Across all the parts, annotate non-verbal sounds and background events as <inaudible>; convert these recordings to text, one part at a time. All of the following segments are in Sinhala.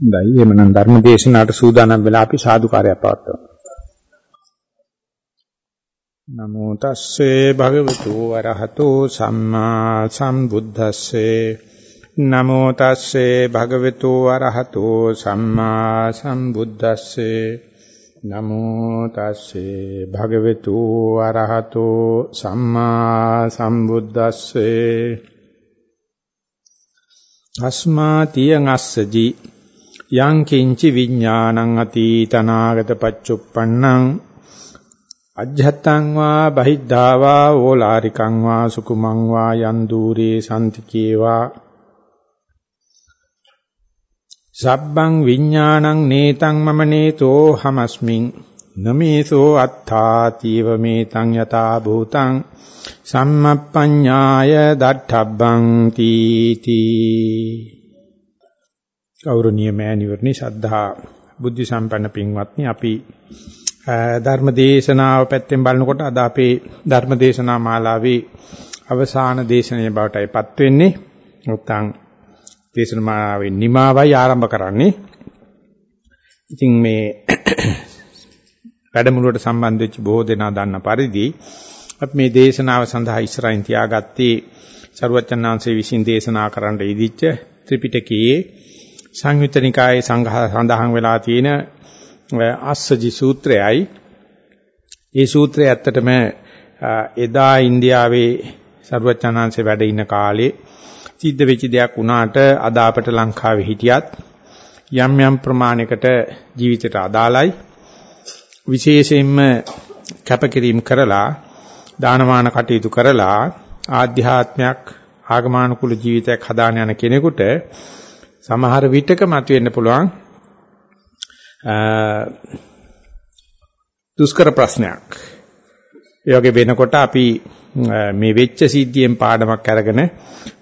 හොඳයි. එhmenan ධර්ම දේශනාවට සූදානම් වෙලා අපි සාදුකාරයක් පවත්වමු. නමෝ තස්සේ භගවතු වරහතෝ සම්මා සම්බුද්දස්සේ. නමෝ තස්සේ භගවතු වරහතෝ සම්මා සම්බුද්දස්සේ. නමෝ තස්සේ භගවතු වරහතෝ සම්මා සම්බුද්දස්සේ. අස්මාතියං අස්සජි. යං කිංචි විඥානං අතීතනාගත පච්චුප්පන්නං අජ්ජත්තං වා බහිද්ධා වා ඕලාරිකං වා සුකුමං වා යන් দূරේ සම්තිකේ වා සබ්බං විඥානං නේතං මම නේතෝ හමස්මින් නමේසෝ අත්තාතිව මේතං යතා භූතං සම්මප්පඤ්ඤාය දට්ඨබ්බං තීති. ගෞරවනීය මෑණිවරණි ශ්‍රද්ධා බුද්ධ සම්පන්න පින්වත්නි අපි ධර්ම දේශනාව පැත්තෙන් බලනකොට අද අපේ ධර්ම දේශනා මාලාවේ අවසාන දේශනය බවටයිපත් වෙන්නේ. නැත්නම් දේශන මාලාවේ නිමාවයි ආරම්භ කරන්නේ. ඉතින් මේ <coughs> වැඩමුළුවට සම්බන්ධ වෙච්ච බොහෝ දෙනා දන්න පරිදි අපි මේ දේශනාව සඳහා ඉස්සරහින් තියාගත්තේ සරුවචනාංශයේ විසින් දේශනා කරන්න ඉදිච්ච ත්‍රිපිටකයේ සංයුත්ත නිකායේ සඳහන් වෙලා තියෙන අස්සජි සූත්‍රයයි. ඒ සූත්‍රය ඇත්තටම එදා ඉන්දියාවේ සර්වචනාංශේ වැඩ ඉන්න කාලේ සිද්ධ වෙච්ච දෙයක් වුණාට අද අපට ලංකාවේ හිටියත් යම් යම් ප්‍රමාණයකට ජීවිතයට අදාළයි විශේෂයෙන්ම කැපකිරීම කරලා දානමාන කටයුතු කරලා ආධ්‍යාත්මයක් ආගමානුකූල ජීවිතයක් හදාන යන කෙනෙකුට සමහර විටක මතුවෙන්න පුළුවන් දුෂ්කර ප්‍රශ්නයක්. ඒ වගේ වෙනකොට අපි මේ වෙච්ච සිද්ධියෙන් පාඩමක් අරගෙන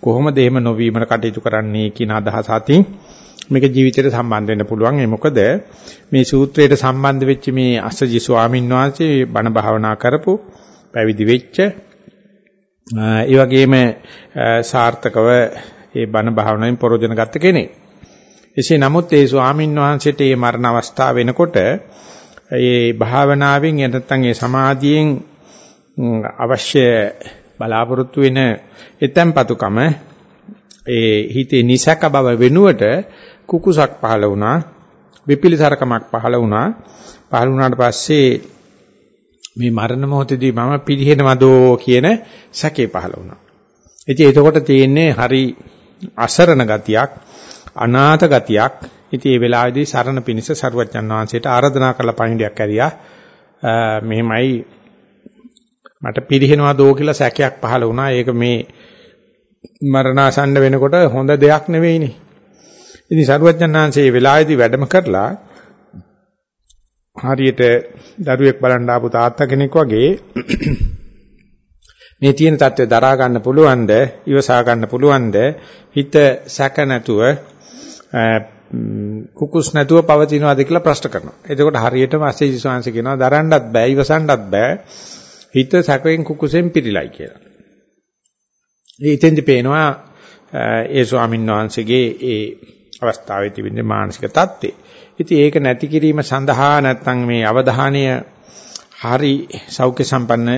කොහොමද එහෙම නොවීමකට කටයුතු කරන්නේ කියන අදහස අතින් මේක ජීවිතයට සම්බන්ධ වෙන්න පුළුවන්. ඒ මොකද මේ සූත්‍රයට සම්බන්ධ වෙච්ච මේ අස්සජි ස්වාමීන් වහන්සේ බණ භාවනා කරපු පැවිදි වෙච්ච ඒ වගේම සාර්ථකව ඒ බණ භාවනාවෙන් ප්‍රයෝජන ගත්ත කෙනෙක්. එසේ නමුත් ඒ ස්වාමින් වහන්සේට මේ මරණ අවස්ථාව වෙනකොට ඒ භාවනාවෙන් නැත්නම් ඒ සමාධියෙන් අවශ්‍ය බලාපොරොත්තු වෙන එතම්පතුකම ඒ හිතේ නිසක බව වෙනුවට කුකුසක් පහළ වුණා විපිලිසරකමක් පහළ වුණා පහළ වුණාට පස්සේ මේ මරණ මොහොතදී මම පිළිහෙනවදෝ කියන සැකේ පහළ වුණා. ඉතින් එතකොට තියෙන්නේ හරි අසරණ ගතියක් අනාථ ගතියක්. ඉතින් මේ වෙලාවේදී සරණ පිණිස සරුවච්චන් වහන්සේට ආරාධනා කරලා පණිඩයක් ඇරියා. මෙහෙමයි මට පිරිහෙනවා දෝ කියලා සැකයක් පහළ වුණා. ඒක මේ මරණාසන්න වෙනකොට හොඳ දෙයක් නෙවෙයිනේ. ඉතින් සරුවච්චන් වහන්සේ මේ වෙලාවේදී වැඩම කරලා හරියට දරුවෙක් බලන් ආපු තාත්තා කෙනෙක් වගේ මේ තියෙන தත්ත්වය දරා ගන්න පුළුවන්ද ඉවසා ගන්න පුළුවන්ද හිත සැක නැතුව කුකුස් නැතුව පවතිනවාද කියලා ප්‍රශ්න කරනවා. එතකොට හරියටම අසීජි ස්වාංශ කියනවා දරන්නත් බෑ ඉවසන්නත් බෑ හිත සැකයෙන් කුකුසෙන් පිරීලයි කියලා. ඒ ඉතින්දි පේනවා ඒ ස්වාමීන් වහන්සේගේ ඒ අවස්ථාවේ තිබෙන මානසික தත්ත්වය. ඉතින් ඒක නැති කිරීම සඳහා නැත්නම් මේ අවධානය හරි සෞඛ්‍ය සම්පන්න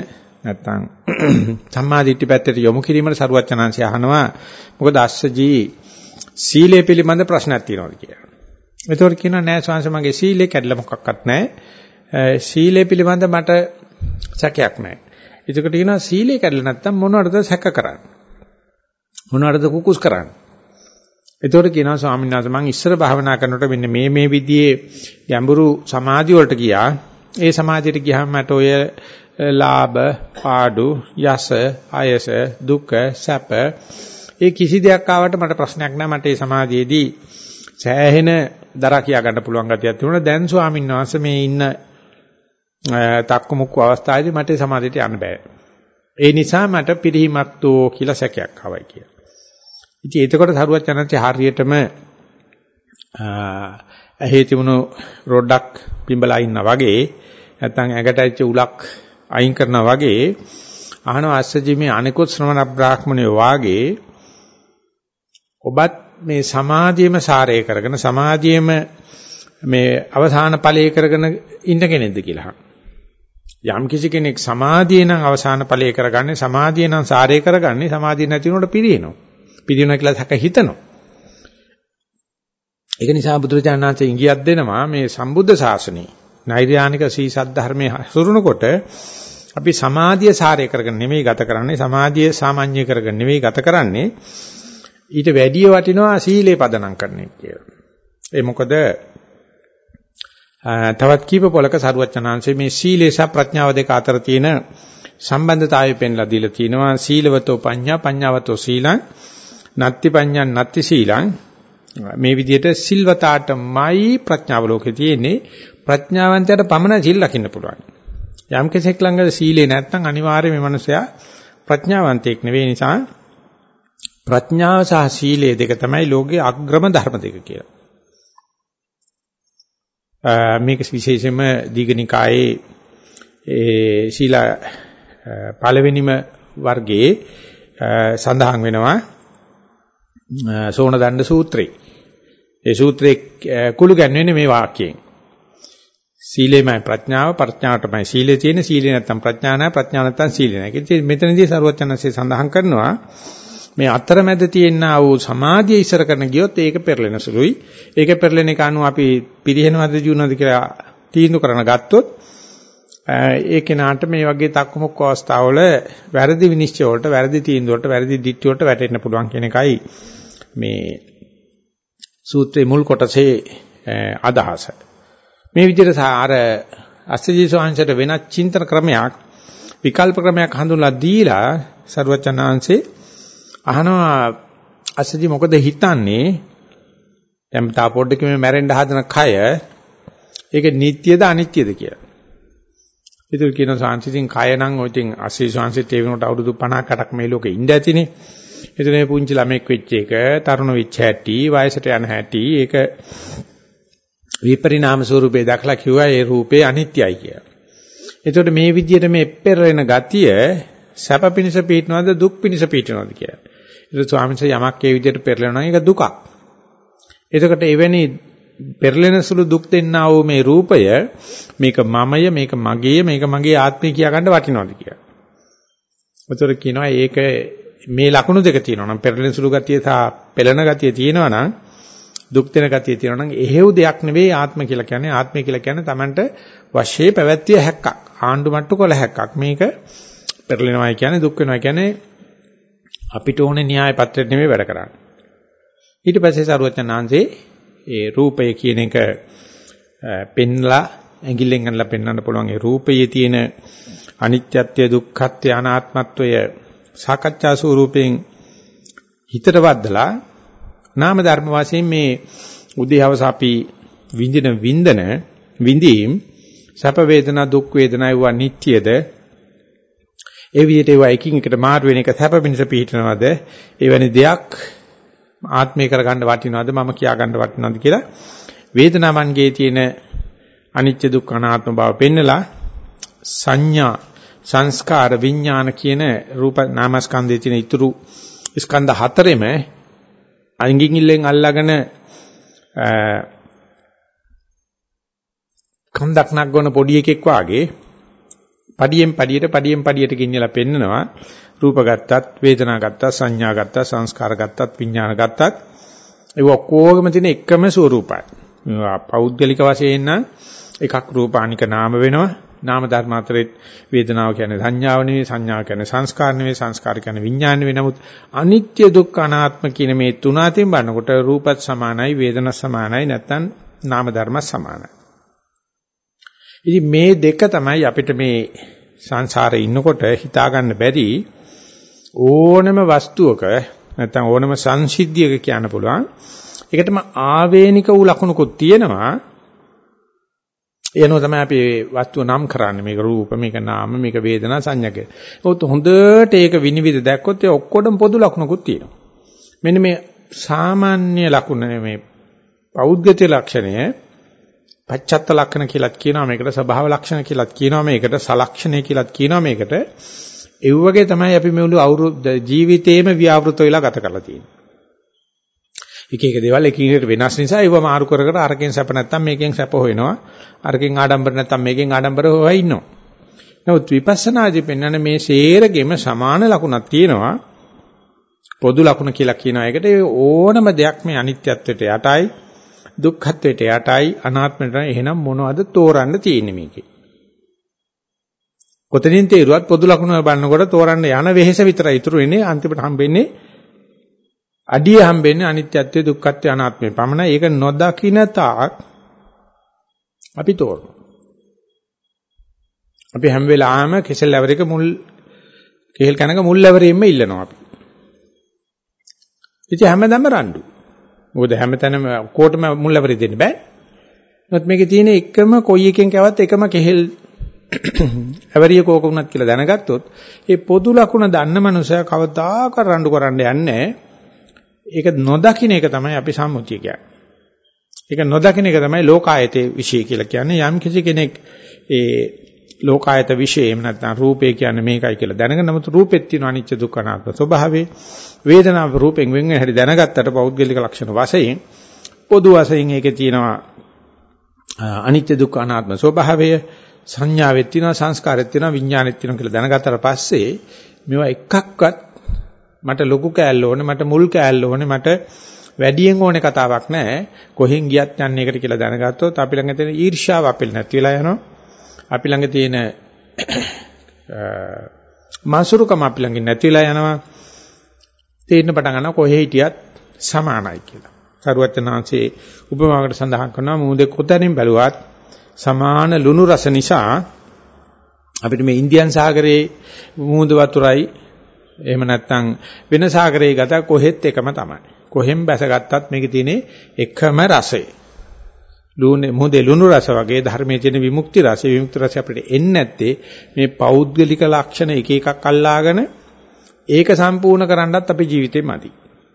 නැත්නම් <clears throat> සම්මාදිට්ඨි පැත්තට යොමු කිරීමට සරුවචනාංශය අහනවා මොකද අස්සජී සීලය පිළිබඳ ප්‍රශ්නයක් තියෙනවද කියලා. ඒතකොට කියනවා නෑ ස්වාමීන් මගේ සීලේ කැඩලා මොකක්වත් නෑ. සීලය පිළිබඳ මට සැකයක් නෑ. ඒකට කියනවා සීලේ කැඩලා නැත්තම් මොනවටද සැක කරන්නේ? මොනවටද කුකුස් කරන්නේ? ඒතකොට කියනවා ස්වාමීන් වහන්සේ මම ඉස්සර භාවනා කරනකොට මෙන්න මේ මේ විදිහේ ගැඹුරු සමාධි වලට ගියා. ඒ සමාධියට ගියාම මට ඔය ලාභ, පාඩු, යස, ආයස, දුක, සැප ඒ කිසි දෙයක් ආවට මට ප්‍රශ්නයක් නැහැ මට ඒ සමාධියේදී සෑහෙන දරා කියා ගන්න පුළුවන් ගතියක් තිබුණා. දැන් ස්වාමීන් වහන්සේ මේ ඉන්න තක්කමුක්කු අවස්ථාවේදී මට සමාධියට යන්න බෑ. ඒ නිසා මට පිරිහීමක් තෝ කියලා සැකයක් ආවයි කියලා. ඉතින් එතකොට සරුවත් යනන්සේ හරියටම ඇහි තිබුණු රොඩක් පිඹලා ඉන්නා වගේ නැත්නම් ඇඟට ඇච්ච උලක් අයින් කරනවා වගේ අහන අස්සජි මේ අනිකුත් ශ්‍රමණ බ්‍රාහ්මණයෝ වාගේ ඔබත් මේ සමාධියම සාරය කරගෙන සමාධියම මේ අවසාන ඵලයේ කරගෙන ඉන්න කෙනෙක්ද කියලා. යම් කිසි කෙනෙක් සමාධිය නම් අවසාන ඵලයේ කරගන්නේ සමාධිය නම් සාරය කරගන්නේ සමාධිය නැති උනට පිරිනව. පිරිනව කියලා සැක හිතනවා. ඒක නිසා බුදුරජාණන් වහන්සේ ඉඟියක් දෙනවා මේ සම්බුද්ධ ශාසනයේ නෛර්යානික සී සද්ධර්මයේ හසුරුනකොට අපි සමාධිය සාරය කරගෙන නෙමෙයි ගත කරන්නේ සමාධිය සාමාන්‍ය කරගෙන නෙමෙයි ගත කරන්නේ. ඊට වැඩිය වටිනවා සීලේ පදනම් කරන එක කියලා. ඒ මොකද තවත් කීප පොලක සරුවචනාංශයේ මේ සීලේ සහ ප්‍රඥාව දෙක අතර තියෙන සම්බන්ධතාවය පෙන්ලා දීලා තිනවා සීලවතෝ පඤ්ඤා පඤ්ඤාවතෝ සීලං නත්ති පඤ්ඤා නත්ති සීලං. මේ විදිහට සිල්වතාටමයි ප්‍රඥාව ලෝකේ තියෙන්නේ. ප්‍රඥාවන්තයට පමණ සිල් ලකින්න පුළුවන් යම් කෙනෙක් ළඟ සීලේ නැත්නම් අනිවාර්යයෙන් මේ මනුස්සයා ප්‍රඥාවන්තයෙක් නෙවෙයි නිසා ප්‍රඥාව සහ සීලය දෙක තමයි ලෝකයේ අග්‍රම ධර්ම දෙක කියලා. මේක විශේෂයෙන්ම දීඝනිකායේ ඒ සීලා පළවෙනිම වර්ගයේ සඳහන් වෙනවා සෝණ දණ්ඩ සූත්‍රේ. ඒ සූත්‍රේ කුළු ගැන්වෙන්නේ මේ වාක්‍යයෙන්. සීලෙමයි ප්‍රඥාව ප්‍රඥාවටමයි සීලය තියෙන සීලය නැත්තම් ප්‍රඥා නැහැ ප්‍රඥා නැත්තම් සීලය නැහැ. ඉතින් මෙතනදී සරුවචනන්සේ සඳහන් කරනවා මේ අතරමැද තියෙනා වූ සමාධිය ඉස්සර කරන ගියොත් ඒක පෙරලෙන සුළුයි. ඒක පෙරලෙන එක අනුව අපි පිරිහෙනවද ජීවනවද කියලා තීන්දුව කරන ගත්තොත් ඒ කෙනාට මේ වගේ තක්කමුක්ක අවස්ථාවල වැරදි විනිශ්චය වලට වැරදි තීන්දුව වලට වැරදි දිට්ඨිය වලට වැටෙන්න පුළුවන් කියන එකයි මේ සූත්‍රයේ මුල් කොටසේ අදහස. මේ විදිහට අර අස්සජී සෝංශයට වෙනත් චින්තන ක්‍රමයක් විකල්ප ක්‍රමයක් හඳුන්ලා දීලා ਸਰවචනාංශේ අහනවා අස්සජී මොකද හිතන්නේ දැන් තා පොඩ්ඩකින් මැරෙන්න හදන කය ඒක නිට්ටියද අනිත්‍යද කියලා. ඒක කියන සාංශිතින් කය නම් ඔය ඉතින් අස්සජී සෝංශෙත් ඒ වෙනකොට අවුරුදු 50කටක් මේ ලෝකේ ඉඳ ඇතිනේ. එතන පුංචි ළමෙක් වෙච්ච එක, තරුණ වෙච්ච හැටි, වයසට යන හැටි ඒක විපරිණාම ස්වරූපේ දැකලා කිව්වා ඒ රූපේ අනිත්‍යයි කියලා. එතකොට මේ විදිහට මේ පෙරෙන ගතිය සැප පිණිස පිටනවද දුක් පිණිස පිටනවද කියලා. ඒක ස්වාමීන් වහන්සේ යමක් ඒ විදිහට පෙරලෙනවා ඒක දුකක්. එතකොට එවැනි පෙරලෙන සුළු දුක් දෙන්නා වූ මේ රූපය මේක මමය මේක මගේ මේක මගේ ආත්මය කියා ගන්න වටිනවද කියලා. උතර කියනවා ඒක මේ ලක්ෂණ දෙක තියෙනවා නම් පෙරලෙන සුළු ගතිය සහ පෙළෙන ගතිය තියෙනවා නම් දුක් දෙන ගතිය තියෙනවා නම් එහෙව් දෙයක් නෙවෙයි ආත්ම කියලා කියන්නේ. ආත්මය කියලා කියන්නේ Tamanට වශයේ පැවැත්විය හැක්කක්. ආණ්ඩු මට්ටු කළ හැක්කක්. මේක පෙරලෙනවයි කියන්නේ දුක් වෙනවා කියන්නේ අපිට ඕනේ න්‍යාය පත්‍රෙත් නෙවෙයි වැඩ කරන්නේ. ඊට පස්සේ සරුවචනාංශේ ඒ රූපය කියන එක පෙන්ලා ඇඟිල්ලෙන් අල්ලලා පෙන්වන්න පුළුවන් ඒ රූපයේ තියෙන අනිත්‍යත්වය දුක්ඛත්වය අනාත්මත්වය සාකච්ඡා ස්වරූපයෙන් හිතට වද්දලා නාම ධර්ම වශයෙන් මේ උදේවස අපි විඳින වින්දන විඳීම් සැප වේදනා දුක් වේදනා ඒවා නිට්ටියද? ඒ විදිහට ඒවා එකින් එකට මාරු වෙන එක සැප පිණිස පිහිටනවද? එවැනි දෙයක් ආත්මය කරගන්න වටිනවද? මම කියා ගන්න වටිනවද කියලා වේදනාවන්ගේ තියෙන අනිත්‍ය දුක්ඛ අනාත්ම බව පෙන්නලා සංඥා සංස්කාර විඥාන කියන රූප නාමස්කන්ධයේ තියෙන ඊතුරු ස්කන්ධ හතරෙම අංගින් ඉල්ලෙන් අල්ලාගෙන කන්දක් නගන පොඩි එකෙක් වාගේ පඩියෙන් පඩියට පඩියෙන් පඩියට ගෙන්නලා පෙන්නනවා. රූප ගත්තත් වේදනා ගත්තත් සංඥා ගත්තත් සංස්කාර ගත්තත් විඥාන ගත්තත් ඒ ඔක්කොගම තියෙන එකම ස්වરૂපයි මේවා පෞද්ගලික වශයෙන් නම් එකක් රූපානික නාම වෙනවා. නාම ධර්ම අතරේ වේදනාව කියන්නේ සංඥාව නෙවෙයි සංඥාව කියන්නේ සංස්කාර නෙවෙයි සංස්කාර කියන්නේ විඥාන නෙවෙයි නමුත් අනිත්‍ය දුක්ඛ අනාත්ම කියන මේ තුන අතරින් බලනකොට රූපත් සමානයි වේදනත් සමානයි නැත්නම් නාම ධර්ම සමානයි. ඉතින් මේ දෙක තමයි අපිට මේ සංසාරේ ඉන්නකොට හිතා ගන්න බැරි ඕනම වස්තුවක නැත්නම් ඕනම සංසිද්ධියක කියන්න පුළුවන්. ඒකටම ආවේනික වූ ලක්ෂණකුත් තියෙනවා එනෝ තමයි අපි වස්තුව නම් කරන්නේ මේක රූප මේක නාම මේක වේදනා සංඥාක. ඒත් හොඳට ඒක විනිවිද දැක්කොත් ඒ ඔක්කොටම පොදු ලක්ෂණකුත් තියෙනවා. මෙන්න මේ සාමාන්‍ය ලක්ෂණ මේ පෞද්ගලික ලක්ෂණය පච්චත්ත ලක්ෂණ කියලාත් කියනවා මේකට ස්වභාව ලක්ෂණ කියලාත් කියනවා මේකට සලක්ෂණය කියලාත් කියනවා මේකට ඒ වගේ තමයි අපි මේ මුළු අවුරුදු ජීවිතේම ව්‍යවෘත වෙලා ගත කරලා තියෙන්නේ. එක එක දේවල් එකිනෙකට වෙනස් නිසා ඒව මාරු කර කර අරකින් සැප නැත්තම් මේකෙන් සැප හොයනවා. අරකින් ආඩම්බර නැත්තම් මේකෙන් ආඩම්බර හොයවා ඉන්නවා. නමුත් විපස්සනාදී පෙන්වන මේ සේරගෙම සමාන ලකුණක් තියෙනවා. පොදු ලකුණ කියලා කියන එකට ඕනම දෙයක් මේ අනිත්‍යත්වයට යටයි දුක්ඛත්වයට යටයි අනාත්මයට එහෙනම් මොනවද තෝරන්න තියෙන්නේ මේකේ කොතනින් තේරුවත් පොදු ලකුණ බලනකොට තෝරන්න යන වෙහෙස විතරයි ඉතුරු වෙන්නේ අන්තිමට හම්බෙන්නේ අඩිය හම්බෙන්නේ අනිත්‍යත්වය දුක්ඛත්වය අනාත්මය පමණයි ඒක නොදකින්න තාක් අපි තෝරනවා අපි හැම වෙලාවෙම කෙසෙල් ලැබරේක මුල් කෙහෙල් කනක මුල් ලැබරෙන්න ඉල්ලනවා අපි ඉතින් හැමදාම රණ්ඩු. මොකද හැමතැනම කොටම මුල්වරි දෙන්න බෑ. නමුත් මේකේ තියෙන එකම කොයි එකෙන් කවවත් එකම කෙහෙල් <coughs> ඇවරිය කෝක වුණත් කියලා දැනගත්තොත් ඒ පොදු ලකුණ දන්න මනුස්සයා කවදාකවත් රණ්ඩු කරන්න යන්නේ ඒක නොදකින්න එක තමයි අපි සම්මුතිය කියන්නේ. ඒක නොදකින්න එක තමයි ලෝකායතේ විශ්ය කියලා කියන්නේ. යම් කිසි කෙනෙක් ඒ ලෝකායත විශ්ය එහෙම නැත්නම් රූපේ කියන්නේ මේකයි කියලා දැනගෙන නමුත් රූපෙත් තියෙන අනිත්‍ය දුක්ඛ අනාත්ම ස්වභාවය. වේදනාව රූපෙන් වෙන් වෙන හැටි දැනගත්තට පෞද්ගලික ලක්ෂණ වශයෙන් පොදු වශයෙන් ඒකේ තියෙනවා අනිත්‍ය දුක්ඛ අනාත්ම ස්වභාවය. සංඥාවෙත් තියෙනවා සංස්කාරෙත් තියෙනවා විඥානෙත් තියෙනවා කියලා දැනගත්තට පස්සේ මේවා එකක්වත් මට ලොකු කෑල්ල ඕනේ මට මුල් කෑල්ල ඕනේ මට වැඩියෙන් ඕනේ කතාවක් නැහැ. කොහෙන් ගියත් යන්නේ එකට කියලා දැනගත්තොත් අපි ළඟ තියෙන ඊර්ෂ්‍යාව අපිට නැති වෙලා යනවා. අපි ළඟ තියෙන <coughs> මාසුරුකම අපි ළඟ නැති වෙලා යනවා. තේින්න පටන් ගන්නවා කොහේ හිටියත් සමානයි කියලා. සරුවචනාංශේ උපමාවකට සඳහන් කරනවා මූදේ කොතනින් බැලුවත් සමාන ලුණු රස නිසා අපිට මේ ඉන්දියන් සාගරයේ මූද වතුරයි එහෙම නැත්නම් වෙන සාගරයේ ගත කොහෙත් එකම තමයි. කොහෙන් බැසගත්තත් මේකේ තියෙන එකම රසය. ලුණේ මොදේ ලුණු රස වගේ ධර්මයේ තියෙන විමුක්ති රසය විමුක්ති රසය අපිට එන්නේ නැත්තේ මේ පෞද්ගලික ලක්ෂණ එක එකක් අල්ලාගෙන ඒක සම්පූර්ණ කරන්නත් අපේ ජීවිතේ මදි.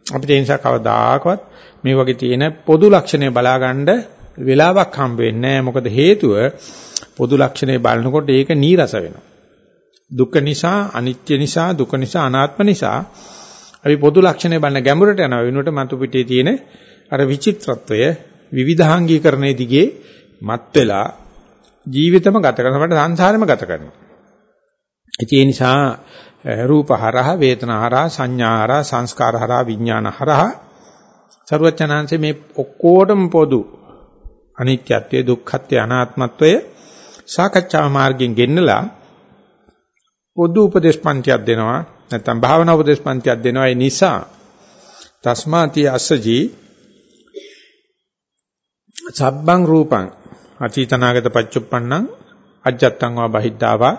අපිට ඒ නිසා කවදාකවත් මේ වගේ තියෙන පොදු ලක්ෂණය බලාගන්න වෙලාවක් හම්බ වෙන්නේ නැහැ. මොකද හේතුව පොදු ලක්ෂණය බලනකොට ඒක නීරස වෙනවා. දුක්ඛ නිසා, අනිත්‍ය නිසා, දුක නිසා, අනාත්ම නිසා අපි පොදු ලක්ෂණය බලන ගැඹුරට යනවා වෙනුවට මතු පිටේ තියෙන අර විචිත්‍රත්වය විවිධාංගීකරණයේ දිගේ මත් වෙලා ජීවිතම ගත කරනකොට සංසාරෙම ගත කරනවා. ඒ නිසා රූප හරහා වේදනා හරහා සංඥා හරහා සංස්කාර හරහා විඥාන හරහා සරුවචනාංශේ මේ ඔක්කොටම පොදු අනිත්‍යත්වයේ දුක්ඛත්වයේ අනාත්මත්වයේ සාකච්ඡා මාර්ගයෙන් ගෙන්නලා පොදු උපදේශ පන්තියක් දෙනවා. නැත්නම් භාවනා උපදේශ පන්තියක් දෙනවා. ඒ නිසා තස්මාති අස්සජී සබ්බං රූපං අචීතනාගත පච්චුප්පන්නං අජ්ජත්තං වා බහිද්ධාවා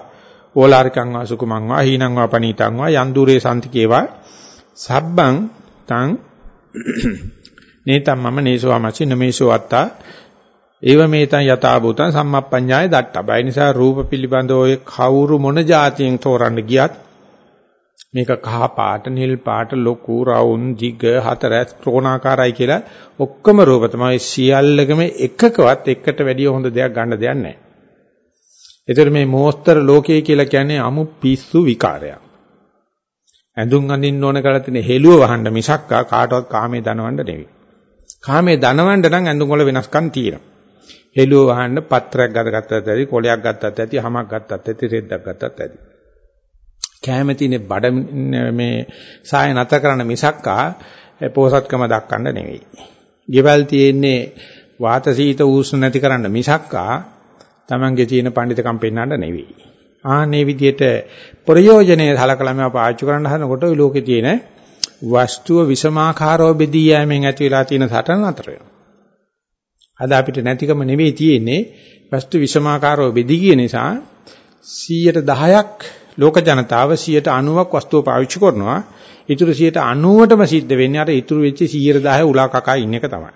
ඕලාරිකං වා සුකුමං වා හීනං වා පනීතං වා යන්දුරේ සම්තිකේවා සබ්බං තං <coughs> නේතම් මම නේසෝ අමසි නමේසෝ අත්තා ඒව මේතං යථා භූතං සම්මප්පඤ්ඤාය දට්ඨ බය නිසා රූප පිළිබඳව ඔය කවුරු මොන જાතියෙන් තෝරන්න ගියත් මේක කහ පාට නිල් පාට ලොකු රවුන් දිග හතරස් ත්‍රිකෝණාකාරයි කියලා ඔක්කොම රූප තමයි සියල්ලගම එකකවත් එකට වැඩිය හොඳ දෙයක් ගන්න දෙයක් නැහැ ඒතර මේ මෝස්තර ලෝකය කියලා කියන්නේ අමු පිස්සු විකාරයක්. ඇඳුම් අඳින්න ඕන කරලා තියෙන හෙළුව වහන්න මිසක් කාටවත් කාමයේ දනවන්න නෙවෙයි. කාමයේ දනවන්න නම් ඇඳුම් වල වෙනස්කම් තියෙනවා. හෙළුව වහන්න පත්‍රයක් ගත්තත් ඇති, කොලයක් ගත්තත් ඇති, හමක් ගත්තත් ඇති, රෙද්දක් ගත්තත් ඇති. කැමැතිනේ බඩ මේ සාය නැත කරන මිසක්කා පෝසත්කම දක්වන්න නෙවෙයි. ගෙවල් තියෙන්නේ වාත සීත උෂ්ණ නැති කරන්න මිසක්කා Tamange තියෙන පඬිතකම් පෙන්වන්න නෙවෙයි. ආන්නේ විදිහට ප්‍රයෝජනේ සලකලා මේවා පාවිච්චි කරන්න හදනකොට ওই ලෝකේ තියෙන වස්තුව විසමාකාරව බෙදී යෑමෙන් ඇති වෙලා තියෙන සටන අතර වෙනවා. අද අපිට නැතිකම නෙවෙයි තියෙන්නේ වස්තු විසමාකාරව බෙදී ගිය නිසා 110ක් ලෝක ජනතාව 90ක් වස්තුව පාවිච්චි කරනවා. ඊටු 90%ටම සිද්ධ වෙන්නේ අර ඊටු වෙච්ච 110 උලා කකා ඉන්න එක තමයි.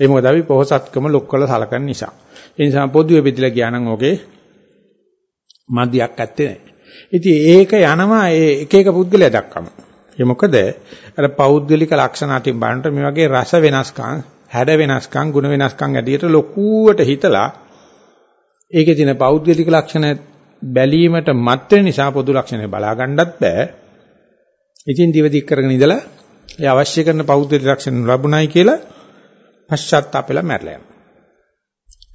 ඒ මොකද අපි පොහසත්කම ලොක්කල සලකන නිසා. ඒ නිසා පොදුවේ බෙදලා ගියා නම් ඕකේ මදියක් ඇත්තේ නැහැ. ඉතින් ඒක යනවා ඒ එක එක පුද්ගලයා දක්වම. ඒ මොකද අර පෞද්ගලික ලක්ෂණ අතින් බලනට මේ වගේ රස වෙනස්කම්, හැඩ වෙනස්කම්, ගුණ වෙනස්කම් ඇදියට ලොකුවට හිතලා ඒකේ තියෙන පෞද්ගලික ලක්ෂණ බැලීමට මත් වෙන නිසා පොදු ලක්ෂණ බලා ගන්නත් බෑ. ඉතින් දිව දික් කරගෙන ඉඳලා ඒ අවශ්‍ය කරන පෞද්ගලික ලක්ෂණ ලැබුණයි කියලා පශ්චාත්තාපෙලා මැරලා යනවා.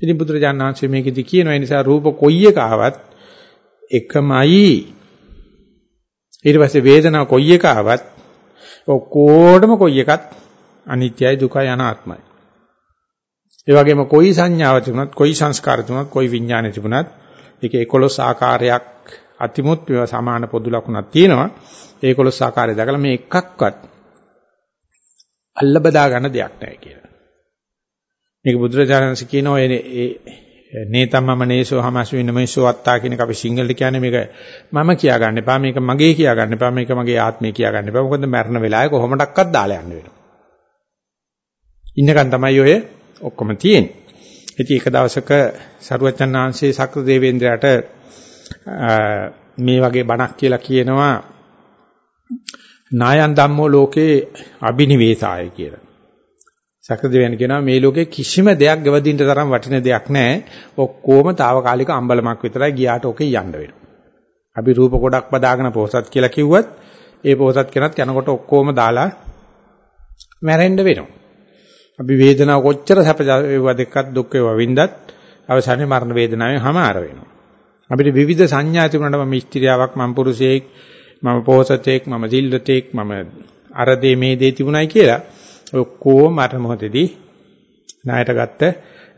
ඉතින් බුදුරජාණන් වහන්සේ මේකෙදි කියනවා ඒ නිසා රූප කොයි එක ආවත් එකමයි. ඊට පස්සේ වේදනාව කොයි එක ආවත් ඔක්කොටම කොයි එකත් අනිත්‍යයි දුකයි අනාත්මයි. ඒ වගේම කොයි සංඥාව තිබුණත් කොයි සංස්කාර තිබුණත් කොයි විඥානය තිබුණත් ඒකේ 11 ආකාරයක් අතිමුත් මේවා සමාන පොදු ලක්ෂණක් තියෙනවා. ඒ 11 ආකාරය දැකලා මේ එකක්වත් අල්ල බදා ගන්න දෙයක් නැහැ කියලා. මේක බුදුරජාණන්සේ කියනවා ඒ නේතම්මම නේසෝ හමස්වින මේසෝ අත්තා කියන අපි සිංහලට කියන්නේ මේක මම කියා ගන්න එපා මේක මගේ කියා ගන්න එපා මේක මගේ ආත්මය කියා ගන්න එපා මොකද මරණ වෙලාවේ කොහොමඩක්වත් දාලා යන්න වෙනවා. ඉන්නකන් තමයි ඔය ඔක්කොම තියෙන්නේ. ඉතින් එක දවසක සරුවචන් ආංශේ සක්‍ර දේවේන්ද්‍රයාට මේ වගේ බණක් කියලා කියනවා නායන් ධම්මෝ ලෝකේ අබිනිවේසාය කියලා. සක්‍ර දෙවියන් කියනවා මේ ලෝකේ කිසිම දෙයක් ගෙවදින්න තරම් වටින දෙයක් නැහැ. ඔක්කොම తాවකාලික අම්බලමක් විතරයි ගියාට ඔකේ යන්න වෙනවා. අපි රූප කොටක් බදාගෙන පොසත් කියලා කිව්වත් ඒ පොසත් කෙනත් යනකොට ඔක්කොම දාලා මැරෙන්න වෙනවා. අපි වේදනාව කොච්චර සැප වේවා දෙකක් දුක් වේවා වින්දත් අවසානයේ මරණ වේදනාවෙන් හමාර වෙනවා. අපිට විවිධ සංඥා තිබුණාට මම ස්ත්‍රියාවක් මම පුරුෂයෙක් මම පොසතෙක් මම දිල්ලතෙක් මම අර දේ මේ දේ තිබුණයි කියලා ඔක්කොම මරණ මොහොතේදී ණයට ගත්ත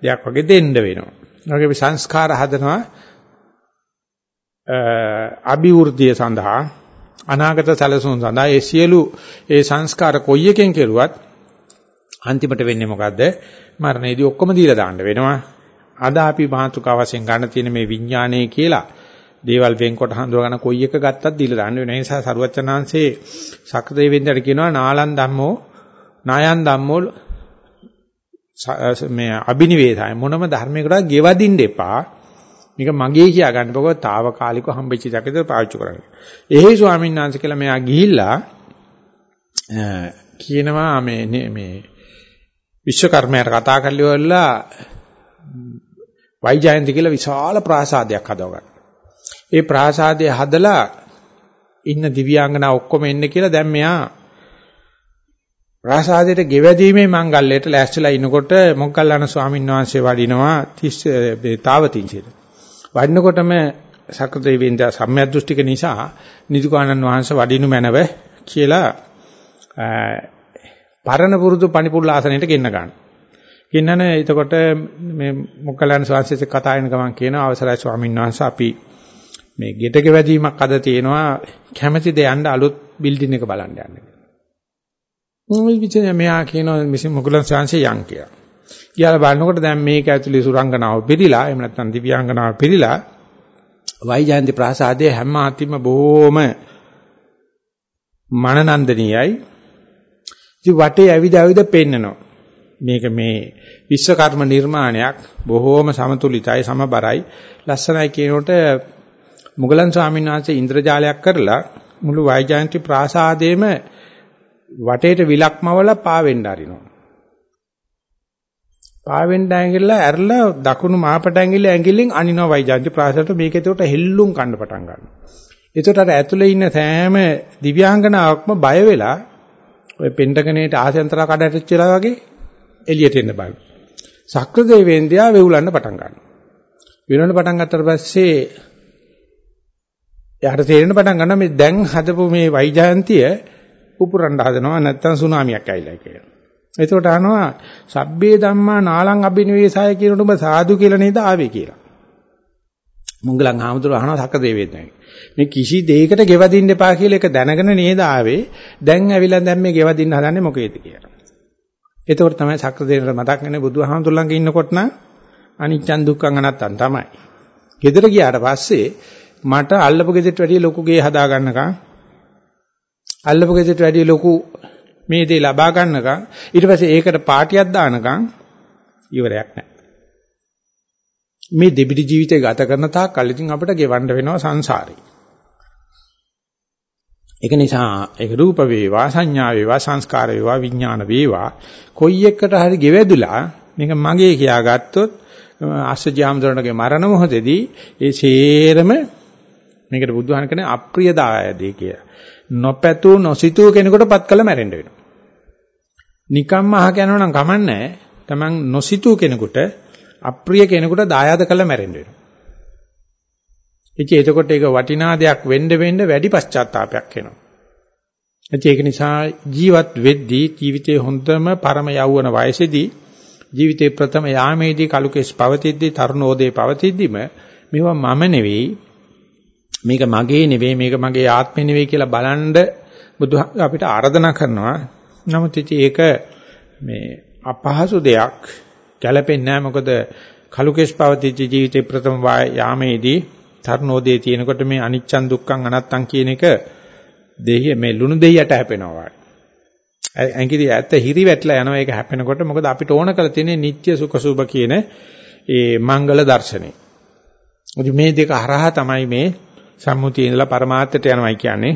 දෙයක් වගේ දෙන්න වෙනවා. ඒ වගේ සංස්කාර හදනවා අභිවෘද්ධිය සඳහා අනාගත සැලසුම් සඳහා ඒ සියලු ඒ සංස්කාර කොයි එකෙන් කෙරුවත් අන්තිමට වෙන්නේ මොකද්ද? මරණයේදී ඔක්කොම දීලා දාන්න වෙනවා. අද අපි මාතුකා වශයෙන් ගන්න තියෙන මේ විඥානය කියලා දේවල් වෙන්කොට හඳුනා ගන්න කොයි එක ගත්තත් දීලා දාන්න වෙන නිසා සරුවචනාංශේ සක්‍රදේවෙන්දට කියනවා නාලන් ධම්මෝ නායන් ධම්මෝ මේ අබිනිවේදය මොනම ධර්මයකට ගෙවදින්න එපා මේක මගේ කියා ගන්න බකව తాවකාලිකව හම්බෙච්ච දෙයක්ද පාවිච්චි කරන්නේ. එහේ ස්වාමීන් වහන්සේ කියලා මෙයා ගිහිල්ලා කියනවා මේ මේ විශ්වකර්මයාට කතා කරලා වයිජයන්ති කියලා විශාල ප්‍රාසාදයක් හදවගන්න. ඒ ප්‍රාසාදය හදලා ඉන්න දිව්‍යාංගනා ඔක්කොම එන්න කියලා දැන් මෙයා ප්‍රාසාදයට ගෙවැදීමේ මංගල්‍යයට ලෑස්තිලා ඉනකොට මොග්ගල්ලාන ස්වාමීන් වහන්සේ වඩිනවා 30 තාවතින්සිට. වඩිනකොටම සක්‍රදේවීන්ද සම්මියදෘෂ්ටික නිසා නිදුකානන් වහන්සේ වඩිනු මැනව කියලා පරණ පුරුදු පණිපුල් ආසනයට ගෙන්න ගන්න. ගෙන්නන එතකොට මේ මොග්ගල්ලාන ස්වාමීන් කතා වෙන ගමන් කියනවා අවසරයි ස්වාමීන් වහන්සේ අපි මේ ගෙටක වැදීමක් අද තියෙනවා කැමැතිද යන්න අලුත් බිල්ඩින් එක බලන්න යන්න කියලා. මේ විදිහට මෙයා කියනවා මිසින් මොග්ගල්ලාන ස්වාමීන් යන් කියලා. ඊයලා බලනකොට දැන් මේක ඇතුලේ සුරංගනාව පිළිලා එහෙම නැත්නම් දිව්‍යාංගනාව පිළිලා වයිජයන්ති ප්‍රාසාදයේ හැම අතිම බොහොම මනනන්දනීයයි. ඉතින් වටේ ඇවිද ඇවිද පෙන්නනවා. මේක මේ විශ්වකර්ම නිර්මාණයක් බොහෝම සමතුලිතයි සමබරයි ලස්සනයි කියනකොට මුගලන් ස්වාමීන් වහන්සේ ඉන්ද්‍රජාලයක් කරලා මුළු වෛජයන්ති ප්‍රාසාදයේම වටේට විලක්මවල පාවෙන්න අරිනවා. පාවෙන්න ඇඟිල්ල ඇරලා දකුණු මාපට ඇඟිල්ල ඇඟිල්ලෙන් අනිනවා වෛජයන්ති ප්‍රාසාදයට මේක ඒකට හෙල්ලුම් කන්න පටන් ගන්නවා. ඒකට අර ඇතුලේ ඉන්න සෑම දිව්‍යාංගනාවක්ම බය වෙලා ඔය පෙන්ටගනේට ආසෙන්තරා කඩට වෙලා වගේ එළියට එන්න බලන. සක්‍ර දෙවේන්ද්‍රයා වෙවුලන්න පටන් ගන්නවා. වෙවුලන්න පටන් ගත්තට පස්සේ එයාට තේරෙන්න පටන් ගන්නවා මේ දැන් හදපු මේ වෛජයන්තිය උපුරන්න හදනවා නැත්තම් සුනාමියක් ඇවිල්ලා කියලා. එතකොට අහනවා සබ්බේ ධම්මා නාලං අබිනිවේසාය කියනකොට ඔබ සාදු කියලා නේද ආවේ කියලා. මුංගලන් ආමතුරු අහනවා සක්‍ර දෙවේන්ද්‍රයා. මේ කිසි දෙයකට ගෙවදින්න එපා කියලා එක දැනගෙන නේද ආවේ. දැන් ඇවිල්ලා දැන් මේ ගෙවදින්න හදන්නේ මොකේද කියලා. එතකොට තමයි සක්‍ර දෙවියන්ට මතක් වෙන්නේ බුදුහාමුදුර ළඟ ඉන්නකොට නම් අනිච්චන් දුක්ඛං අනත්තං තමයි. ගෙදර ගියාට පස්සේ මට අල්ලපු ගෙදරට වැඩිය ලොකු ගේ හදා ගන්නකම් අල්ලපු ගෙදරට වැඩිය ලොකු මේ දේ ලබා ගන්නකම් ඊට පස්සේ ඒකට පාටියක් දානකම් ඉවරයක් නැහැ. මේ දෙබිඩි ජීවිතය ගත කරන තාක් කල් ඉතින් අපිට ගෙවන්න වෙනවා සංසාරේ. ඒක නිසා ඒක රූප වේවා සංඥා වේවා සංස්කාර වේවා විඥාන වේවා කොයි එකට හරි ගෙවැදුලා මේක මගේ කියා ගත්තොත් අස්සජාමදරණගේ මරණ මොහොතේදී ඒ සේරම මේකට බුදුහාම කියන්නේ අප්‍රියදායදී කිය. නොපැතු නොසිතූ කෙනෙකුට පත් කළ මැරෙන්න වෙනවා. නිකම්ම අහක යනවා නම් කමන්නේ තමන් නොසිතූ කෙනෙකුට අප්‍රිය කෙනෙකුට දායාද කළ මැරෙන්න වෙනවා. ඉතින් එතකොට ඒක වටිනා දෙයක් වෙන්න වෙන්න වැඩි පශ්චාත්තාවයක් එනවා. ඒක නිසා ජීවත් වෙද්දී ජීවිතේ හොඳම පරම යෞවන වයසේදී ජීවිතේ ප්‍රථම යාමේදී කලුකෙස් පවතිද්දී තරුණෝදේ පවතිද්දිම මේවා මම නෙවෙයි මේක මගේ නෙවෙයි මේක මගේ ආත්මෙ නෙවෙයි කියලා බලන්න බුදුහාම අපිට ආරාධනා කරනවා. නමුත් ඉතින් ඒක මේ අපහසු දෙයක් ගැළපෙන්නේ නැහැ මොකද කලුකෙස් පවතිච්ච ජීවිතේ ප්‍රථම යාමේදී තරණෝදේ තියෙනකොට මේ අනිච්චන් දුක්ඛන් අනත්තන් කියන එක දෙහි මේ ලුණු දෙහියට හැපෙනවා. ඇඟිලි ඇත්ත හිරි වැටලා යනවා ඒක හැපෙනකොට මොකද අපිට ඕන කරලා තියෙන්නේ නিত্য සුඛ සුභ කියන ඒ මංගල දර්ශනේ. මුදි මේ දෙක හරහා තමයි මේ සම්මුතිය ඉඳලා પરමාර්ථයට යනවයි කියන්නේ.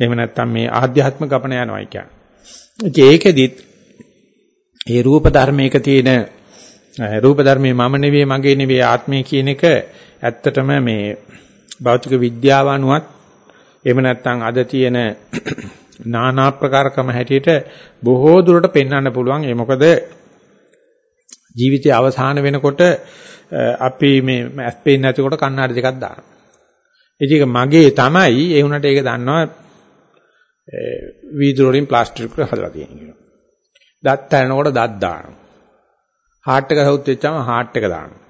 එහෙම නැත්නම් මේ ආධ්‍යාත්ම ගමන යනවයි කියන්නේ. ඒකෙදිත් ඒ රූප ධර්මයක තියෙන රූප ධර්මයේ මම නෙවෙයි මගේ නෙවෙයි ආත්මය කියන එක ඇත්තටම මේ භෞතික විද්‍යාව අනුවත් එහෙම නැත්නම් අද තියෙන নানা ආකාරකම හැටියට බොහෝ දුරට පෙන්වන්න පුළුවන්. ඒ මොකද ජීවිතය අවසාන වෙනකොට අපි මේ ඇස් පේන්නේ නැතිකොට කණ්ණාඩි දෙකක් දානවා. ඒක මගේ තමයි ඒ උනට ඒක දන්නවා වීදුරු වලින් ප්ලාස්ටික් හදලා තියෙන කෙනා. දත් තනනකොට දත් දානවා. හાર્ට් එක හවුත් වෙච්චාම හાર્ට් එක දානවා.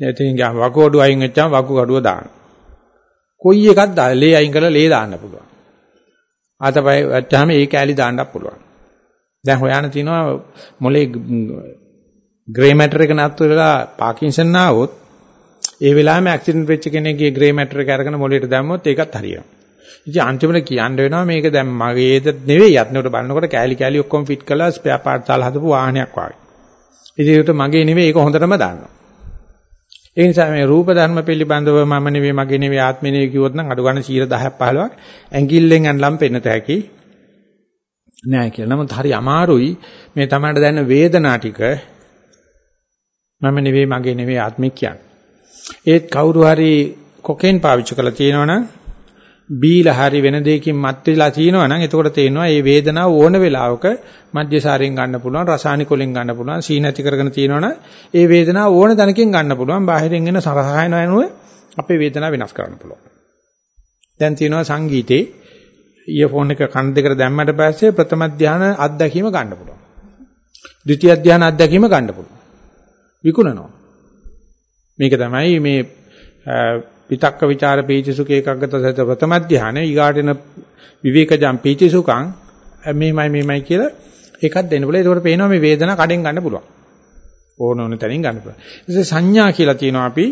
එතින් ගියාම වකුගඩුව අයින් වෙච්චාම වකුගඩුව දානවා. කොයි එකක් දාලා ලේ අයින් කරලා ලේ දාන්න පුළුවන්. ආතපය වැච්චාම ඒ කෑලි දාන්නත් පුළුවන්. දැන් හොයන්න තිනවා මොලේ ග්‍රේ මැටර් එක නතර වෙලා පාකින්සන් ආවොත් ඒ වෙලාවෙම ඇක්සිඩන්ට් වෙච්ච කෙනෙක්ගේ ග්‍රේ මැටර් එක අරගෙන මොලේට දැම්මොත් ඒකත් හරියනවා. ඉතින් අන්තිමට කියන්න වෙනවා මේක දැන් මගේද නෙවෙයි යත්නකට බලනකොට කෑලි කෑලි ඔක්කොම ෆිට කරලා ස්පෙයා පාර්ට් දාලා හදපු වාහනයක් වගේ. ඉතින් ඒකට මගේ නෙවෙයි ඒක හොඳටම දාන්නවා. ඒ නිසා මේ රූප ධර්ම පිළිබඳව මම නෙවෙයි මගේ නෙවෙයි ආත්මෙ නෙවෙයි කිව්වොත් නම් අඩු ගන්න 10ක් 15ක් ඇඟිල්ලෙන් ඇන්ලම් පෙන්නත හැකි නෑ කියලා. නමුත් හරි අමාරුයි මේ තමයි දැනෙන වේදනා ටික මම නෙවෙයි මගේ නෙවෙයි ආත්මෙ කියන්නේ. ඒත් කවුරු හරි කොකේන් පාවිච්චි කරලා තියෙනවනම් බීලා හරි වෙන දෙයකින් මත් වෙලා තියෙනවා නම් එතකොට තේරෙනවා මේ වේදනාව ඕන වෙලාවක මධ්‍යසාරයෙන් ගන්න පුළුවන් රසායනික වලින් ගන්න පුළුවන් සීනති කරගෙන තියෙනවනම් ඒ වේදනාව ඕන තැනකින් ගන්න පුළුවන්. බාහිරින් එන සරහායන අනුව අපේ වේදනාව වෙනස් කරන්න පුළුවන්. දැන් තියෙනවා සංගීතේ ඉයර්ෆෝන් එක කන් දෙකට දැම්මට පස්සේ ප්‍රථම ධානය අත්දැකීම ගන්න පුළුවන්. ද්විතිය ධානය අත්දැකීම ගන්න පුළුවන්. විකුණනවා. මේක තමයි මේ විතක්ක ਵਿਚාර පීචසුඛ ඒකග්ගත සහිත ප්‍රථම ධානය ඊගාටෙන විවේකජම් පීචසුඛං මේමයි මේමයි කියලා එකක් දෙන්න පුළුවන්. ඒකට පේනවා මේ වේදනාව කඩෙන් ගන්න පුළුවන්. ඕන ඕන තැනින් ගන්න පුළුවන්. ඒ සංඥා කියලා තියෙනවා අපි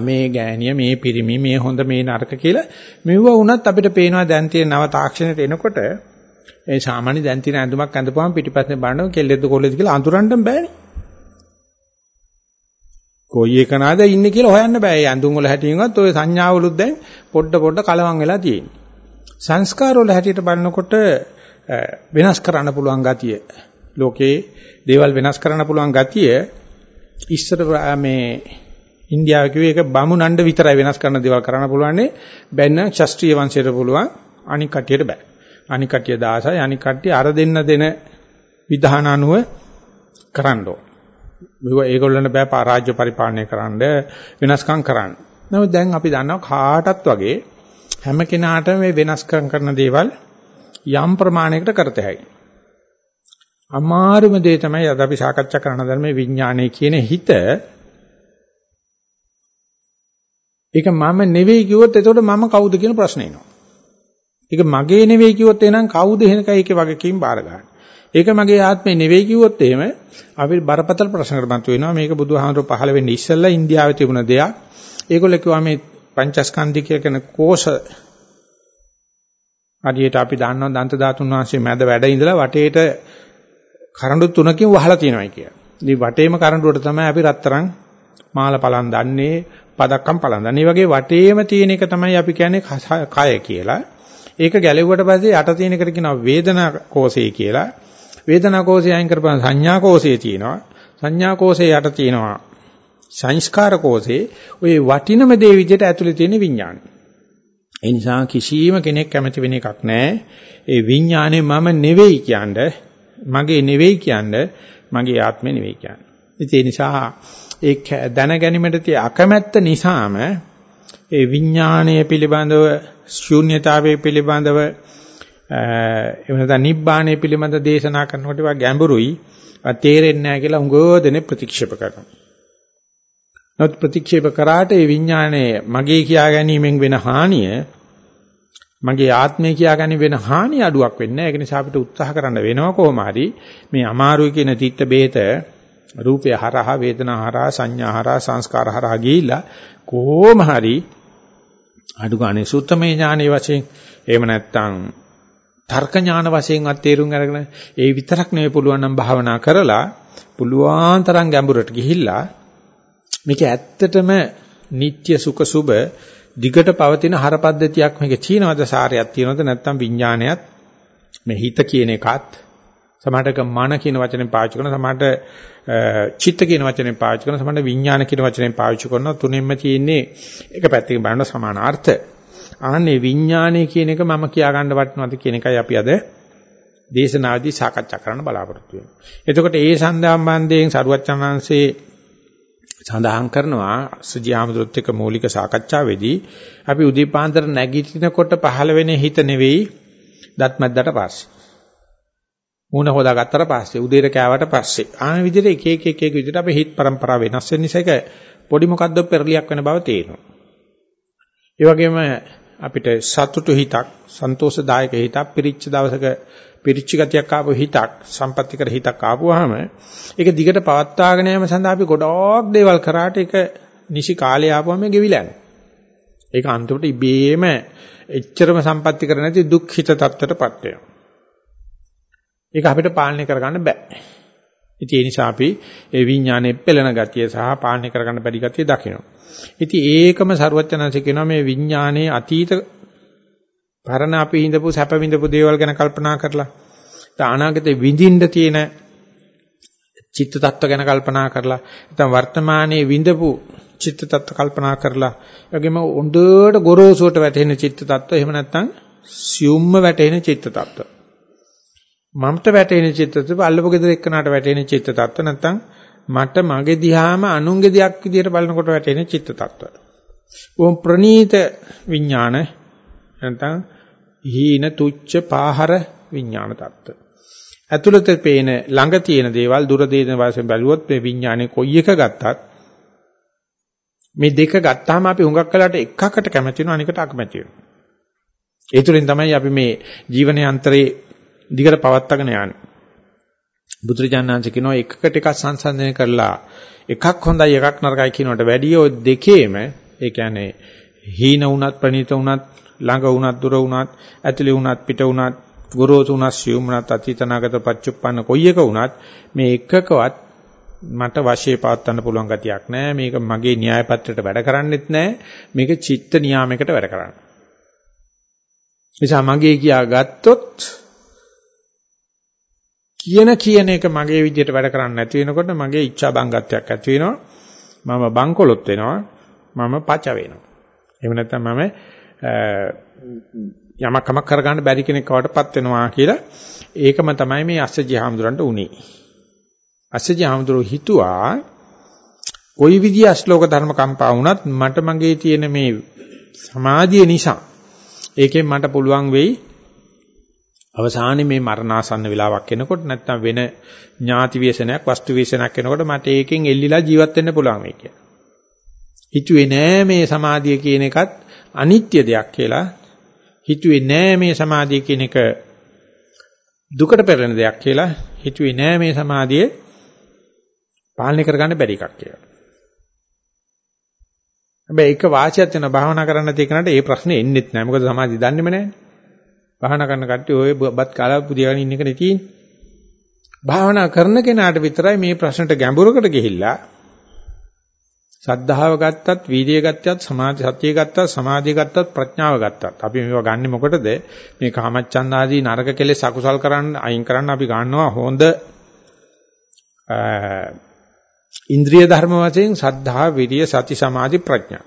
මේ ගෑණිය මේ පිරිමි මේ හොඳ මේ නරක කියලා මෙවුව වුණත් අපිට පේනවා දැන් තියෙන නව තාක්ෂණයට එනකොට ඒ සාමාන්‍ය දැන් තියෙන ඇඳුමක් අඳපුවම පිටිපස්සේ බලනවා කෙල්ලෙද්ද කොල්ලෙද්ද කියලා අඳුරන්න බෑනේ. කොයි එකනද ඉන්නේ කියලා හොයන්න බෑ. ඒ ඇඳුම් වල හැටියෙන්වත් ওই සංඥාවලුත් දැන් පොඩ පොඩ කලවම් වෙලා තියෙන්නේ. සංස්කාර වල හැටියට බලනකොට වෙනස් කරන්න පුළුවන් ගතිය. ලෝකේ දේවල් වෙනස් කරන්න පුළුවන් ගතිය ඉස්සර මේ ඉන්දියාවේ කිව්වේ ඒක බමුණන්ඩ විතරයි වෙනස් කරන දේවල් කරන්න පුළුවන්නේ බැන්න ශාස්ත්‍රීය වංශයට පුළුවන් අනික් කටියට බෑ. අනික් කටිය 16යි අනික් කටිය අර දෙන්න දෙන විධාන අනුව කරන්න ඕන. මේක ඒගොල්ලන්ට බෑ රාජ්‍ය පරිපාලනය කරන්න වෙනස්කම් කරන්න. නමුත් දැන් අපි දන්නවා කාටත් වගේ හැම කෙනාටම මේ වෙනස්කම් කරන දේවල් යම් ප්‍රමාණයකට කරත හැකියි. අමාරුම දේ තමයි අද අපි සාකච්ඡා කරන ධර්මයේ විඥානය කියන හිත ඒක මම නෙවෙයි කිව්වොත් එතකොට මම කවුද කියන ප්‍රශ්නේ එනවා. ඒක මගේ නෙවෙයි කිව්වොත් එහෙනම් කවුද එහෙනකයි ඒකේ වගකීම් බාර ගන්න. ඒක මගේ ආත්මේ නෙවෙයි කිව්වොත් එහෙම අපි බරපතල ප්‍රශ්නකට මතු වෙනවා. මේක බුදුහාමර පහළ වෙන්නේ ඉස්සෙල්ලා ඉන්දියාවේ තිබුණ දෙයක්. ඒගොල්ලෝ කිව්වා මේ පංචස්කන්ධික කියන කෝෂ අදියට අපි දන්නවා දන්ත ධාතුන් වහන්සේ මැද වැඩ ඉඳලා වටේට කරඬු තුනකින් වහලා තියෙනවා කියලා. ඉතින් වටේම කරඬුවට තමයි අපි රත්තරන් මාල පලන් දන්නේ, පදක්කම් පලන් දන්නේ. මේ වගේ වටේම තියෙන එක තමයි අපි කියන්නේ කය කියලා. ඒක ගැලෙව්වට පස්සේ යට තියෙන එකට කියනවා වේදනා කෝෂය කියලා. වේදනා කෝෂය අයින් කරපුවම සංඥා කෝෂය තියෙනවා. සංඥා කෝෂය යට තියෙනවා සංස්කාර කෝෂේ ওই වටිනම දේ විදිහට ඇතුලේ තියෙන විඥානය. ඒ නිසා කිසියම් කෙනෙක් කැමති වෙන එකක් නැහැ. ඒ විඥානේ මම නෙවෙයි කියන්නේ මගේ නෙවෙයි කියන්නේ මගේ ආත්මේ නෙවෙයි කියන්නේ. ඒ නිසා ඒ දැන ගැනීමට තිය අකමැත්ත නිසාම ඒ විඥාණය පිළිබඳව ශූන්‍යතාවය පිළිබඳව එහෙම නැත්නම් නිබ්බාණය පිළිබඳ දේශනා කරනකොට ඒවා ගැඹුරුයි තේරෙන්නේ නැහැ කියලා උගෝ දෙනේ ප්‍රතික්ෂේප කරනවා. නමුත් ප්‍රතික්ෂේප කරාට ඒ විඥාණය මගේ කියා ගැනීමෙන් වෙන හානිය මගේ ආත්මය කියා ගැනීම වෙන හානිය අඩුවක් වෙන්නේ නැහැ. ඒක නිසා අපිට උත්සාහ කරන්න වෙනවා කොහොම හරි මේ අමාරුයි කියන තිත්ත බේත රූපය හරහා වේදනා හරහා සංඥා හරහා සංස්කාර හරහා ගිහිලා කොහොම හරි අඩු ගානේ සුත්තමේ ඥානයේ වශයෙන් එහෙම නැත්නම් තර්ක ඥාන වශයෙන්වත් තේරුම් අරගෙන ඒ විතරක් නෙවෙයි පුළුවන් නම් භාවනා කරලා පුළුවන් තරම් ගැඹුරට ගිහිල්ලා මේක ඇත්තටම නিত্য සුඛ සුබ දිගට පවතින හරපද්ධතියක් මේක චීනවද සාරයක් තියනවද නැත්නම් විඥානයත් මේ හිත කියන එකත් සමහරට මන කියන වචනේ පාවිච්චි කරන සමහරට චිත්ත කියන වචනේ පාවිච්චි කරන සමහරට විඥාන කියන වචනේ පාවිච්චි කරන තුනෙන්ම තියෙන්නේ එක පැත්තකින් බලන සමාන අර්ථ. ආන්නේ විඥානය කියන එක මම කියා ගන්න වටිනවද කියන එකයි අපි අද දේශනාදී සාකච්ඡා කරන්න බලාපොරොත්තු වෙන්නේ. එතකොට ඒ සම්බන්ධයෙන් සරුවච්චන්හන්සේ සඳහන් කරනවා සුජියාමදුත් එක්ක මූලික සාකච්ඡාවේදී අපි උදීපාන්තර නැගිටිනකොට පහළ වෙන හිත නෙවෙයි දත් මැද්දට පස්සේ මූණ හොදාගත්තට පස්සේ උදේට කෑවට පස්සේ ආන විදිහට එක එක එක එක විදිහට අපේ හිත પરම්පරාව වෙනස් වෙන නිසා ඒක පොඩි මොකද්ද පෙරලියක් වෙන බව තේරෙනවා. ඒ වගේම අපිට සතුටු හිතක්, සන්තෝෂදායක හිතක්, පිරිච්ච දවසක පිරිච්ච ගතියක් ආපු හිතක්, සම්පත්‍තිකර හිතක් ආපුවාම ඒක දිගට පවත්වාගෙන යාම සඳහා අපි ගොඩක් දේවල් කරාට ඒක නිසි කාලේ ආපුවම ගෙවිලා යනවා. ඒක අන්තිමට ඉබේම එච්චරම සම්පත්‍තිකර නැති දුක්ඛිත තත්ත්වයටපත් වෙනවා. ඒක අපිට පාලනය කරගන්න බෑ. ඉතින් ඒ නිසා අපි ඒ විඥානයේ පෙළෙන ගතිය සහ පාලනය කරගන්න බැරි ගතිය දකිනවා. ඉතින් ඒකම ਸਰවඥාන්සේ කියනවා මේ විඥානයේ අතීත පරණ අපි හිඳපු සැප විඳපු දේවල් ගැන කල්පනා කරලා අනාගතේ විඳින්න තියෙන චිත්ත tattwa ගැන කල්පනා කරලා නැත්නම් වර්තමානයේ විඳපු චිත්ත tattwa කල්පනා කරලා එවැගේම හොඳට ගොරෝසුවට වැටෙන චිත්ත tattwa එහෙම නැත්නම් සියුම්ම වැටෙන චිත්ත tattwa මමට වැටෙන චිත්ත tattwa අල්ලපු ගෙදර එක්කනට වැටෙන චිත්ත tattwa නැත්නම් මට මගේ දිහාම අනුන්ගේ දෙයක් විදියට බලනකොට වැටෙන චිත්ත tattwa. ඕම් ප්‍රනීත විඥාන නැත්නම් හීන තුච්ච පාහර විඥාන tattwa. ඇතුළත පේන ළඟ තියෙන දේවල් දුර දේන වශයෙන් බැලුවොත් මේ විඥානේ කොයි එක ගත්තත් මේ දෙක ගත්තාම අපි හුඟක් කලකට එකකට කැමති වෙනවා අනිකට අකමැති වෙනවා. ඒ තුලින් තමයි අපි මේ ජීවන යන්ත්‍රයේ දිගට පවත්වාගෙන යන්නේ. බුදුරජාණන්සේ කියනවා එකකට එකක් සංසන්දනය කරලා එකක් හොඳයි එකක් නරකයි කියනකට වැඩිය ඔය දෙකේම ඒ කියන්නේ හීන වුණත් ප්‍රණීත වුණත් ළඟ වුණත් දුර වුණත් ඇතුලේ වුණත් පිට වුණත් ගොරෝසු වුණත් සියුම් වුණත් අතීතනාගත පච්චුප්පන්න කොයි එක වුණත් මේ එකකවත් මට වශයේ පවත්වන්න පුළුවන් ගතියක් නැහැ මේක මගේ න්‍යාය පත්‍රයට වැඩ කරන්නෙත් නැහැ මේක චිත්ත නියාමයකට වැඩ කරන්නේ. නිසා මගේ කියා ගත්තොත් කියන කියන එක මගේ විදිහට වැඩ කරන්නේ නැති වෙනකොට මගේ ઈચ્છා බංගත්වයක් ඇති වෙනවා. මම බංකොලොත් වෙනවා. මම පච වෙනවා. එහෙම නැත්නම් මම යමක් කමක් කරගන්න බැරි කෙනෙක් වඩපත් වෙනවා කියලා ඒකම තමයි මේ අස්සජී හාමුදුරන්ට උනේ. අස්සජී හාමුදුරුවෝ හිතුවා කොයි විදිය අශ්ලෝක ධර්ම කම්පා වුණත් මට මගේ තියෙන මේ සමාධිය නිසා ඒකෙන් මට පුළුවන් වෙයි අවසානයේ මේ මරණාසන්න වෙලාවක් එනකොට නැත්නම් වෙන ඥාති වේසනයක් වස්තු වේසනයක් එනකොට මට ඒකෙන් එල්ලිලා ජීවත් වෙන්න පුළුවන් වෙයි කියලා. හිතුවේ නෑ මේ සමාධිය කියන එකත් අනිත්‍ය දෙයක් කියලා. හිතුවේ නෑ මේ සමාධිය කියන එක දුකට පෙරලෙන දෙයක් කියලා. හිතුවේ නෑ මේ සමාධිය පාලනය කරගන්න බැරි එකක් කියලා. හැබැයි එක වාසියක් වෙන භාවනා කරන්න තියෙනකට ඒ ප්‍රශ්නේ එන්නෙත් නෑ. මොකද සමාධිය දන්නේම නෑනේ. භාවනා කරන කට්ටිය ඔය බත් කාලා පුදියාගෙන ඉන්න එක නෙතියි. භාවනා කරන කෙනාට විතරයි මේ ප්‍රශ්නට ගැඹුරකට ගිහිල්ලා සද්ධාව ගත්තත්, වීර්යය ගත්තත්, සමාධි සතිය ගත්තත්, සමාධිය ගත්තත්, ප්‍රඥාව ගත්තත්. අපි මේවා ගන්නෙ මොකටද? මේ කාමච්ඡන්ද ආදී නරක කෙලෙස් අකුසල් කරන්න අයින් කරන්න අපි ගන්නවා හොඳ ඉන්ද්‍රිය ධර්ම වශයෙන් සද්ධා, විරිය, සති, සමාධි, ප්‍රඥා.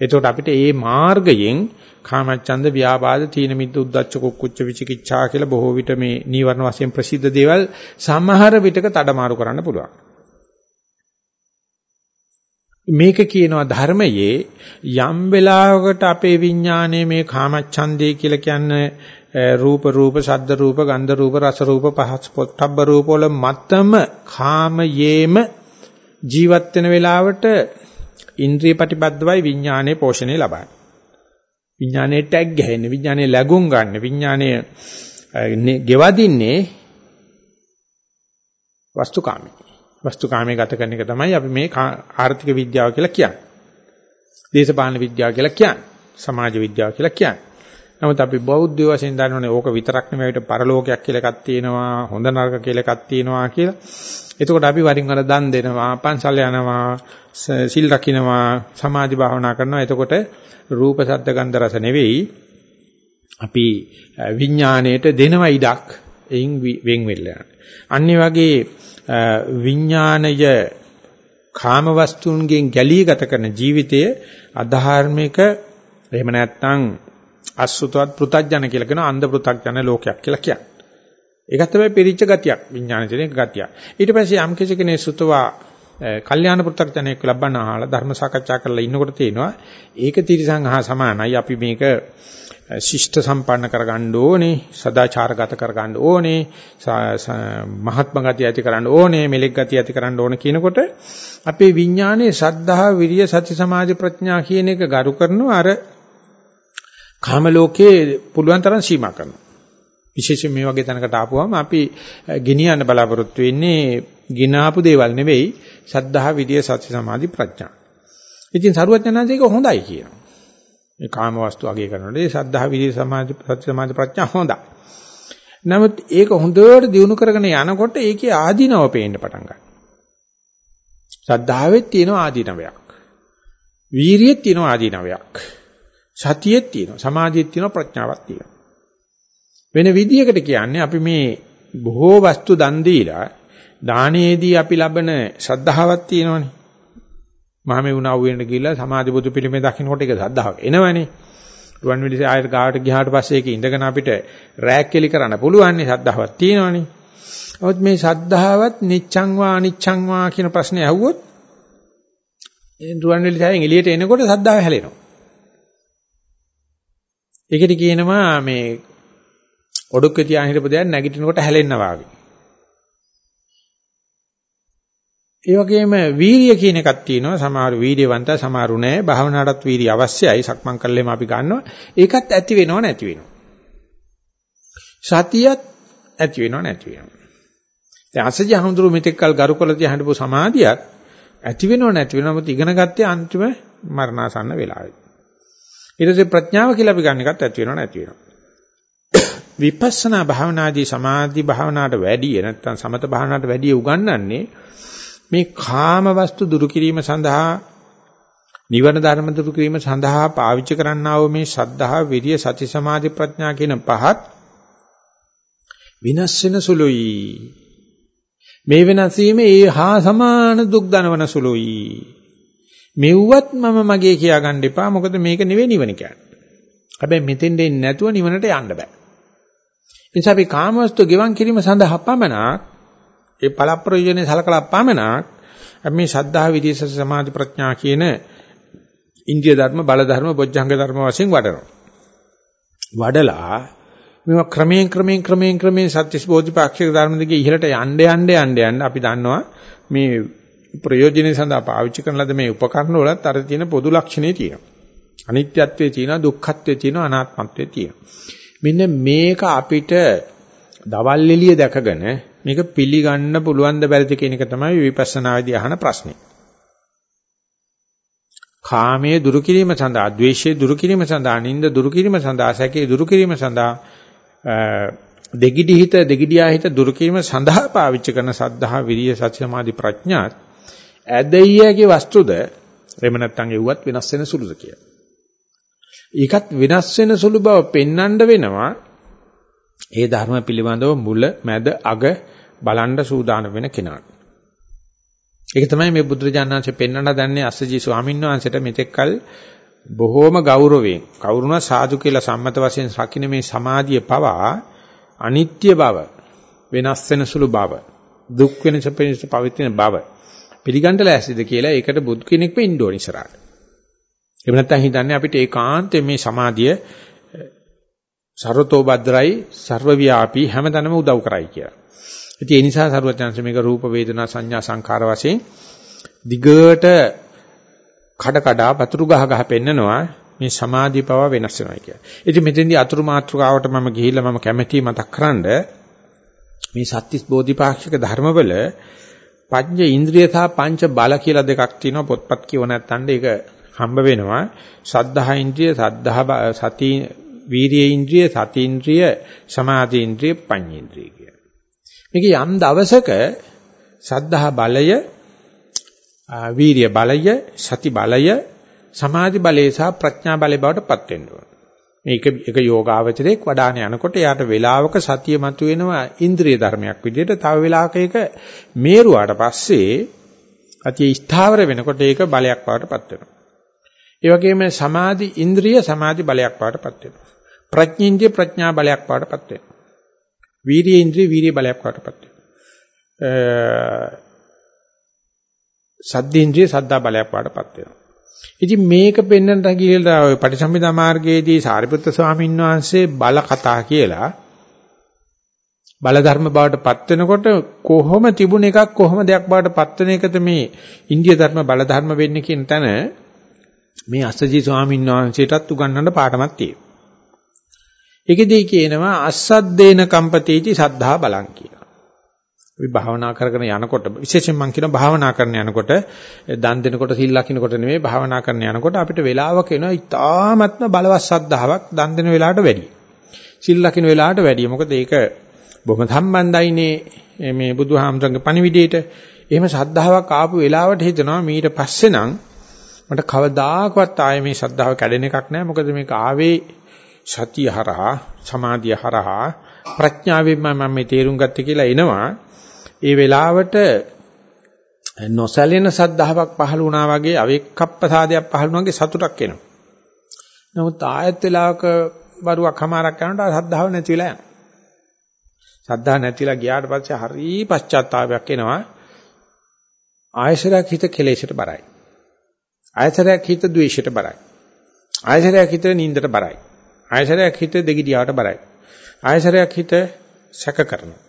එතකොට අපිට මේ මාර්ගයෙන් කාමච්ඡන්ද ව්‍යාපාද තීන මිද්ද උද්දච්ච කුක්කුච්ච විචිකිච්ඡා කියලා බොහෝ විට මේ නීවරණ වශයෙන් ප්‍රසිද්ධ දේවල් සමහර විටක තඩමාරු කරන්න පුළුවන්. මේක කියනවා ධර්මයේ යම් වෙලාවකට අපේ විඥානයේ මේ කාමච්ඡන්දේ කියලා කියන්නේ රූප රූප ශබ්ද රූප ගන්ධ රූප රස රූප පහස් පොට්ටබ්බ රූප වල මතම කාමයේම ජීවත් වෙන වෙලාවට ඉන්ද්‍රිය ප්‍රතිබද්ධවයි විඥානයේ පෝෂණය ලබන්නේ. විඥානයේ ටැග් ගහන්නේ විඥානයේ ලැබුම් ගන්න විඥානයේ ගෙවදින්නේ වස්තුකාමී. වස්තුකාමී ගත කරන එක තමයි අපි මේ ආර්ථික විද්‍යාව කියලා කියන්නේ. දේශපාලන විද්‍යාව කියලා කියන්නේ. සමාජ විද්‍යාව කියලා කියන්නේ. නමුත් අපි බෞද්ධ වශයෙන් දන්නෝනේ ඕක විතරක් නෙමෙයි පරලෝකයක් කියලා එකක් තියෙනවා හොඳ නරක කියලා එකක් තියෙනවා කියලා. එතකොට අපි වරින් වර දන් දෙනවා, පන්සල් යනවා, සිල් රකින්නවා, සමාධි භාවනා කරනවා. එතකොට රූප, ශබ්ද, ගන්ධ, රස නෙවෙයි අපි විඥාණයට දෙනව ඉඩක් එයින් වෙන් වෙලා. අනිත් වගේ විඥාණය කාම වස්තුන්ගෙන් ගැලී ගත කරන ජීවිතය අධාර්මික එහෙම නැත්නම් අසුතවත් පෘතජන කියලා කියන අන්ධ පෘතජන ලෝකයක් කියලා කියන්නේ. ඒක තමයි පිරිච්ච ගතියක් විඥාන කියන ගතිය. ඊට පස්සේ යම් කිසි කෙනෙක් සුතවා කල්යාණ පෘතජනෙක් ලබන්න අහලා ධර්ම සාකච්ඡා කරලා ඉන්නකොට තේනවා ඒක තිරසං අහ සමානයි අපි මේක ශිෂ්ට සම්පන්න කරගන්න ඕනේ සදාචාරගත කරගන්න ඕනේ මහත්ම ගතිය ඇති කරන්න ඕනේ මෙලෙක් ගතිය ඇති කරන්න ඕනේ කියනකොට අපේ විඥානයේ සද්ධා විරිය සති සමාධි ප්‍රඥා කියන එක ගරු කරනවා අර කාම ලෝකේ පුළුවන් තරම් සීමා කරනවා. විශේෂයෙන් මේ වගේ තැනකට ආපුවම අපි ගෙනියන්න බලාපොරොත්තු වෙන්නේ ගිනාපු දේවල් නෙවෙයි සද්ධා විදිය සති සමාධි ප්‍රඥා. ඉතින් සරුවචනාංශයක හොඳයි කියනවා. මේ කාම වස්තු අගය කරනකොට සද්ධා විදිය සමාධි සති සමාධි ප්‍රඥා හොඳයි. නමුත් ඒක හොඳට දියුණු කරගෙන යනකොට ඒකේ ආධිනව පේන්න පටන් ගන්නවා. සද්ධාවෙත් තියෙන ආධිනවයක්. වීරියෙත් තියෙන ආධිනවයක්. සතියෙත් තියෙනවා සමාධියෙත් තියෙනවා ප්‍රඥාවක් තියෙනවා වෙන විදියකට කියන්නේ අපි මේ බොහෝ වස්තු දන් දීලා දානයේදී අපි ලබන ශ්‍රද්ධාවක් තියෙනවනේ. මහමෙ වුණා වෙන්න ගිහිල්ලා සමාධි බුදු පිළිමේ දකින්නකොට ඒක ශ්‍රද්ධාවක් එනවනේ. රුවන්වැලි ආයත ගාවට ගියාට පස්සේ ඒක ඉඳගෙන අපිට රැක් කෙලි කරන්න පුළුවන් නේ ශ්‍රද්ධාවක් තියෙනවනේ. නමුත් මේ ශ්‍රද්ධාවත් නිච්ඡං වා අනිච්ඡං වා කියන ප්‍රශ්නේ ඇහුවොත් රුවන්වැලි සෑයෙන් එළියට එනකොට ශ්‍රද්ධාව හැලෙනවා. ඒකට කියනවා මේ ඔඩොක්කේ තියාගෙන හිටපු දෙයක් නැගිටිනකොට හැලෙන්නවා වගේ. ඒ වගේම වීරිය කියන එකක් තියෙනවා. සමහර වීර්යවන්ත සමහරු නැහැ භාවනාවටත් වීරිය අවශ්‍යයි. සක්මන් කළේම අපි ගන්නවා. ඒකත් ඇති වෙනව නැති වෙනව. සතියත් ඇති වෙනව නැති වෙනව. දැන් අසජ හඳුරු මෙතෙක් කල් ගරු කළ තියහඬපු සමාධියත් ඇති වෙනව නැති වෙනව. මොකද ඉගෙන ගත්තේ අන්තිම මරණාසන්න වෙලාවේ. ඊට පස්සේ ප්‍රඥාව කියලා අපි ගන්න එකත් ඇති වෙනව නැති වෙනව. විපස්සනා භාවනාදී සමාධි භාවනාවට වැඩිය නැත්නම් සමත භාවනාවට වැඩිය උගන්වන්නේ මේ කාම වස්තු දුරු කිරීම සඳහා නිවන ධර්ම දුරු කිරීම සඳහා පාවිච්චි කරන්නා වූ මේ ශද්ධහා විරිය සති සමාධි ප්‍රඥා කියන පහත් විනාශ වෙන සුළුයි මේ වෙනස් වීම ඒ හා සමාන දුක් දනවන සුළුයි මෙව්වත් මම මගේ කියා ගන්න එපා. මොකද මේක නෙවෙයි නිවන කියන්නේ. හැබැයි මෙතෙන් දෙන්නේ නැතුව නිවනට යන්න බෑ. නිසා අපි කාමවස්තු ගෙවන් කිරීම සඳහා පමණක් ඒ පළප්‍රයෝජනේ සලකලා පමණක් අපි මේ ශද්ධා විදේශ සමාධි ප්‍රඥා කියන ඉන්දිය ධර්ම බල ධර්ම බොජ්ජංග ධර්ම වශයෙන් වඩනවා. වඩලා මේවා ක්‍රමයෙන් ක්‍රමයෙන් ක්‍රමයෙන් ක්‍රමයෙන් සත්‍විස් බෝධිපාක්ෂික ධර්ම දිගේ ඉහළට යන්න යන්න යන්න යන්න අපි දන්නවා මේ ප්‍රයෝජනෙ සඳහා පාවිච්චි කරන ලද මේ උපකරණ වලත් අර තියෙන පොදු ලක්ෂණේ තියෙනවා. අනිත්‍යත්වයේ තියෙනවා, දුක්ඛත්වයේ තියෙනවා, අනාත්මත්වයේ තියෙනවා. මෙන්න මේක අපිට දවල් එළිය දැකගෙන මේක පිළිගන්න පුළුවන් ද බැරිද කියන එක තමයි විපස්සනාවේදී අහන ප්‍රශ්නේ. කාමයේ දුරු කිරීම සඳහා, ද්වේෂයේ දුරු කිරීම සඳහා, නිନ୍ଦ දුරු කිරීම සඳහා, සැකේ දුරු කිරීම සඳහා දෙගිඩි හිත දෙගිඩියා හිත දුරු කිරීම සඳහා පාවිච්චි කරන සද්ධා, විරිය, සති, සමාධි, ප්‍රඥාත් ඇදහියගේ වස්තුද එහෙම නැත්නම් එව්වත් වෙනස් වෙන සුළුද කියලා. ඒකත් වෙනස් වෙන සුළු බව පෙන්වන්න වෙනවා. ඒ ධර්ම පිළිබඳව මුල, මැද, අග බලන්න සූදානම් වෙන කෙනාට. ඒක තමයි මේ බුදුරජාණන් වහන්සේ පෙන්වන්න දන්නේ අස්සජී ස්වාමීන් වහන්සේට මෙතෙක්කල් බොහෝම ගෞරවයෙන් කවුරුණා සාදු කියලා සම්මත වශයෙන් රකින්න මේ සමාධිය පවා අනිත්‍ය බව වෙනස් වෙන සුළු බව දුක් වෙනස පිණිස පවතින බව පිළිගන්න ලෑස්තිද කියලා ඒකට බුදු කෙනෙක් වෙන්න ඕන ඉස්සරහට. එහෙම නැත්නම් හිතන්නේ අපිට ඒකාන්තයෙන් මේ සමාධිය ਸਰවතෝ භද්‍රයි ਸਰවව්‍යාපී හැමතැනම උදව් කරයි කියලා. ඉතින් ඒ නිසා සරුවචාන්ස මේක රූප වේදනා සංඥා සංකාර වශයෙන් දිගට කඩ කඩා වතුරු ගහ ගහ පෙන්නනවා මේ සමාධිය පව වෙනස් වෙනවා කියලා. ඉතින් මෙතෙන්දී අතුරු මාත්‍රකාවට මම ගිහිල්ලා මම කැමැති මතක්කරනද මේ සත්‍තිස් බෝධිපාක්ෂික ධර්මවල පඤ්ච ඉන්ද්‍රිය සහ පංච බල කියලා දෙකක් තියෙනවා පොත්පත් කියව නැත්නම් ඒක හම්බ වෙනවා. සද්ධා ඉන්ද්‍රිය, සද්ධා සති වීරිය ඉන්ද්‍රිය, සති ඉන්ද්‍රිය, සමාධි ඉන්ද්‍රිය, පඤ්ඤේන්ද්‍රිය කියලා. මේක යම් දවසක සද්ධා බලය වීරිය බලය, සති බලය, සමාධි බලය සහ ප්‍රඥා බලය බවට පත් වෙන්න ඕන. මේක එක යෝගාවචරයක් වඩාන යනකොට යාට වේලාවක සතිය මතුවෙනවා ඉන්ද්‍රිය ධර්මයක් විදිහට. තව වේලාවක ඒක මේරුවාට පස්සේ අතිය ස්ථාවර වෙනකොට ඒක බලයක් බවට පත් වෙනවා. ඒ වගේම සමාධි ඉන්ද්‍රිය සමාධි බලයක් බවට පත් වෙනවා. ප්‍රඥින්ද්‍රිය ප්‍රඥා බලයක් බවට පත් වෙනවා. වීරිය ඉන්ද්‍රිය වීරිය බලයක් බවට පත් වෙනවා. සද්දේන්ද්‍රිය සද්දා බලයක් වඩපත් වෙනවා. ඉතින් මේක පෙන්වන්නට ගිහිල්ලා ඔය පටිසම්භිදා මාර්ගයේදී සාරිපුත්‍ර ස්වාමීන් වහන්සේ බල කතා කියලා බල ධර්ම බවට පත් වෙනකොට කොහොම තිබුණ එකක් කොහොම දෙයක් බවට පත් වෙන එකද මේ ඉන්දිය ධර්ම බල ධර්ම වෙන්නේ කියන තැන මේ අස්සජී ස්වාමීන් වහන්සේටත් උගන්වන්න පාඩමක් තියෙනවා. ඒකෙදී කියනවා අස්සද්දේන කම්පතේති සද්ධා බලං කියලා. අපි භාවනා කරගෙන යනකොට විශේෂයෙන් මම කියන භාවනා කරන යනකොට දන් දෙනකොට සිල් ලකිනකොට නෙමෙයි භාවනා කරන යනකොට අපිට වෙලාවක එනවා ඉතාමත්ම බලවත් සද්ධාාවක් දන් දෙන වෙලාවට වැඩි. සිල් ලකින වෙලාවට වැඩි. මොකද ඒක බොහොම සම්බන්ධයිනේ මේ බුදුහාමරගේ පණිවිඩයට. එහෙම සද්ධාාවක් ආපු වෙලාවට හිතනවා මීට පස්සේ නම් මට කවදාකවත් ආයේ මේ සද්ධාව කැඩෙන එකක් නැහැ. මොකද මේක ආවේ සතිය හරහා, සමාධිය හරහා, ප්‍රඥාවෙන් මම මේ තේරුම් ගත්තේ කියලා එනවා. ඒ වෙලාවට නොසැලෙන සද්ධාාවක් පහළ වුණා වගේ අවික්කප්පසාදයක් පහළ වුණා වගේ සතුටක් එනවා. නමුත් ආයත් වෙලාවක බරුවක් හමාරක් කරනකොට සද්ධාව නැති වෙලා යනවා. සද්ධා නැතිලා ගියාට පස්සේ හරි පශ්චාත්තාවයක් එනවා. ආයශරයක් හිත කෙලෙසට බරයි. ආයශරයක් හිත ද්වේෂයට බරයි. ආයශරයක් හිත නින්දට බරයි. ආයශරයක් හිත දෙගිඩියාවට බරයි. ආයශරයක් හිත සැක කරනවා.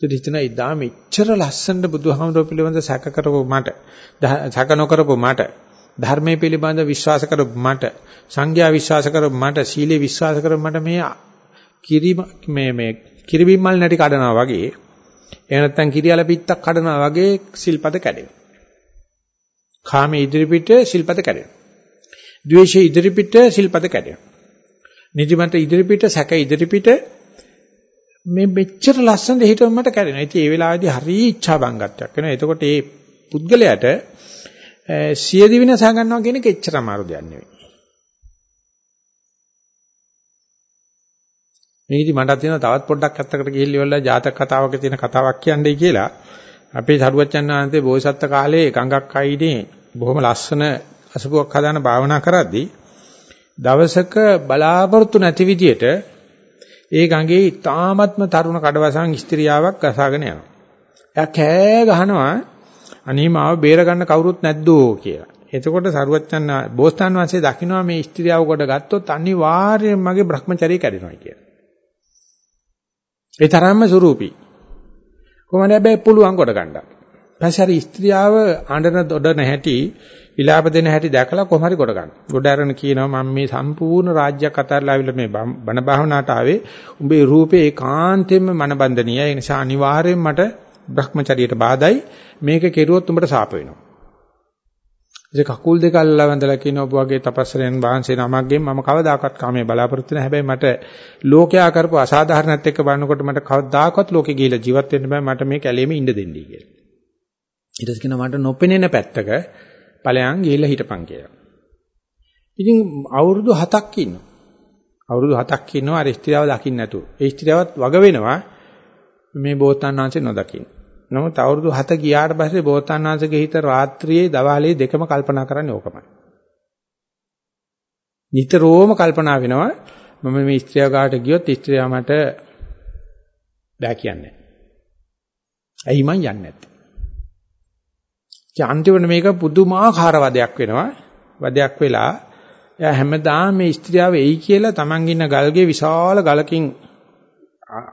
ඒත් හිතන ඉදා මෙච්චර ලස්සනට බුදුහාමුදුරුවෝ පිළිබඳ සැක කරපො මට සැක නොකරපො මට ධර්මයේ පිළිබඳ විශ්වාස කරපො මට සංඝයා විශ්වාස කරපො මට සීලේ විශ්වාස කරපො මට මේ කිරි මේ මේ කිරිබිම් මල් නැටි කඩනවා වගේ එහෙම නැත්නම් කිරියල පිටක් කඩනවා වගේ සිල්පද කැඩෙනවා. කාමයේ ඉදිරිපිට සිල්පද කැඩෙනවා. ද්වේෂයේ ඉදිරිපිට සිල්පද කැඩෙනවා. නිදිමත ඉදිරිපිට සැක ඉදිරිපිට මේ මෙච්චර ලස්සනට හිටවම මට කැඩෙනවා. ඉතින් ඒ වෙලාවේදී හරි ඉච්ඡා බංගත්වයක් වෙනවා. එතකොට මේ පුද්ගලයාට සිය දිවිනස ගන්නවා කියන එක එච්චර අමාරු දෙයක් නෙවෙයි. මේකදි මටත් තියෙනවා තවත් පොඩ්ඩක් අත්තකට ගිහිල්ලා ඉවරලා ජාතක කතාවක තියෙන කතාවක් කියන්නයි කියලා. අපේ සරුවච්චන් වහන්සේ බෝසත්ත්ව කාලේ ගඟක් අයිනේ බොහොම ලස්සන අසපුවක් හදාන භාවනා කරද්දී දවසක බලාපොරොත්තු නැති විදියට ඒ ගඟේ ඊ타ත්ම තරුණ කඩවසන් ස්ත්‍රියාවක් ගසාගෙන යනවා. එයා කෑ ගහනවා අනේ මාව බේර ගන්න කවුරුත් නැද්දෝ කියලා. එතකොට සරුවච්චන් බෝසතාන් වහන්සේ දකින්නවා මේ ස්ත්‍රියව කොට ගත්තොත් අනිවාර්යයෙන් මගේ Brahmacharya කැඩෙනවා කියලා. ඒ තරම්ම ස්වරූපී. කොහොමද හැබැයි පුළුවන් කොට ගන්න. පස්සේ හරි ස්ත්‍රියව අඬන දොඩ නැහැටි විලාප දෙන හැටි දැකලා කොහොම හරි කොට ගන්න. ගොඩ අරගෙන කියනවා මම මේ සම්පූර්ණ රාජ්‍යයක් අතරලා ආවිල්ලා මේ බණ භාවනාවට ආවේ. උඹේ රූපේ ඒකාන්තයෙන්ම මනබන්ධනීය. ඒ නිසා අනිවාර්යයෙන් මට Brahmacharyaට බාධායි. මේක කෙරුවොත් උඹට සාප වෙනවා. ඉතින් කකුල් දෙක අල්ලලා වැඳලා කියන ඔබ වගේ තපස්සරයන් වහන්සේ නමක්ගෙන් මම කවදාකවත් කාමයේ බලාපොරොත්තු නැහැ. හැබැයි මට ලෝකයා කරපු අසාධාරණත් එක්ක බලනකොට මට කවදාකවත් ලෝකේ ගිහිලා ජීවත් වෙන්න බෑ. මට මේ කැලේම ඉන්න දෙන්නයි කියලා. ඊට පස්සේ කියනවා මට නොපෙනෙන පැත්තක ඵලයන් ගිහිල්ලා හිටපන් කියලා. ඉතින් අවුරුදු 7ක් ඉන්නවා. අවුරුදු 7ක් ඉන්නවා අර ස්ත්‍රියව දකින්න නැතුව. ඒ ස්ත්‍රියවත් වග වෙනවා මේ බෝසතාණන්සේ නොදකින්න. නමුත් අවුරුදු 7 ගියාට පස්සේ බෝසතාණන්සේගේ හිත රාත්‍රියේ දවාලේ දෙකම කල්පනා කරන්නේ ඕකමයි. නිතරම කල්පනා වෙනවා මම මේ ස්ත්‍රිය ගාට ගියොත් ස්ත්‍රිය මට බෑ කියන්නේ. ඇයි මං යන්නේ නැත්තේ? අන්තිමට මේක පුදුමාකාර වදයක් වෙනවා. වදයක් වෙලා එයා හැමදාම මේ ස්ත්‍රියව එයි කියලා Taman ඉන්න ගල්ගේ විශාල ගලකින්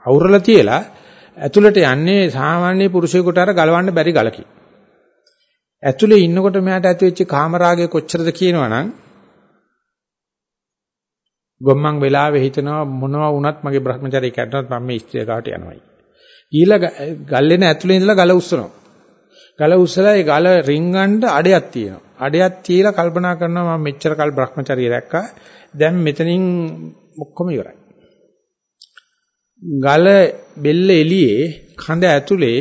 අවුරලා තියලා ඇතුළට යන්නේ සාමාන්‍ය පුරුෂයෙකුට අර ගලවන්න බැරි ගලකින්. ඇතුලේ ඉන්නකොට මෙයාට ඇති වෙච්ච කාමරාගය කොච්චරද කියනවනම් ගොම්මන් වෙලාවේ හිතනවා මොනවා වුණත් මගේ Brahmacharya කැඩනොත් මම මේ ස්ත්‍රිය ගාවට යනවායි. ඊළඟ ගල්ලෙන ඇතුලේ ඉඳලා ගල උස්සනවා. ගල උස්සලා ඒ ගල රින්ගන්න අඩයක් තියෙනවා. අඩයක් තියලා කල්පනා කරනවා මම මෙච්චර කල් Brahmacharya රැක්කා. දැන් මෙතනින් ඔක්කොම ඉවරයි. ගල බෙල්ල එළියේ කඳ ඇතුලේ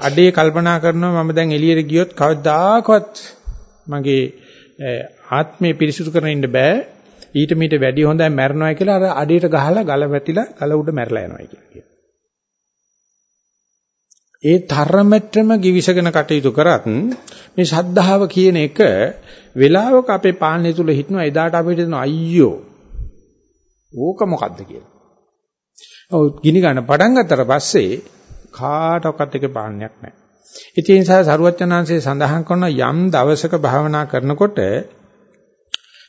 අඩේ කල්පනා කරනවා මම දැන් එළියට ගියොත් කවදාකවත් මගේ ආත්මය පිරිසුදු කරගෙන ඉන්න බෑ ඊට මීට වැඩි හොඳයි මැරෙනවා කියලා අර අඩේට ගහලා ගල වැටිලා ගල උඩ මැරලා යනවා කියලා ඒ තරමටම givisගෙන කටයුතු කරත් මේ ශද්ධාව කියන එක වෙලාවක අපේ පාලනය තුල හිටනවා එදාට අපිට දෙන අයියෝ ඕක මොකද්ද කියලා. ඔව් ගිනි ගන්න පටන් ගත්තට පස්සේ කාටවත් එක පාලනයක් නැහැ. ඒ නිසා සරුවචනාංශයේ සඳහන් කරන යම් දවසක භාවනා කරනකොට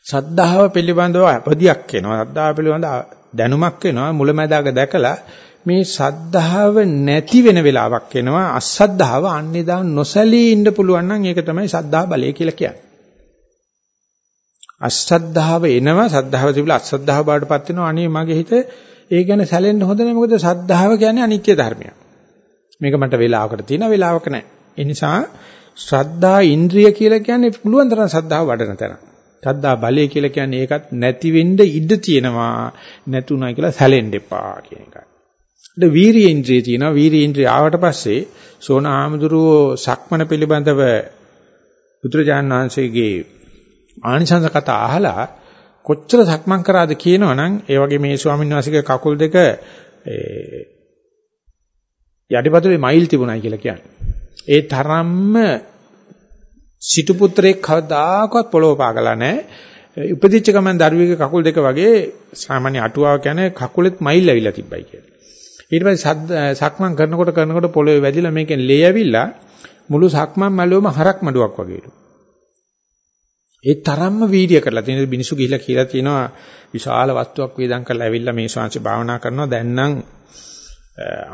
සද්ධාව පිළිබඳව අපදියක් එනවා. සද්ධාව පිළිබඳ දැනුමක් එනවා. මුලැමැදාක දැකලා මේ සද්ධාව නැති වෙන වෙලාවක් එනවා. අසද්ධාව අන්නේදා නොසලී ඉන්න පුළුවන් නම් ඒක තමයි සද්ධා බලය කියලා කියන්නේ. අසද්ධාව එනවා. සද්ධාව තිබිලා අසද්ධාව බාටපත් වෙනවා. අනේ මගේ හිත ඒ ගැන සැලෙන්න හොඳ නැහැ. මොකද සද්ධාව කියන්නේ අනිත්‍ය ධර්මයක්. මේක මට වෙලාවකට තියෙන වෙලාවක නැහැ. ඒ නිසා ශ්‍රද්ධා ඉන්ද්‍රිය කියලා කියන්නේ පුළුවන් තරම් ශ්‍රද්ධාව වඩන තැන. ශ්‍රද්ධා බලය කියලා කියන්නේ ඒකත් නැති වෙන්න ඉඩ තියෙනවා. නැතුණා කියලා සැලෙන්න එපා කියන එකයි. ඊට වීරිය ඉන්ද්‍රිය තියෙනවා. වීරිය ඉන්ද්‍රිය ආවට පස්සේ සෝන ආමඳුරෝ සක්මන පිළිබඳව බුදුරජාණන් වහන්සේගේ ආනිසංස කතා අහලා කොච්චර සක්මන් කරාද කියනවනම් ඒ වගේ මේ ස්වාමීන් වහන්සේගේ කකුල් දෙක යටිපතුලේ මයිල් තිබුණයි කියලා කියන්නේ. ඒ තරම්ම සිටු පුත්‍රයෙක් කවදාකවත් පොළොව පාගලා නැහැ. උපදිච්ච ගමන් දරුවෙකුගේ කකුල් දෙක වගේ සාමාන්‍ය අටුවාව කියන්නේ කකුලෙත් මයිල් ඇවිල්ලා තිබ්බයි කියලා. ඊට පස්සේ සක්මන් කරනකොට කරනකොට පොළොවේ වැදිලා මේකෙන් ලේ ඇවිල්ලා මුළු සක්මන් මළුවම හරක් මඩුවක් වගේලු. ඒ තරම්ම වීර්ය කරලා තියෙන මිනිසු ගිහිලා කියලා තියෙනවා විශාල වස්තුවක් වේදම් කරලා ඇවිල්ලා මේ ශාංශ භාවනා කරනවා දැන් නම්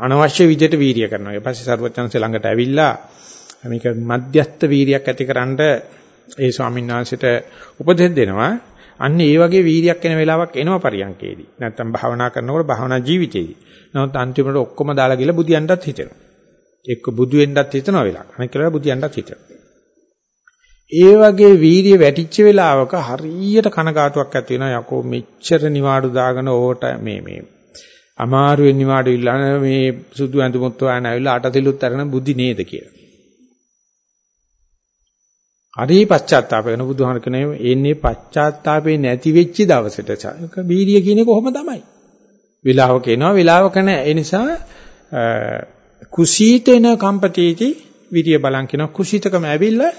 අනවශ්‍ය විදිහට වීර්ය කරනවා. ඊට පස්සේ සරුවචනන්සේ ළඟට ඇවිල්ලා මේක මධ්‍යස්ත වීර්යයක් ඇතිකරන්න ඒ ස්වාමීන් වහන්සේට උපදෙස් දෙනවා. අන්න ඒ වගේ වීර්යයක් එන වෙලාවක් එනවා පරියන්කේදී. නැත්තම් භාවනා කරනකොට භාවනා ජීවිතේදී. නමුත් අන්තිමට ඔක්කොම දාලා ගිහලා බුදියන්ටත් හිතෙනවා. එක්ක බුදු වෙන්නත් හිතනවා වෙලාවක්. අනික වෙලාව බුදියන්ටත් හිතෙනවා. ඒ වගේ වීර්ය වැටිච්ච වෙලාවක හරියට කනගාටුවක් ඇති වෙනවා යකෝ මෙච්චර නිවාඩු දාගෙන ඕට මේ මේ අමාරුවෙන් නිවාඩු ඉල්ලන මේ සුදු ඇඳුමුත් වයන් ඇවිල්ලා අටතිලුත් අරගෙන බුද්ධි නේද කියලා. හරි පශ්චාත්තාප වෙන බුදුහාම කියන්නේ එන්නේ පශ්චාත්තාපේ නැති වෙච්ච දවසට වීර්ය කියන්නේ කොහොම තමයි. විලාවක එනවා විලාවක නැහැ. ඒ නිසා කුසීතේන කම්පතිටි විරිය බලන් කියන කුසීතකම ඇවිල්ලා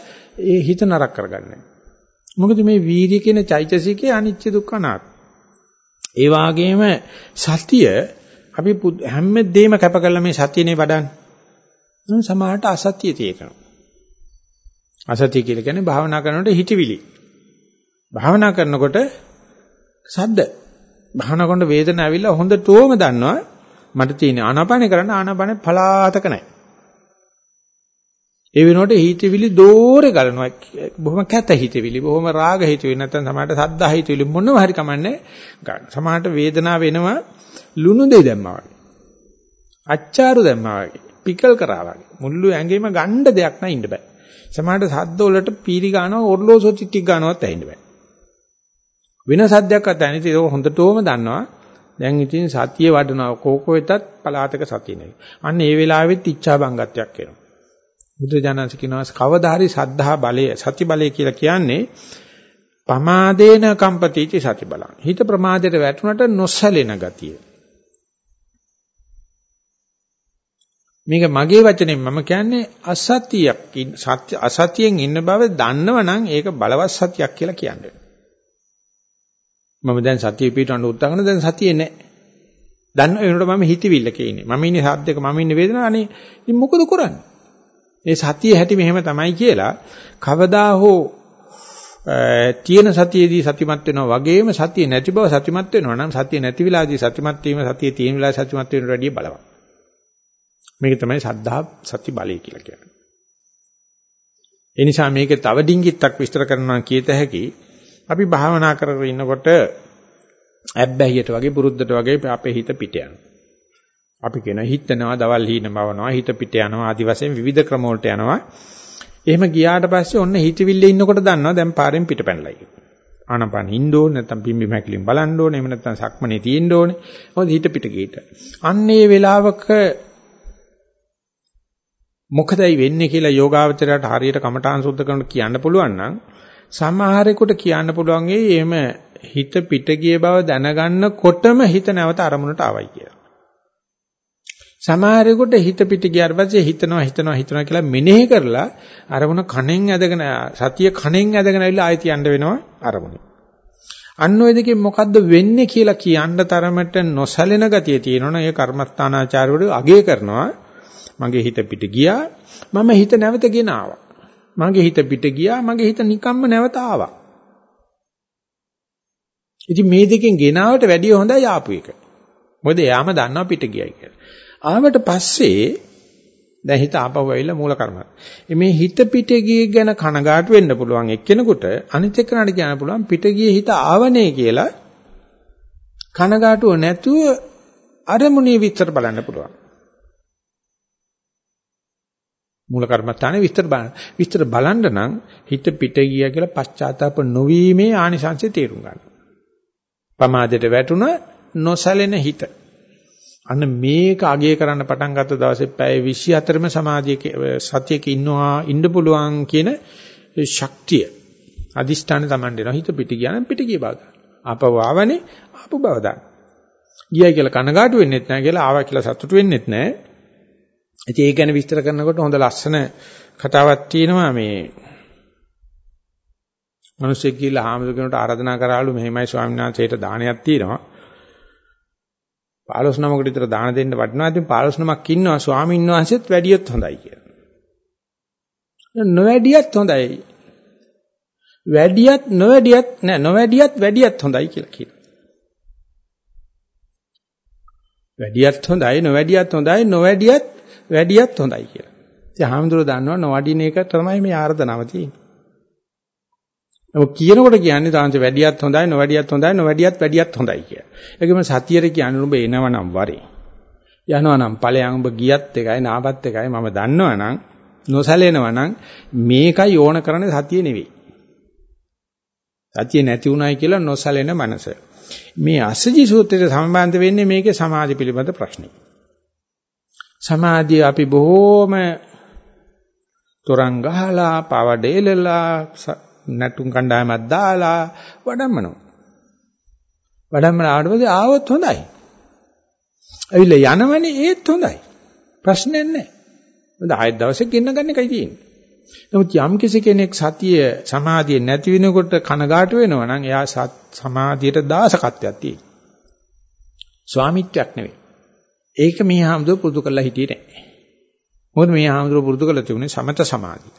ඒ හිත නරක කරගන්නේ. මොකද මේ වීර්ය කියන චෛතසිකේ අනිච්ච දුක්ඛ අනාත්ම. ඒ වාගේම සතිය අපි හැමදේම කැප කරලා මේ සතියනේ වඩන්නේ. සමහරට අසතිය තියෙනවා. අසතිය කියලා කියන්නේ භාවනා කරනකොට හිතවිලි. භාවනා කරනකොට සද්ද. භාවනා කරනකොට වේදනාව ඇවිල්ලා හොඳටම දන්නවා මට තියෙන ආනාපානේ කරන්න ආනාපානේ පලාතක නැහැ. ඒ වෙනකොට හිතවිලි දෝරේ ගලනවා. බොහොම කැත හිතවිලි, බොහොම රාග හිතවිලි නැත්නම් සමහරට සද්දා හිතවිලි මොනව හරි කමන්නේ ගන්න. සමහරට වේදනාව වෙනවා ලුණු දෙයි දැම්මා වගේ. අච්චාරු දැම්මා වගේ. පිකල් කරා වගේ. මුළු ඇඟේම ගණ්ඩ දෙයක් නැ ඉන්න බෑ. සමහරට සද්ද වලට පීරි ගන්නවා ඔර්ලෝසෝ ටික ගන්නවත් ඇහින්න බෑ. වෙන සද්දයක් අතන ඉතින් ඒක හොඳටම දන්නවා. දැන් ඉතින් සතිය වඩනවා කෝකෝ වෙතත් පලාතක සතිය නෙවෙයි. අන්න ඒ වෙලාවෙත් ඉච්ඡා බංගත්වයක් එනවා. බුදුජානක කියනවා කවදා හරි සද්ධා බලය සති බලය කියලා කියන්නේ පමාදේන කම්පතිච සති බලං. හිත ප්‍රමාදයට වැටුණට නොසැලෙන ගතිය. මේක මගේ වචනෙන් මම කියන්නේ අසතියක් සත්‍ය අසතියෙන් ඉන්න බව දන්නවනම් ඒක බලවත් සතියක් කියලා කියන්නේ. මම දැන් සතිය පිටවන්න උත්සාහ කරන දැන් සතියේ නැහැ. දන්න වෙනකොට මම හිතවිල්ලක ඉන්නේ. මම ඉන්නේ සද්දක මම ඉන්නේ වේදනාව අනේ ඉතින් මොකද කරන්නේ? මේ සතිය හැටි මෙහෙම තමයි කියලා කවදා හෝ තියෙන සතියේදී සතිමත් වෙනවා වගේම සතිය නැති බව සතිමත් වෙනවා නම් සතිය නැති වෙලාවේදී සතිමත් වීම සතිය තියෙන වෙලාවේ සතිමත් වෙනට වැඩිය බලවත්. මේක තමයි සද්ධා සති බලය කියලා කියන්නේ. ඒ නිසා මේක තව ඩිංගිත්තක් විස්තර කරනවා කීත හැකි අපි භාවනා කරගෙන ඉන්නකොට ඇබ්බැහියට වගේ පුරුද්දට වගේ අපේ හිත පිට යනවා. අපි කියන හිතනවා දවල් හීන බවනවා හිත පිට යනවා ආදි වශයෙන් විවිධ ක්‍රම වලට යනවා. එහෙම ගියාට පස්සේ ඔන්න හිතවිල්ලේ ඉන්නකොට දන්නවා දැන් පාරෙන් පිට පැනලා ඉන්නේ. ආනපන ඉන්න ඕනේ නැත්නම් පිම්බි මැකිලින් බලන්න ඕනේ එහෙම නැත්නම් සක්මනේ තියෙන්න ඕනේ. මොකද හිත පිට ගියට. අන්න ඒ වෙලාවක මොකදයි වෙන්නේ කියලා යෝගාවචරයට හරියට කමඨාන් සුද්ධ කරනකොට කියන්න පුළුවන් නම් සමහරෙකුට කියන්න පුළුවන් ඒ එහෙම හිත පිට ගිය බව දැනගන්නකොටම හිත නැවත අරමුණට ආවයි කියලා. සමහරෙකුට හිත පිට ගියාට පස්සේ හිතනවා හිතනවා හිතනවා කියලා මෙනෙහි කරලා අරමුණ කණෙන් ඇදගෙන සතිය කණෙන් ඇදගෙන ඇවිල්ලා ආයෙත් යන්න වෙනවා අරමුණ. අන්න ඔය දෙකෙන් මොකද්ද වෙන්නේ කියලා කියන්න තරමට නොසැලෙන ගතිය තියෙනවනේ ඒ කර්මස්ථානාචාරවල අගය කරනවා. මගේ හිත පිට ගියා මම හිත නැවත ගෙන ආවා. මගේ හිත පිට ගියා මගේ හිත නිකම්ම නැවත ආවා. ඉතින් මේ දෙකෙන් ගෙනාවට වැඩිය හොඳයි ආපු එක. මොකද එයාම දන්නවා පිට ගියයි කියලා. ආවට පස්සේ දැන් හිත ආපහු ඇවිල්ලා මූල කර්මය. මේ හිත පිට ගිය ගැන කනගාටු වෙන්න පුළුවන් එක්කෙනෙකුට අනිත් එක්කනට කියන්න පුළුවන් පිට ගියේ හිත ආවනේ කියලා කනගාටුව නැතුව අරමුණේ විතර බලන්න පුළුවන්. මූල කර්මස්ථානේ විස්තර බලන්න. විස්තර බලන්න නම් හිත පිට ගියා කියලා පශ්චාත්තාප නොවීමේ ආනිසංශය තේරුම් ගන්න. පමාදයට වැටුණ නොසැලෙන හිත. අන්න මේක අගය කරන්න පටන් ගත්ත දවසේ පැය 24ම සමාධියක සතියක ඉන්නවා ඉන්න පුළුවන් කියන ශක්තිය අදිෂ්ඨාන තමන් දෙනවා හිත පිට ගියා නම් පිට ගිය බව ගන්න. ආපහු ආවනේ ආපු බව දාන්න. ගියයි කියලා කනගාටු වෙන්නෙත් නැහැ කියලා ආවා කියලා සතුටු වෙන්නෙත් නැහැ. ඉතින් ඒ ගැන විස්තර කරනකොට හොඳ ලස්සන කතාවක් තියෙනවා මේ මිනිස්සෙක් ගිහිල්ලා හාමුදුරුවන්ට ආරාධනා කරාලු මෙහෙමයි ස්වාමීන් වහන්සේට දානයක් තියෙනවා 15 නමකට විතර දාන දෙන්න වටිනවා. ඉතින් 15 නමක් ඉන්නවා ස්වාමීන් වහන්සේත් වැඩියොත් හොඳයි කියලා. නොවැඩියත් හොඳයි. වැඩියත් නොවැඩියත් නෑ නොවැඩියත් වැඩියත් හොඳයි කියලා කියනවා. වැඩියත් හොඳයි නොවැඩියත් හොඳයි නොවැඩියත් වැඩියත් හොඳයි කියලා. ඉතින් හාමුදුරුවෝ දන්නවා නොවැඩින එක තමයි මේ ආර්ධනාව තියෙන්නේ. ඔය කියනකොට කියන්නේ තාංශ වැඩියත් හොඳයි නොවැඩියත් හොඳයි නොවැඩියත් වැඩියත් හොඳයි කියලා. ඒකම සතියේ කියන්නේ ඔබ එනවනම් වරේ. යනවනම් ඵලයන් ඔබ ගියත් එකයි නාවත් එකයි මම දන්නවනම් නොසැලෙනවනම් මේකයි ඕන කරන්නේ සතියේ නෙවෙයි. සතියේ නැති උනායි කියලා නොසැලෙන මනස. මේ අසජි සූත්‍රයට සම්බන්ධ වෙන්නේ මේකේ සමාධි පිළිබඳ ප්‍රශ්නේ. සමාධිය අපි බොහෝම තොරන් ගහලා පවඩේලලා නැටුම් කණ්ඩායමක් දාලා වඩම්මනවා. වඩම්මන ආවට පස්සේ ආවොත් හොඳයි. ඇවිල්ලා යනවනේ ඒත් හොඳයි. ප්‍රශ්නයක් නැහැ. මොකද ආයෙත් දවසෙක ගෙන්න ගන්න එකයි තියෙන්නේ. නමුත් යම් කිසි කෙනෙක් සතිය සමාධිය නැති වෙනකොට කනගාටු වෙනවා නම් එයා සමාධියට දාසකත්වයක් තියෙනවා. ස්වාමිත්වයක් නෙවෙයි. ඒක මේ හාමුදුර පුරුදු කරලා හිටියේ නැහැ. මොකද මේ හාමුදුර පුරුදු කරලා තිබුණේ සමත සමාධිය.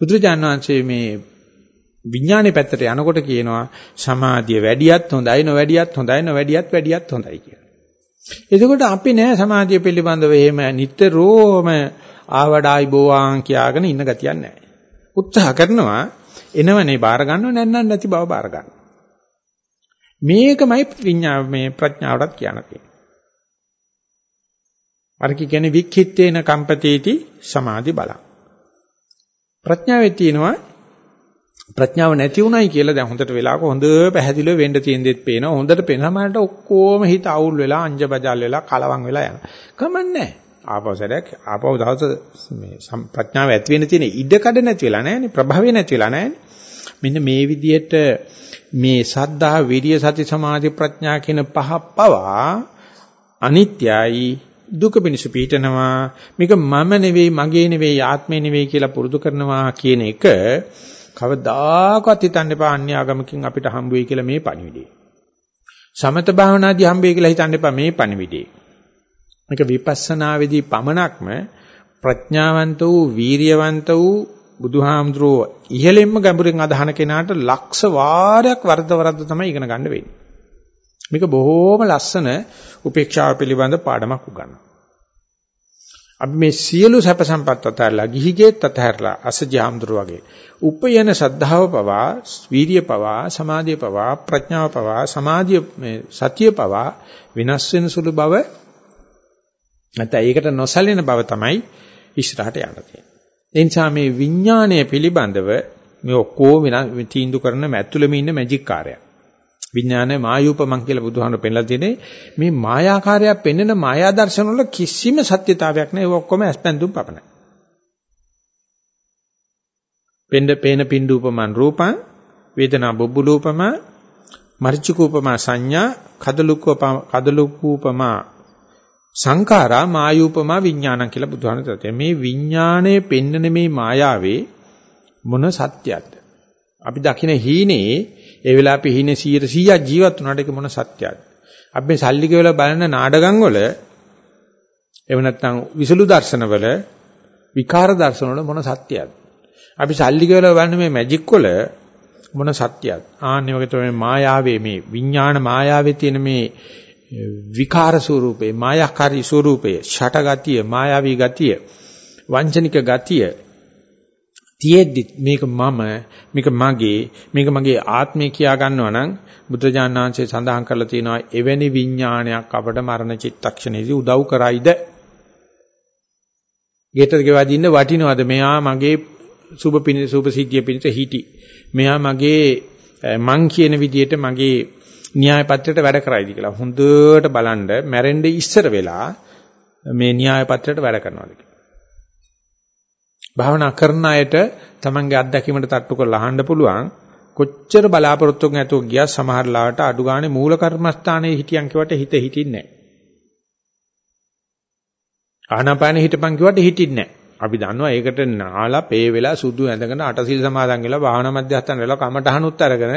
බුදුරජාණන් වහන්සේ මේ විඥානේ පැත්තට යනකොට කියනවා සමාධිය වැඩියත් හොඳයි නොවැඩියත් හොඳයි නොවැඩියත් වැඩියත් හොඳයි කියලා. එතකොට අපි නෑ සමාධිය පිළිබඳව එහෙම නිතරම ආවඩායි බෝවාන් කියාගෙන ඉන්න ගතියක් නෑ. උත්සාහ කරනවා එනවනේ බාර ගන්නව නැත්නම් නැති බව බාර ගන්න. මේකමයි විඥා මේ ප්‍රඥාවටත් කියනකේ. අර කියන්නේ වික්ඛිත්තේන කම්පතේති සමාධි බලං. ප්‍රඥාවේ තියෙනවා ප්‍රඥාව නැති උනායි කියලා දැන් හොඳට වෙලාවක හොඳ පැහැදිලිව වෙන්න තියෙන දෙත් පේනවා. හොඳට පේනමාට ඔක්කොම හිත අවුල් වෙලා අංජබජල් වෙලා කලවම් වෙලා යනවා. කමන්නේ ආපෞසරයක් ආපෞ දවස මේ ප්‍රඥාව ඇති වෙන්න තියෙන ඉඩකඩ නැති වෙලා නැහැනේ ප්‍රභාවය නැති වෙලා නැහැනේ මෙන්න මේ විදිහට මේ සද්ධා විරිය සති සමාධි ප්‍රඥා කියන පහ පවා අනිත්‍යයි. දුක පිණිස පීඨනවා මේක මම නෙවෙයි මගේ නෙවෙයි ආත්මේ නෙවෙයි කියලා පුරුදු කරනවා කියන එක කවදාකවත් හිතන්න එපා අන්‍ය ආගමකින් අපිට හම්බ වෙයි කියලා මේ පණිවිඩේ. සමත භාවනාදී හම්බ වෙයි කියලා හිතන්න එපා මේ පණිවිඩේ. මේක විපස්සනාවේදී පමණක්ම ප්‍රඥාවන්ත වූ වීරියවන්ත වූ බුදුහාමුදුරෝ ඉහෙලෙන්ම ගැඹුරින් අදහන කෙනාට ලක්ෂ වාරයක් වර්ධ වර්ධ තමයි ඉගෙන ගන්න වෙන්නේ. මේක බොහෝම ලස්සන උපේක්ෂාව පිළිබඳ පාඩමක් උගන්වනවා. අපි මේ සියලු සැප සම්පත් අතහැරලා ගිහිගෙත් අතහැරලා අසජාම්දුර වගේ උපයන ශ්‍රද්ධාව පවා වීර්ය පවා සමාධිය පවා ප්‍රඥාව පවා සමාධිය මේ සතිය පවා විනාශ වෙන සුළු බව නැත්නම් ඒකට නොසැලෙන බව තමයි ඉස්සරහට යන්න තියෙන්නේ. ඒ නිසා මේ විඥාණය පිළිබඳව මේ ඔක්කොම තීන්දුව කරන මැතුළෙම ඉන්න මැජික් කාර්යයක්. විඥානය මායූපමං කියලා බුදුහාමුදුරු පෙන්ලා තියෙන්නේ මේ මායාකාරයක් පෙන්වන මායා දර්ශන වල කිසිම සත්‍යතාවයක් නැහැ. ඒ ඔක්කොම ඇස්පැන්දුම් පපනයි. පෙන්ද පේන පින්ඩූපමන් රූපං වේදනා බොබ්බුලූපම මරිචිකූපම සංඥා කදලුකූපම කදලුකූපම සංඛාරා මායූපම විඥානං කියලා බුදුහාමුදුරු කියනවා. මේ විඥාණය පෙන්නන මේ මායාවේ මොන සත්‍යයක්ද? අපි දකින හීනේ ඒ වෙලාව අපි හීනේ 100 ජීවත් වුණාට ඒක මොන සත්‍යයක්ද? අපි මේ සල්ලි කියලා බලන නාඩගම් වල එහෙම නැත්නම් විසලු දර්ශන වල විකාර දර්ශන වල මොන සත්‍යයක්ද? අපි සල්ලි කියලා බලන මේ මැජික් වල මොන සත්‍යයක්ද? ආන්නේ වගේ තමයි මායාවේ මේ විඥාන මායාවේ තියෙන මේ විකාර ස්වරූපේ මායාකාරී ස්වරූපේ ෂටගතිය මායාවී ගතිය වංචනික ගතිය තියෙද්දි මේක මම මේක මගේ මේක මගේ ආත්මය කියා ගන්නවා නම් බුදුජානනාංශය සඳහන් කරලා තියෙනවා එවැනි විඥානයක් අපට මරණ චිත්තක්ෂණයේදී උදව් කරයිද? ගෙටර ගෙවදින්න වටිනවද? මෙයා මගේ සුභ පිණ සුභ සිද්ධිය පිණිස හිටි. මෙයා මගේ මං කියන විදිහට මගේ න්‍යාය පත්‍රයට වැඩ කරයිද කියලා හොඳට බලන්න මැරෙන්න ඉස්සර වෙලා මේ න්‍යාය පත්‍රයට වැඩ කරනවාද කියලා. භාවනා කරන අයට තමන්ගේ අත්දැකීමට තට්ටු කරලා අහන්න පුළුවන් කොච්චර බලාපොරොත්තුක් නැතුව ගියා සමහර ලාවට අඩු ගානේ මූල කර්මස්ථානයේ හිටියන් කියවට හිත හිටින්නේ නැහැ. ආනාපානෙ හිටපන් කියවට හිටින්නේ නැහැ. අපි දන්නවා ඒකට නාලා පේ වෙලා සුදු ඇඳගෙන අටසිල් සමාදන් වෙලා භාවනා මධ්‍යස්ථාන වෙලා කමටහනුත් අරගෙන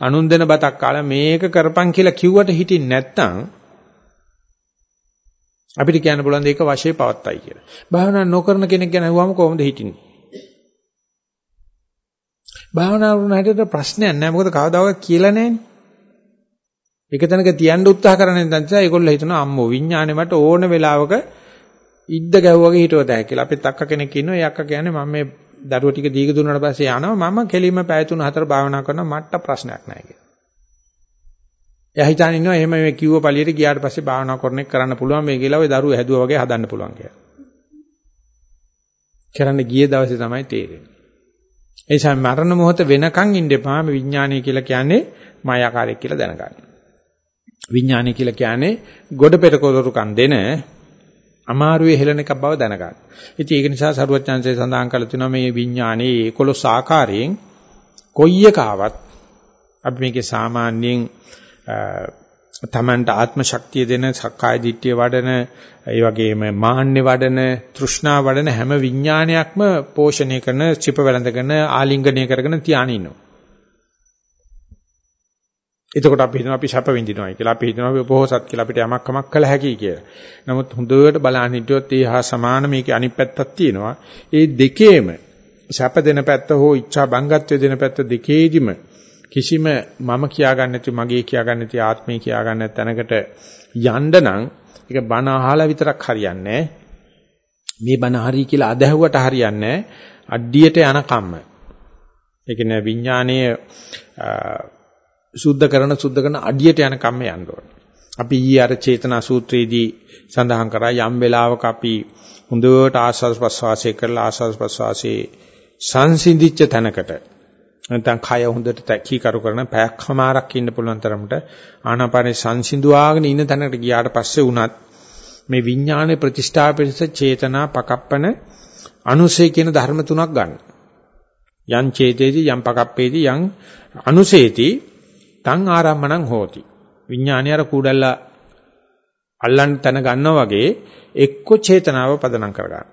අනුන් දෙන බතක් කාලා මේක කරපන් කියලා කිව්වට හිටින්නේ නැත්තම් අපිට කියන්න පුළුවන් දෙයක වශයේ පවත්තයි කියලා. භාවනා නොකරන කෙනෙක් ගැන අහුවම කොහොමද හිටින්නේ? භාවනා කරන හැටියට ප්‍රශ්නයක් නැහැ. මොකද කවදාවත් කියලා නැහැනේ. එක තැනක තියන්න උත්සාහ කරන නිසා ඒගොල්ලෝ හිතනවා අම්මෝ විඥානේ මට ඕන වෙලාවක ඉද්ද ගැව්වගේ හිටවතයි කියලා. අපිත් අක්ක කෙනෙක් ඉන්නවා. ඒ අක්ක කියන්නේ මම මේ දරුවෝ ටික දීග දුන්නාට පස්සේ යනවා. මම කෙලින්ම පැය 3-4 භාවනා කරනවා. මට ප්‍රශ්නයක් නැහැ කියලා. එයා හිතාන ඉන්නවා එහෙම මේ කිව්ව පළියට ගියාට පස්සේ භාවනා කරන එක කරන්න පුළුවන් මේ කියලා ඔය දරුවෝ හැදුවා වගේ හදන්න පුළුවන් කියලා. කරන්න ගිය දවසේ තමයි තේරෙන්නේ. ඒ නිසා මරණ මොහොත වෙනකන් ඉන්න එපා මේ විඥානය කියලා කියන්නේ මායාකාරයක් කියලා දැනගන්න. විඥානය කියලා කියන්නේ ගොඩ පෙර කොලරුකම් දෙන අමාරුවේ හෙලන එකක් බව දැනගන්න. ඉතින් ඒක නිසා සරුවච්චන්සේ සඳහන් කළ තියෙනවා මේ විඥානයේ 11 ආකාරයෙන් කොයි එකාවත් අපි මේකේ සාමාන්‍යයෙන් තමන්ට ආත්ම ශක්තිය දෙන සක්කාය දිට්ඨිය වඩන ඒ වගේම මාන්නේ වඩන තෘෂ්ණා වඩන හැම විඥානයක්ම පෝෂණය කරන චිප වැළඳගෙන ආලිංගනය කරගෙන තියාගෙන ඉන්නවා. එතකොට අපි හිතනවා අපි ශප විඳිනවායි කියලා. අපි හිතනවා අපි පොහොසත් කියලා අපිට යමක් කමක් කළ හැකියි කියලා. නමුත් හොඳට බලන්න හිටියොත් ඒ හා සමාන මේකේ අනිත් පැත්තක් තියෙනවා. ඒ දෙකේම ශප දෙන පැත්ත හෝ ඉච්ඡා බංගත්වය දෙන පැත්ත දෙකේදිම කිසිම මම කියාගන්න නැති මගේ කියාගන්න නැති ආත්මය කියාගන්න නැති තැනකට යන්න නම් ඒක බණ අහලා විතරක් හරියන්නේ මේ බණ හරි කියලා අදහුවට හරියන්නේ අඩියට යන කම්ම. ඒ කියන්නේ විඥානීය සුද්ධ කරන සුද්ධ කරන අඩියට යන කම්ම යන්න ඕනේ. අපි ඊයේ අර චේතනා සූත්‍රයේදී සඳහන් කරා යම් වෙලාවක අපි හොඳට ආස්වාද ප්‍රසවාසය කරලා ආස්වාද ප්‍රසවාසයේ සංසිඳිච්ච තැනකට නැත්නම් කය හොඳට තැකීකරු කරන පැයක්මාරක් ඉන්න පුළුවන් තරමට ආනාපානේ සංසිඳුවාගෙන ඉන්න තැනකට ගියාට පස්සේ උනත් මේ විඥානයේ ප්‍රතිෂ්ඨාපිත චේතනා පකප්පන අනුසය කියන ධර්ම තුනක් ගන්න. යං චේතේති යං පකප්පේති යං අනුසේති තං ආරම්මණං හෝති. විඥානය අර කුඩල්ලා අල්ලන්න තැන ගන්නවා වගේ එක්ක චේතනාව පදනම් කරගන්න.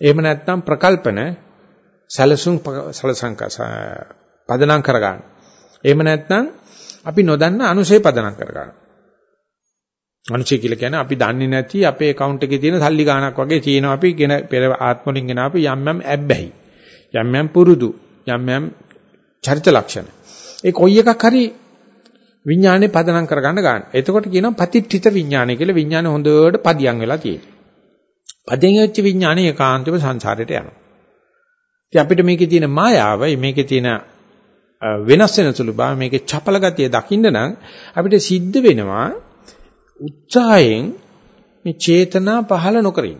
එහෙම නැත්නම් ප්‍රකල්පන සැලසුම් සලසංක පදනම් කරගන්න. එහෙම නැත්නම් අපි නොදන්න අනුශේ පදනම් කරගන්න. අනුශේ කියලා කියන්නේ අපි දන්නේ නැති අපේ account එකේ තියෙන සල්ලි ගාණක් වගේ තියෙනවා අපි ගෙන පෙර ආත්මවලින් ගෙන අපි යම් යම් ඇබ්බැහි. යම් යම් පුරුදු යම් යම් චරිත ලක්ෂණ. ඒ කොයි එකක් හරි විඥානේ පදනම් කරගන්න ගන්න. එතකොට කියනවා පතිට්ඨිත විඥානය කියලා විඥානේ හොඳට පදියම් වෙලා තියෙනවා. පදියම් වෙච්ච විඥානේ ඒකාන්තව සංසාරයට යනවා. ඉතින් අපිට මේකේ තියෙන මායාව, මේකේ තියෙන වෙනස් වෙන සුළු බව, මේකේ චපල ගතිය දකින්න නම් අපිට සිද්ධ වෙනවා උත්සාහයෙන් මේ චේතනා පහළ නොකරින්.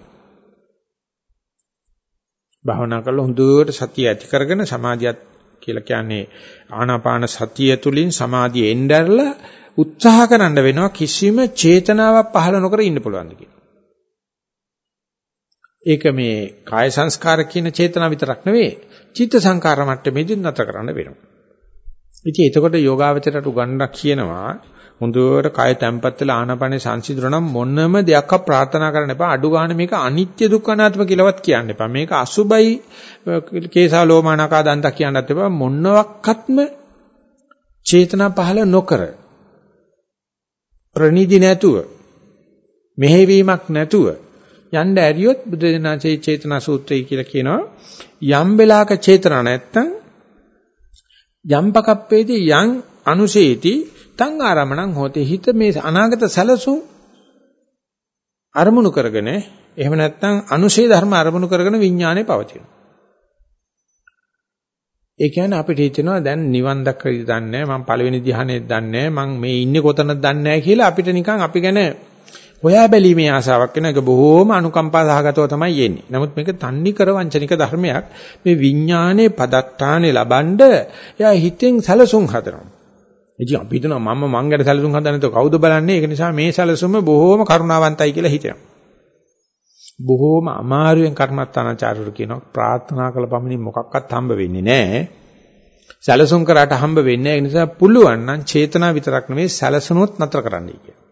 භාවනා කරලා හොඳට සතිය ඇති කරගෙන සමාධියත් කියලා කියන්නේ ආනාපාන සතිය තුලින් සමාධිය එnderලා උත්සාහ කරන්න වෙනවා කිසිම චේතනාවක් පහළ නොකර ඉන්න පුළුවන් කියලා. ඒක මේ කාය සංස්කාර කියන චේතනාව විතරක් නෙවෙයි චිත්ත සංකාර මට්ටමේදී නතර කරන්න වෙනවා. ඉතින් එතකොට යෝගාවචරයට උගන්වන්න කියනවා හොඳට කය තැම්පත් වෙලා ආනාපානේ සංසිඳුණා නම් මොනම දෙයක්වත් ප්‍රාර්ථනා කරන්න එපා. අඩු ගන්න මේක අනිත්‍ය දුක්ඛ අනාත්ම කියලාවත් කියන්න එපා. මේක අසුබයි කේසා ලෝමානකා දන්ත කියන්නත් එපා. මොනවත්ක්ත්ම චේතනා පහළ නොකර ප්‍රනිදි නැතුව මෙහෙවීමක් නැතුව යන්න ඇරියොත් බුදු දනසේ චේතනා සූත්‍රය කියලා කියනවා යම් වෙලාවක චේතනා නැත්තම් යම් පකප්පේදී යම් අනුශේති තං ආරමණං හෝතේ හිත මේ අනාගත සැලසුම් අරමුණු කරගෙන එහෙම නැත්නම් අනුශේ ධර්ම අරමුණු කරගෙන විඥානය පවතිනවා. ඒ කියන්නේ අපිට හිතෙනවා දැන් නිවන් දක්කයි දන්නේ මම පළවෙනි ධ්‍යානෙත් දන්නේ මම මේ ඉන්නේ කොතනද දන්නේ කියලා අපිට නිකන් අපි ගැන හොයා බැලීමේ ආසාවක් වෙන එක බොහෝම අනුකම්පා සහගතව තමයි යන්නේ. නමුත් මේක තන්නි කර වංචනික ධර්මයක්. මේ විඥානයේ පදත්තානේ ලබනද එයා හිතෙන් සැලසුම් හදනවා. ඉතින් අපි හිතනවා මම මං ගැන සැලසුම් හදන්නේ તો කවුද බලන්නේ? ඒක නිසා මේ සැලසුම බොහෝම කරුණාවන්තයි කියලා හිතෙනවා. බොහෝම අමාරුවෙන් කර්මත්තානාචාර්යවරු කියනවා ප්‍රාර්ථනා කළ පමණින් මොකක්වත් හම්බ වෙන්නේ නැහැ. සැලසුම් කරාට හම්බ වෙන්නේ නැහැ. ඒ නිසා පුළුවන් නම් චේතනා විතරක් නෙවෙයි සැලසුනොත් නතර කරන්නයි කියන්නේ.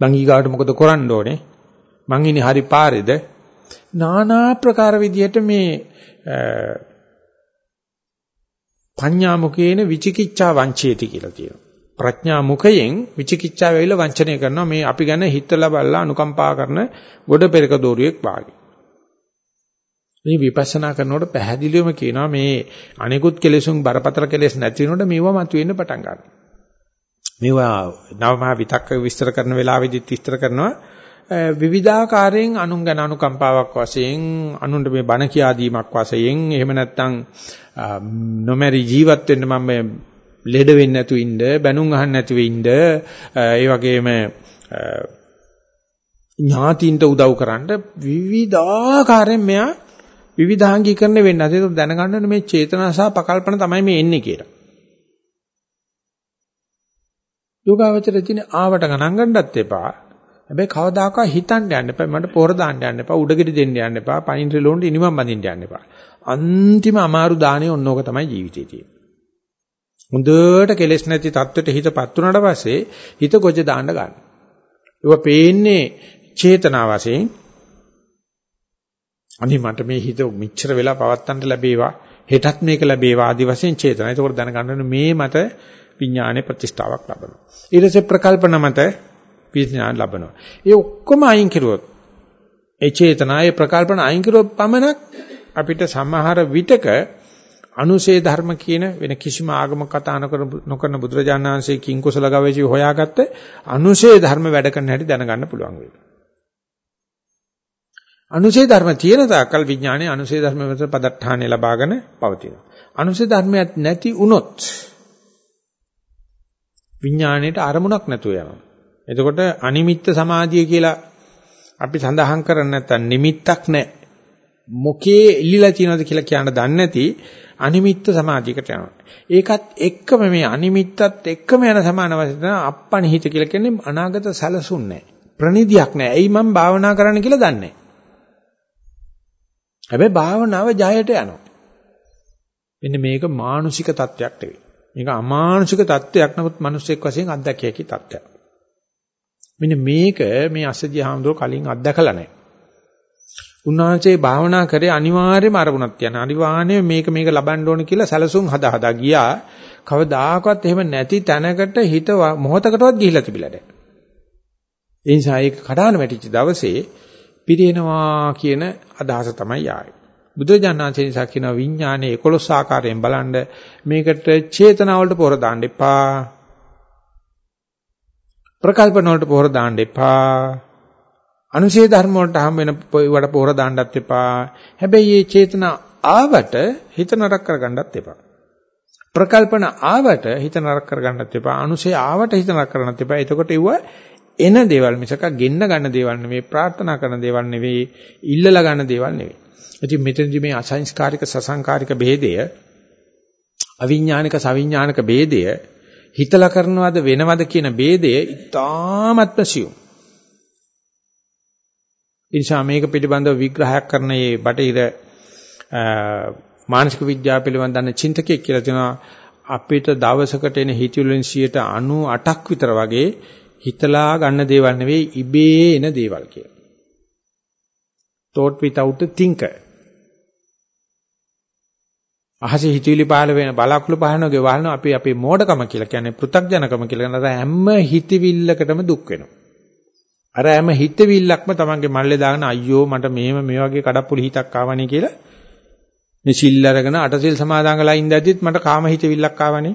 මං ඊගාට මොකද කරන්න ඕනේ? මං ඉන්නේ හරි පාරේද? নানা ප්‍රකාර විදියට මේ පඤ්ඤා මුඛේන විචිකිච්ඡා වංචේති කියලා කියනවා. ප්‍රඥා මුඛයෙන් විචිකිච්ඡා වෙවිලා වංචනය කරනවා මේ අපි ගැන හිතලා බලලා අනුකම්පා කරන ගොඩ පෙරක දෝරුවෙක් වාගේ. මේ විපස්සනා කරනකොට පැහැදිලිවම කියනවා මේ අනිකුත් කෙලෙසුන් බරපතල කෙලෙස් නැති වෙනකොට මේවා මතුවෙන්න පටන් ගන්නවා. මේවා නවමහා විතක්ක විස්තර කරන වෙලාවෙදිත් විස්තර කරනවා විවිධාකාරයෙන් අනුන් ගැන අනුකම්පාවක් වශයෙන් අනුන්ට මේ බණ කියා දීමක් වශයෙන් එහෙම නැත්නම් නොමැරි ජීවත් වෙන්න මම ලෙඩ වෙන්නේ නැතු ඉන්න බැනුම් අහන්න නැතුව ඉන්න ඒ වගේම ඥාතින්ට උදව් කරන්න විවිධාකාරයෙන් මෙයා විවිධාංගීකරණය වෙන්න. ඒක දැනගන්න මේ චේතනා සහ පකල්පන තමයි මේ එන්නේ කියලා. යෝගාවචර තියෙන ආවට ගණන් ගන්නත් එපා. හැබැයි කවදාකවත් හිතන්න යන්න එපා. මට පොර දාන්න යන්න එපා. උඩගෙඩි දෙන්න යන්න එපා. පයින් රිලෝන්ට ඉනිමම් බඳින්න යන්න එපා. අන්තිම අමාරු දාණය ඔන්නෝක තමයි ජීවිතේ තියෙන්නේ. හොඳට කෙලෙස් නැති தත්වෙට හිතපත් වුණාට පස්සේ හිත ගොජ දාන්න ගන්න. ඒක පේන්නේ චේතනා වශයෙන් අනි මට මේ හිත මෙච්චර වෙලා පවත්තන්න ලැබේවා හෙටත් මේක ලැබේවා ආදි වශයෙන් චේතනා. ඒකෝර දැනගන්න මේ මට විඥානයේ ප්‍රතිෂ්ඨාවක් ලබනවා. ඊට පස්සේ ප්‍රකල්පන මත විඥාන ලබනවා. ඒ ඔක්කොම අයින් කරුවොත් ඒ චේතනායේ ප්‍රකල්පන අයින් කරුවොත් පමණක් අපිට සමහර විටක අනුසේ ධර්ම කියන වෙන කිසිම ආගමක කතා නොකරන බුදුරජාණන් වහන්සේ කිං කුසල ගවේෂී හොයාගත්ත අනුසේ ධර්ම වැඩ කරන හැටි දැනගන්න පුළුවන් වෙයි. අනුසේ ධර්ම තියෙන තාකල් විඥානයේ අනුසේ ධර්ම වෙත පදට්ඨානෙ ලබාගෙන පවතිනවා. අනුසේ ධර්මයක් නැති වුනොත් විඥාණයට අරමුණක් නැතුව යනවා. එතකොට අනිමිත්ත සමාධිය කියලා අපි සඳහන් කරන්නේ නැත්නම් නිමිත්තක් නැහැ. මොකේ ඉල්ලලා තියෙනවද කියලා කියන්න දන්නේ නැති අනිමිත්ත සමාධියකට යනවා. ඒකත් එක්කම මේ අනිමිත්තත් එක්කම යන සමාන වශයෙන් අප්පනිහිත කියලා කියන්නේ අනාගත සැලසුම් නැහැ. ප්‍රනිධියක් නැහැ. එයි මම භාවනා කරන්න කියලා දන්නේ හැබැයි භාවනාව ජයයට යනවා. මෙන්න මේක මානසික තත්වයක් නෙවෙයි. මේක අමානුෂික තත්වයක් නමුත් මිනිස්සෙක් වශයෙන් අත්දැකිය හැකි තත්වයක්. මෙන්න මේක මේ අසදිය හාමුදුරුවෝ කලින් අත්දකලා නැහැ. උන්වහන්සේ භාවනා කරේ අනිවාර්යයෙන්ම අරමුණක් තියන. අනිවාර්යයෙන්ම මේක මේක ලබන්න ඕන කියලා සැලසුම් හදා හදා ගියා. කවදාකවත් එහෙම නැති තැනකට හිත මොහතකටවත් ගිහිලා තිබිලා නැහැ. ඒ නිසා ඒක කඩාන වැටිච්ච දවසේ පිරිනවා කියන අදහස තමයි ආවේ. බුදුරජාණන්සේ නිසා කියන විඥානයේ 11 ආකාරයෙන් බලන්න මේකට චේතනාවලට පොර දාන්න එපා. ප්‍රකල්පන වලට පොර දාන්න එපා. අනුශේධ ධර්ම වලට හම් වෙන වට පොර දාන්නත් එපා. හැබැයි මේ චේතනා ආවට හිත නරක කරගන්නත් එපා. ප්‍රකල්පන ආවට හිත නරක කරගන්නත් එපා. අනුශේ ආවට හිත නරක කරන්නත් එපා. එතකොට ඒව එන දේවල් මිසක ගෙන්න ගන්න දේවල් නෙවෙයි, ප්‍රාර්ථනා කරන දේවල් නෙවෙයි, ඉල්ලලා ගන්න දේවල් නෙවෙයි. ඉතින් මෙතනදි මේ අසංස්කාරික සසංකාරික ભેදය අවිඥානික සවිඥානික ભેදය හිතලා කරනවද වෙනවද කියන ભેදය ඉතාමත්ම සියුම්. ඉන්ෂා මේක පිළිබඳව විග්‍රහයක් කරන මේ බටහිර මානසික විද්‍යාව පිළිබඳ දන්න චින්තකයෙක් කියලා තියෙනවා අපිට දවසකට එන හිතුවලින් 98ක් විතර වගේ හිතලා ගන්න දේවල් නෙවෙයි ඉබේ එන දේවල් කියලා. thought without a thinker අහසේ හිතවිලි පහළ වෙන බලාකුළු පහළනගේ වහන අපි අපේ මෝඩකම කියලා කියන්නේ පෘ탁ජනකම කියලා කියන හැම හිතවිල්ලකටම දුක් වෙනවා. අර හැම හිතවිල්ලක්ම තමන්ගේ මල්ලේ දාගෙන අයියෝ මට මේව මේ වගේ කඩප්පුලි හිතක් ආවනේ කියලා මේ සිල් අරගෙන අටසිල් සමාදන් කරලා ඉඳද්දිත් මට කාම හිතවිල්ලක් ආවනේ.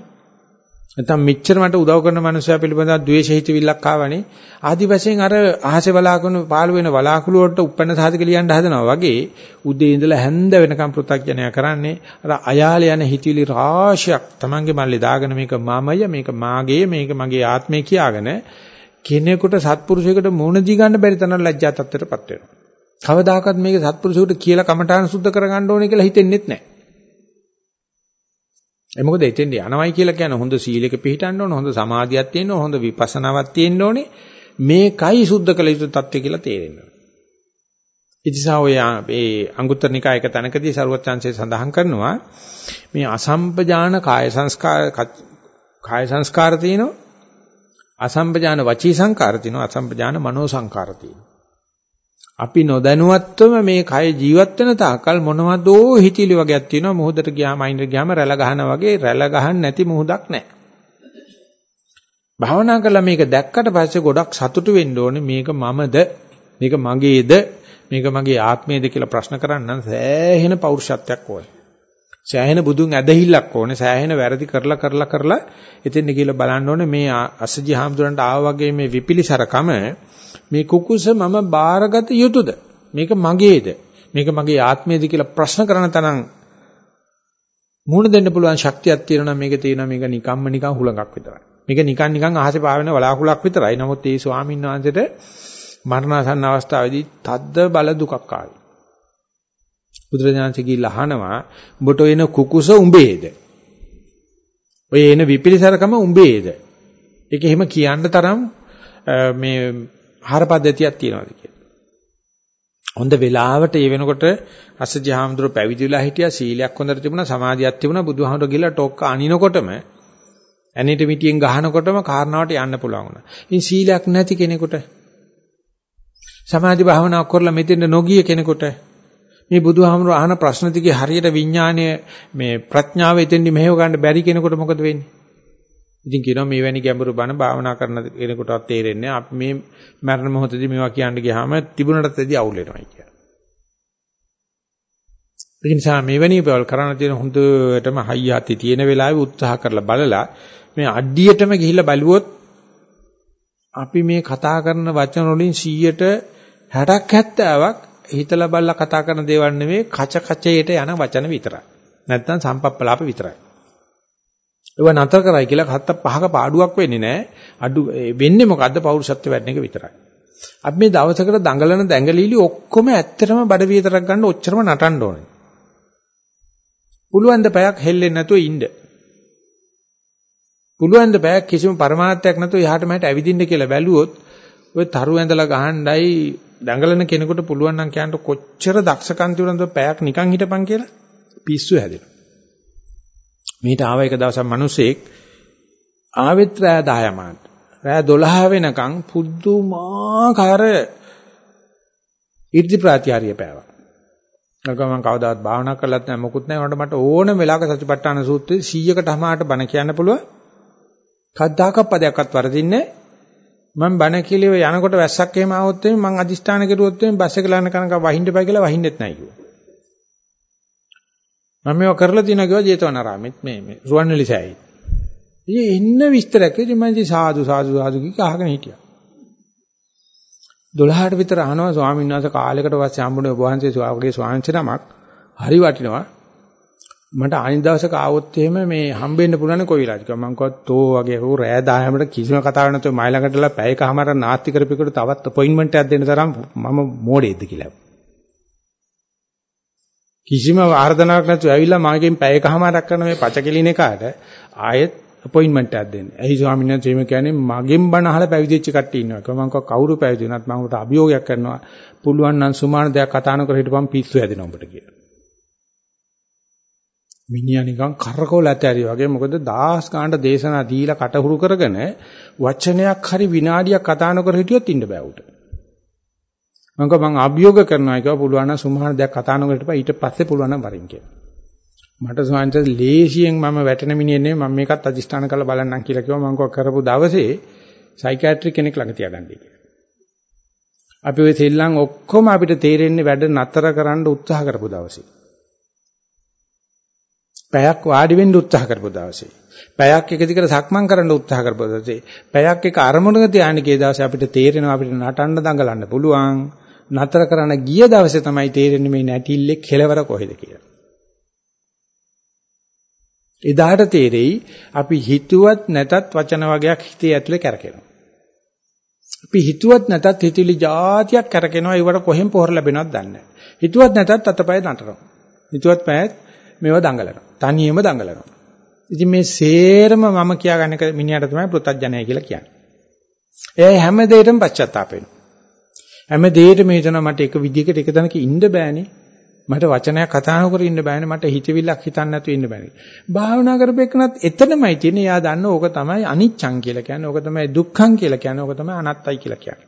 නැත්නම් මෙච්චර මට උදව් කරන මනුස්සයා පිළිබඳව ද්වේෂ හිතවිල්ලක් ආවනේ. ආදි වශයෙන් අර අහසේ බලාකුණු පාළු වෙන බලාකුළු වලට උපන්න සාධක ලියන්න හදනවා වගේ උදේ ඉඳලා හැන්ද වෙනකම් පෘථග්ජනය කරන්නේ අර අයාල යන හිතවිලි රාශියක් Tamange මල්ලේ දාගෙන මේක මමය මේක මාගේ මේක මගේ ආත්මය කියාගෙන කෙනෙකුට සත්පුරුෂයෙකුට මුණ දී ගන්න බැරි තරම් ලැජ්ජා තත්ත්වයටපත් වෙනවා. කවදාකවත් මේක සත්පුරුෂයෙකුට කියලා කමඨාන සුද්ධ කරගන්න ඕනේ කියලා හිතෙන්නෙත් නැහැ. ඒ මොකද එතෙන්ට යනවයි කියලා කියන හොඳ සීලයක පිළිටන්න ඕන, හොඳ සමාධියක් තියෙන්න ඕන, හොඳ විපස්සනාවක් තියෙන්න ඕනේ. මේකයි සුද්ධ කළ යුතු தත්ත්වය කියලා තේරෙන්න ඕනේ. ඉතිසා ඔය මේ අංගුත්තර නිකායක තැනකදී සරුවත් chance සඳහන් කරනවා මේ අසම්පජාන කාය සංස්කාර කාය සංස්කාර තියෙනවා අසම්පජාන වචී සංකාර තියෙනවා අසම්පජාන මනෝ සංකාර තියෙනවා අපි නොදැනුවත්වම මේ කය ජීවත් වෙන තාකල් මොනවදෝ හිතිලි වගේක් තියෙනවා මොහොතට ගියාම අයින්ද ගියාම රැළ ගහනා වගේ රැළ ගහන්න නැති මොහොතක් නැහැ. භාවනා කළා මේක දැක්කට පස්සේ ගොඩක් සතුටු වෙන්න ඕනේ මේක මමද මේක මගේද මේක මගේ ආත්මයේද කියලා ප්‍රශ්න කරන්න සෑහෙන පෞරුෂත්වයක් ඕනේ. සෑහෙන බුදුන් ඇදහිල්ලක් ඕනේ සෑහෙන වැරදි කරලා කරලා කරලා එතෙන් ගිහලා බලන්න ඕනේ මේ අසජි හාමුදුරන්ට ආවා වගේ මේ විපිලිසරකම මේ කුකුස මම බාරගත යුතුයද? මේක මගේද? මේක මගේ ආත්මයේද කියලා ප්‍රශ්න කරන තරම් මුණ දෙන්න පුළුවන් ශක්තියක් තියෙනවා මේක තියෙනවා මේක නිකම්ම නිකන් හුලඟක් විතරයි. මේක නිකන් නිකන් අහසේ පාවෙන වලාකුලක් විතරයි. නමුත් මේ ස්වාමීන් වහන්සේට මරණාසන්න අවස්ථාවේදී තද්ද බල දුකක් ආවේ. බුදුරජාණන්සේ කිව්ලා අහනවා උඹට එන කුකුස උඹේද? ඔය එන විපිලිසරකම උඹේද? ඒක එහෙම කියන්න තරම් මේ ආහාර පද්ධතියක් තියෙනවාද කියලා. හොඳ වෙලාවට ඒ වෙනකොට අසජි හාමුදුරුවෝ පැවිදි වෙලා හිටියා සීලයක් හොඳට තිබුණා සමාධියක් තිබුණා බුදුහාමුදුරුවෝ ගිහලා ටොක්ක අනිනකොටම ඇනිට මිටියෙන් ගහනකොටම කාරණාවට යන්න පුළුවන් වුණා. ඉතින් සීලයක් නැති කෙනෙකුට සමාධි භාවනාවක් කරලා මෙතෙන්ද නොගිය කෙනෙකුට මේ බුදුහාමුදුරුවෝ අහන ප්‍රශ්න ටිකේ හරියට විඥානය මේ ප්‍රඥාව එතෙන්දි මෙහෙව ගන්න බැරි කෙනෙකුට මොකද වෙන්නේ? ඉතින් කියනවා මේ වැනි ගැඹුරු බණ භාවනා කරන කෙනෙකුටවත් තේරෙන්නේ අපි මේ මරණ මොහොතදී මේවා කියන්න ගියාම තිබුණටත් ඇදී අවුල් වෙනවා කියලා. ඒ නිසා මේ වැනි බවල් කරන්න තියෙන හොඳටම හයියති තියෙන වෙලාවෙ උත්සාහ කරලා බලලා මේ අඩියටම ගිහිල්ලා බලුවොත් අපි මේ කතා කරන වචන වලින් 100ට 60ක් 70ක් හිතලා බලලා කතා කරන දේවල් නෙවෙයි කච කචේට යන වචන විතරයි. නැත්තම් සම්පප්පලාප විතරයි. ඒව නතර කරයි කියලා හත්ත පහක පාඩුවක් වෙන්නේ නැහැ. අඩු වෙන්නේ මොකද්ද පෞරුෂත්ව වැඩන එක විතරයි. අපි මේ දවසකට දඟලන දැඟලිලි ඔක්කොම ඇත්තටම බඩ විතරක් ගන්න ඔච්චරම නටන්න ඕනේ. පුළුවන් ද පැයක් හෙල්ලෙන්නේ නැතුව ඉන්න. පුළුවන් ද පැයක් කිසිම પરමාර්ථයක් නැතුව යහට මහට ඇවිදින්න කියලා බැලුවොත් ඔය තරු ඇඳලා ගහන්නයි දඟලන කෙනෙකුට පුළුවන් නම් කියන්න කොච්චර දක්ෂකම් තිබුණද පැයක් නිකන් හිටපන් කියලා පිස්සු හැදෙනවා. මීට ආව එක දවසක් මිනිසෙක් ආවෙත් රෑ 10 මාට. රෑ 12 වෙනකන් පුදුමාකාර ඉර්ධි ප්‍රත්‍යාරිය පෑවා. නගම මම කවදාවත් භාවනා කරලත් නැහැ මොකුත් නැහැ උනට මට ඕනම වෙලාවක සතිපට්ඨාන සූත්‍රයේ 100කට අමාරට බණ කියන්න පුළුවන්. කද්දාක පදයක්වත් වරදින්නේ මම බණ කියලිව යනකොට වැස්සක් එහෙම ආවොත් එimhe මං අදිෂ්ඨාන කෙරුවොත් එimhe බස් එක ලන්න කනක වහින්න එපා කියලා වහින්නෙත් නැහැ කිව්වා. මම මේවා කරලා තියෙනවා කිව්වා ජේතවනාරාමෙත් මේ මේ රුවන්වැලි සෑයේ. ඉතින් එන්න විස්තරයක් ඉතින් මම ඉතින් සාදු සාදු සාදු කිය අහගෙන හිටියා. 12ට විතර අහනවා ස්වාමීන් වහන්සේ කාලයකට පස්සේ හම්බුනේ ඔබ වහන්සේ ස්වාමගේ ස්වාමීන් නමක් හරි වටිනවා. මට අනිත් දවසක ආවොත් එහෙම මේ හම්බෙන්න පුළුවන් කොයි වෙලාවද කියලා මම කිව්වා තෝ වගේ හෝ රෑ 10ට කිසිම කතාවක් නැතුව මයි ළඟටලා පැයකමාර නාස්ති කරපෙකට තවත් අපොයින්ට්මන්ට් එකක් දෙන්න තරම් මම මෝඩෙයිද කියලා. කිසිම ආර්දනාවක් නැතුව ඇවිල්ලා මාගෙන් පැයකමාරක් කරන මේ පචකෙලින එකාට ආයෙත් අපොයින්ට්මන්ට් එකක් දෙන්න. එහි ස්වාමීන් වහන්සේ මේ කියන්නේ මගෙන් බණ අහලා පැවිදිච්ච කට්ටිය ඉන්නවා. මම කිව්වා කවුරු පැවිදි වුණත් මම උට අභියෝගයක් කරනවා. පුළුවන් නම් සුමාන දෙයක් කතා නොකර හිටපම් පිස්සු හැදෙනවා උඹට කියලා. මිනිහා නිකන් කරකවල ඇතෑරි වගේ මොකද දහස් ගානට දේශනා දීලා කටහුරු කරගෙන වචනයක් හරි විනාඩියක් කතා නොකර හිටියොත් ඉන්න බෑ උට. මම මම අභියෝග කරනවා කියලා පුළුවන් නම් සුමාන දෙයක් කතා නොකර හිටපන් ඊට පස්සේ පුළුවන් නම් වරින් කියලා. මට සෝන්ට ලේසියෙන් මම වැටෙන මිනිහෙ නෙමෙයි මම මේකත් අදිෂ්ඨාන කරලා බලන්නම් කියලා කිව්වා මම කරපු දවසේ සයිකියාට්‍රික් කෙනෙක් ළඟ තියාගන්නයි කියලා. අපි ඔය සෙල්ලම් ඔක්කොම අපිට තේරෙන්නේ වැඩ නතර කරන්න උත්සාහ කරපු දවසේ. පැයක් වාඩි වෙන්න උත්සාහ කරපු දවසේ. පැයක් එක දිගට සක්මන් කරන්න උත්සාහ කරපු දවසේ. පැයක් එක අරමුණක ධානය කී දවසේ අපිට තේරෙනවා අපිට නටන්න දඟලන්න පුළුවන්. නතර කරන්න ගිය දවසේ තමයි තේරෙන්නේ මේ නැටිල්ලේ කෙලවර කොහෙද කියලා. එදාට තේරෙයි අපි හිතුවත් නැතත් වචන වගේක් හිතේ ඇතුලේ කරකිනවා. අපි හිතුවත් නැතත් හිතවිලි જાතියක් කරකිනවා ඒවට කොහෙන් පොහොර ලැබෙනවද දන්නේ නැහැ. හිතුවත් නැතත් අතපය නටනවා. හිතුවත් පයත් මේව දඟලනවා. තනියම දඟලනවා. ඉතින් මේ සේරම මම කියාගන්න එක මිනිහට තමයි පෘථජ්ජනය කියලා කියන්නේ. ඒ හැම දෙයකටම පශ්චාත්තාප වෙනවා. හැම දෙයකටම හිතනවා මට එක විදිහකට එක තැනක ඉන්න බෑනේ. මට වචනයක් කතා නොකර ඉන්න බෑනේ. මට හිතවිල්ලක් හිතන්න නැතුව ඉන්න බෑනේ. භාවනා කරපෙන්නත් එතනමයි තියෙන්නේ. එයා දන්න ඕක තමයි අනිච්ඡං කියලා කියන්නේ. ඕක තමයි දුක්ඛං කියලා කියන්නේ. ඕක තමයි අනත්තයි කියලා කියන්නේ.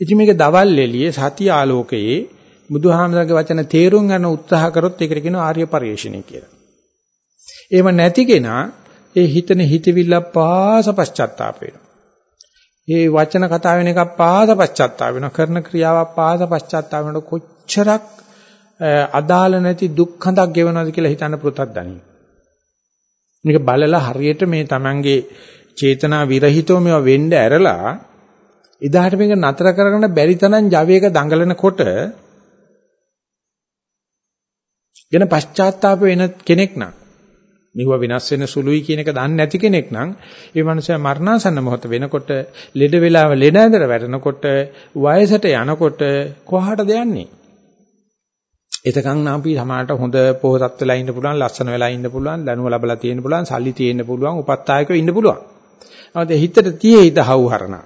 ඉතින් මේක දවල් එළියේ සති ආලෝකයේ බුදුහාමරගේ වචන තේරුම් ගන්න උත්සාහ කරොත් ඒකට කියනවා ආර්ය පරිශ්‍රණය කියලා. එහෙම නැති කෙනා ඒ හිතන හිතවිල්ල පාස පශ්චාත්තාප වෙනවා. ඒ වචන කතා වෙන එක පාස පශ්චාත්තාප වෙනවා. කරන ක්‍රියාවක් පාස පශ්චාත්තාප වෙනකොට කොච්චරක් අදාළ නැති දුක් හඳක් ගෙවනවද කියලා හිතන්න පුරුතක් දනි. මේක බලලා හරියට මේ Tamange චේතනා විරහිතව මේවා වෙන්න ඇරලා ඉදාට මේක නතර කරගන්න බැරි තරම් ජවයක දඟලනකොට ගැන පශ්චාත්තාප වෙන කෙනෙක් නම් මෙව වෙනස් වෙන සුළුයි කියන එක දන්නේ නැති කෙනෙක් නම් ඒ මනුස්සයා මරණාසන්න මොහොත වෙනකොට ලෙඩ වෙලාව ලෙඩ ඇඳට වැටෙනකොට වයසට යනකොට කොහාටද යන්නේ? එතකන් අපි සමානට හොඳ පොහොසත් වෙලා ඉන්න පුළුවන් ලස්සන වෙලා ඉන්න පුළුවන් දැනුම ලැබලා තියෙන්න පුළුවන් සල්ලි තියෙන්න පුළුවන් උපත්ායකව ඉන්න පුළුවන්. නමුත් හිතට tie හිත හවුහරණ.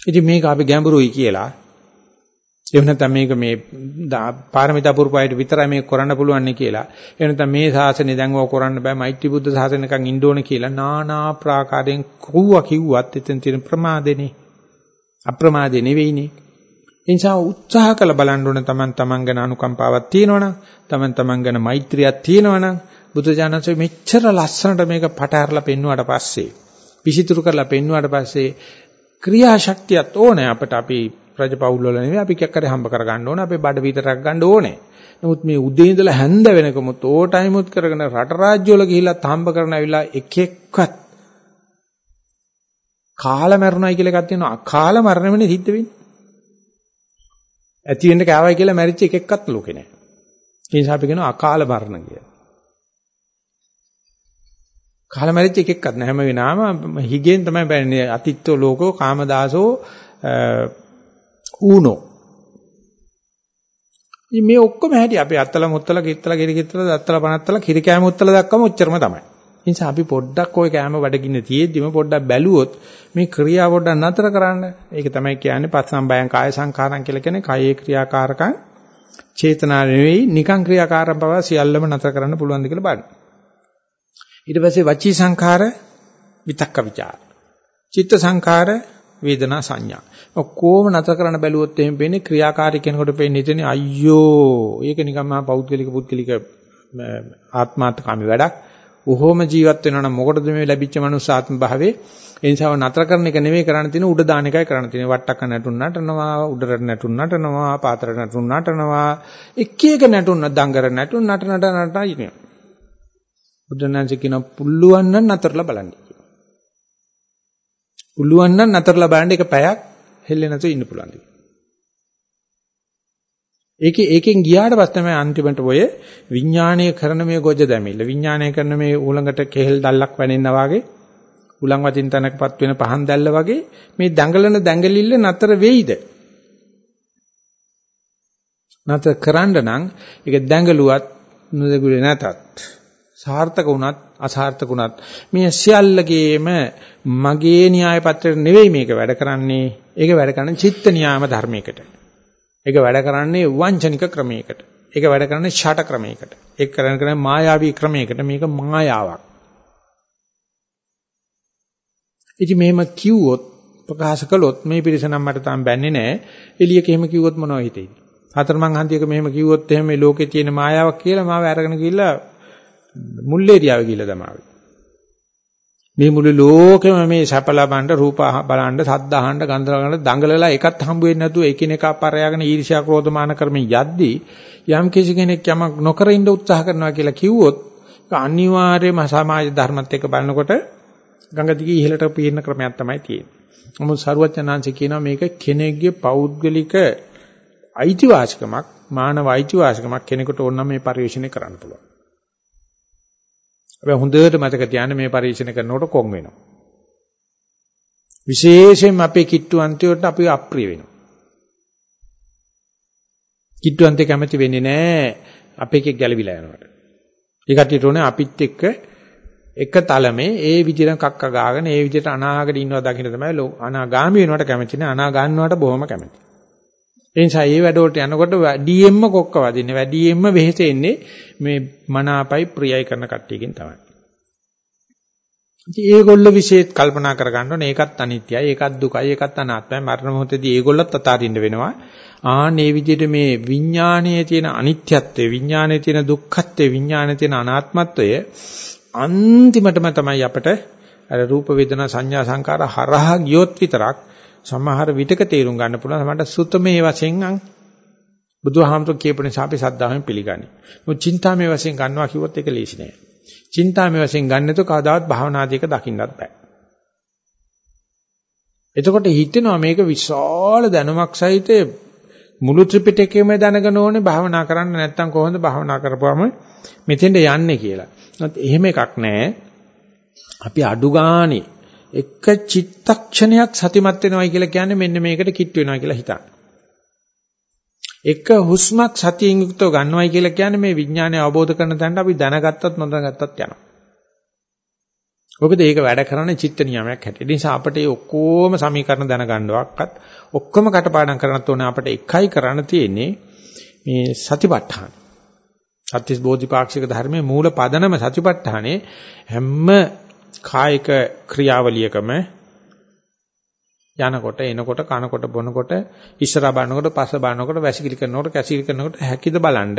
ඉතින් මේක අපි ගැඹුරුයි කියලා එහෙම නැත්නම් මේක මේ පාරමිතා පුරුපයට විතරයි මේක කරන්න පුළුවන් නේ කියලා. එහෙම නැත්නම් මේ ශාසනය දැන් ඕක කරන්න බෑ මෛත්‍රී බුද්ධ ශාසනයකන් ඉන්න ඕනේ කියලා නානා ප්‍රාකාරයෙන් කිව්වා කිව්වත් එතන තියෙන ප්‍රමාදෙනේ. අප්‍රමාදේ නෙවෙයිනේ. ඒ නිසා උත්සාහ කළ බලන්න ඕන තමන් තමන් ගැන අනුකම්පාවක් තියෙනවනම් තමන් තමන් ගැන මෛත්‍රියක් තියෙනවනම් බුදුජානකසේ මෙච්චර ලස්සනට මේක පටහැරලා පෙන්වුවාට පස්සේ පිසිතුරු කරලා පෙන්වුවාට පස්සේ ක්‍රියාශක්තියත් ඕනේ අපට අපි රජපෞල් වල නෙවෙයි අපි කැක්කරේ හම්බ කර ගන්න ඕනේ අපේ බඩ විතරක් ගන්න ඕනේ. නමුත් මේ උදේ ඉඳලා හැන්ද වෙනකමුත් ඕ ටයිමුත් කරගෙන රට රාජ්‍ය වල ගිහිල්ලා හම්බ කරන ඇවිල්ලා එක එක්කත් කාල මරණයි කියලා එකක් තියෙනවා අකාල මරණෙමනේ සිද්ධ වෙන්නේ. ඇති වෙන්න කෑවයි කියලා මැරිච්ච එක එක්කත් ලෝකේ නැහැ. ඒ නිසා අපි කියනවා අකාල මරණ කියලා. කාල මැරිච්ච එක එක්කත් නැහැ හැම වෙනාම හිගෙන් තමයි බැන්නේ අතිත්තෝ ලෝකෝ කාමදාසෝ ඌනෝ. ඉතින් මේ ඔක්කොම හැටි අපි අත්තල මුත්තල කිත්තල කිරි කිත්තල දත්තල පනත්තල කිරි කෑම මුත්තල දක්වම ඔච්චරම තමයි. ඒ නිසා අපි පොඩ්ඩක් ওই කෑම වඩගින්න තියෙද්දිම පොඩ්ඩක් බැලුවොත් මේ ක්‍රියාව පොඩ්ඩක් නතර කරන්න. ඒක තමයි කියන්නේ පස්සම්බයං කාය සංඛාරම් කියලා කියන්නේ කායේ ක්‍රියාකාරකම් චේතනා නෙවෙයි නිකං ක්‍රියාකාරම් බව සියල්ලම නතර කරන්න පුළුවන් ද කියලා බලන්න. ඊට පස්සේ වචී සංඛාර විතක්ක ਵਿਚාර. චිත්ත සංඛාර වේදනා සංඥා. ඔක්කොම නැතර කරන්න බැලුවොත් එහෙම වෙන්නේ ක්‍රියාකාරී කෙනෙකුට වෙන්නේ ඉතින් අයියෝ. ඒක නිකන් මහා පෞද්ගලික පුද්ගලික ආත්මාර්ථකාමී වැඩක්. උහෝම ජීවත් වෙනවා නම් මොකටද මේ ලැබිච්ච මනුස්ස ආත්ම භාවයේ? ඒ නිසා නතර කරන එක නෙමෙයි කරන්න තියෙන උඩ දාන එකයි කරන්න තියෙන වට්ටක්ක නැටුම් නටනවා උඩරට නැටුම් නටනවා පාතරට නැටුම් නටනවා. එක එක නැටුම් දංගර නැටුම් නට නට නට ඉන්නේ බුදුනාංශ කියන පුල්ලුවන් නම් නතරලා බලන්න. පුළුවන් නම් නතරලා බලන්න එක පැයක් හෙල්ලේ නැතුව ඉන්න පුළුවන්. ඒකේ ඒකෙන් ගියාට පස්සේ තමයි අන්තිමට ඔය විඥාණය කරන මේ ගොජ දැමිල්ල විඥාණය කරන මේ ඌලඟට කෙහෙල් දැල්ලක් වැනෙනා වගේ උලන් වදින් තැනකපත් වෙන පහන් දැල්ල වගේ මේ දඟලන දඟලිල්ල නතර වෙයිද නතර කරන්න නම් ඒක දඟලුවත් නුදගුලේ නැතත් සාර්ථක වුණත් අසාර්ථක වුණත් මේ සියල්ලගේම මගේ න්‍යාය පත්‍රයට නෙවෙයි මේක වැඩ කරන්නේ. ඒක වැඩ කරන්නේ චිත්ත නියාම ධර්මයකට. ඒක වැඩ කරන්නේ වංචනික ක්‍රමයකට. ඒක වැඩ කරන්නේ ෂට ක්‍රමයකට. ඒක කරන්නේ මායාවී ක්‍රමයකට. මේක මායාවක්. ඉතින් මෙහෙම කිව්වොත් ප්‍රකාශ කළොත් මේ පිරිස නම් මට තාම බැන්නේ නැහැ එළියක එහෙම කිව්වොත් මොනවද හිතෙන්නේ? හතරමං හන්දියක මෙහෙම කිව්වොත් එහෙම මේ ලෝකේ තියෙන මායාවක් කියලා මාව අරගෙන ගිහිල්ලා මුල්ලේරියාව කියලා තමයි. මේ මුළු ලෝකෙම මේ සැප ලබන්න රූප බලන්න සද්ද අහන්න ගන්ධ ගන්න දඟලලා එකත් හම්බ වෙන්නේ නැතුව එකිනෙකා පරයාගෙන ඊර්ෂ්‍යා ක්‍රෝධමාන කරමින් යද්දී යම් කිසි කෙනෙක් යමක් නොකර ඉන්න උත්සාහ කරනවා කියලා කිව්වොත් අනිවාර්යයෙන්ම සමාජ ධර්මත් එක්ක බලනකොට ගඟ දිගේ ඉහළට පීන ක්‍රමයක් තමයි තියෙන්නේ. නමුත් සරුවචනාංශ කියනවා මේක කෙනෙක්ගේ පෞද්ගලික අයිතිවාසිකමක් මානව අයිතිවාසිකමක් කෙනෙකුට ඕන නම් මේ පරිශ්‍රණය කරන්න පුළුවන්. හැබැයි හොඳට මතක තියාගන්න මේ පරීක්ෂණ කරනකොට කොන් වෙනවා. විශේෂයෙන්ම අපේ කිට්ටුවන්තයට අපි අප්‍රිය වෙනවා. කිට්ටුවන්තේ කැමති වෙන්නේ නැහැ අපේ එකෙක් ගැලවිලා යනකොට. ඒ කට්ටියට ඕනේ අපිත් එක්ක එක තලමේ ඒ විදිහට කක්ක ගාගෙන ඒ විදිහට අනාගට ඉන්නවා දකින්න තමයි අනාගාමි වෙනවට කැමති නැහැ අනාගාන්නවට බොහොම කැමති. ඒ නිසා මේ වැඩවලට යනකොට වැඩියෙන්ම කොක්ක වදින්නේ වැඩියෙන්ම වෙහෙසෙන්නේ මේ මනාපයි ප්‍රියයි කරන කට්ටියකින් තමයි. ඉතින් ඒගොල්ලෝ විශේෂ කල්පනා කරගන්න ඕනේ ඒකත් අනිත්‍යයි ඒකත් දුකයි ඒකත් අනාත්මයි මරණ මොහොතදී ඒගොල්ලොත් අතාරින්න වෙනවා. ආන් මේ විදිහට මේ විඥානයේ තියෙන අනිත්‍යත්වය විඥානයේ තියෙන දුක්ඛත්වය විඥානයේ තියෙන අනාත්මත්වය අන්තිමටම තමයි අපට අර රූප වේදනා සංඥා සංකාර හරහා ගියොත් විතරක් සමහර විටක තේරුම් ගන්න පුළුවන් සමහරට සුතමේ වශයෙන් අං බුදුහාමතු කියපු නිසා අපි සද්ධාවෙන් පිළිගන්නේ. මොකද චින්තාමේ වශයෙන් ගන්නවා කිව්වොත් ඒක ලේසි නෑ. චින්තාමේ වශයෙන් ගන්නතෝ කවදාවත් භාවනාදීක දකින්නත් බෑ. එතකොට හිතෙනවා මේක විශාල දැනුමක් සහිත මුළු ත්‍රිපිටකයම දැනගෙන ඕනේ භාවනා කරන්න නැත්නම් කොහොමද භාවනා කරපුවම මෙතෙන්ට යන්නේ කියලා. නමුත් එහෙම එකක් නැහැ. අපි අඩු ගානේ එක චිත්තක්ෂණයක් සතිමත් වෙනවයි කියලා කියන්නේ මෙන්න මේකට කිට් වෙනවා කියලා හිතන්න. එක හුස්මක් සතියෙන් යුක්තව ගන්නවයි කියලා කියන්නේ මේ විඥානය අවබෝධ කරන තැනට අපි දැනගත්තත් නොදැනගත්තත් යනවා. මොකද ඒක වැඩ කරන්නේ චිත්ත නියාමයක් හැටියට. ඒ නිසා අපිට මේ ඔක්කොම සමීකරණ දැනගන්නවක්වත් ඔක්කොම කටපාඩම් කරන්නත් ඕනේ අපිට එකයි කරන්න තියෙන්නේ මේ සතිපට්ඨාන. සත්‍තිස් බෝධිපාක්ෂික ධර්මයේ මූල පදනම සතිපට්ඨානේ හැම කායික ක්‍රියාවලියකම යනකොට එනකොට කනකොට බොනකොට ඉස්සරහා බලනකොට පස්ස බලනකොට වැසිකිලි කරනකොට කැසිකිලි කරනකොට හැකිද බලන්න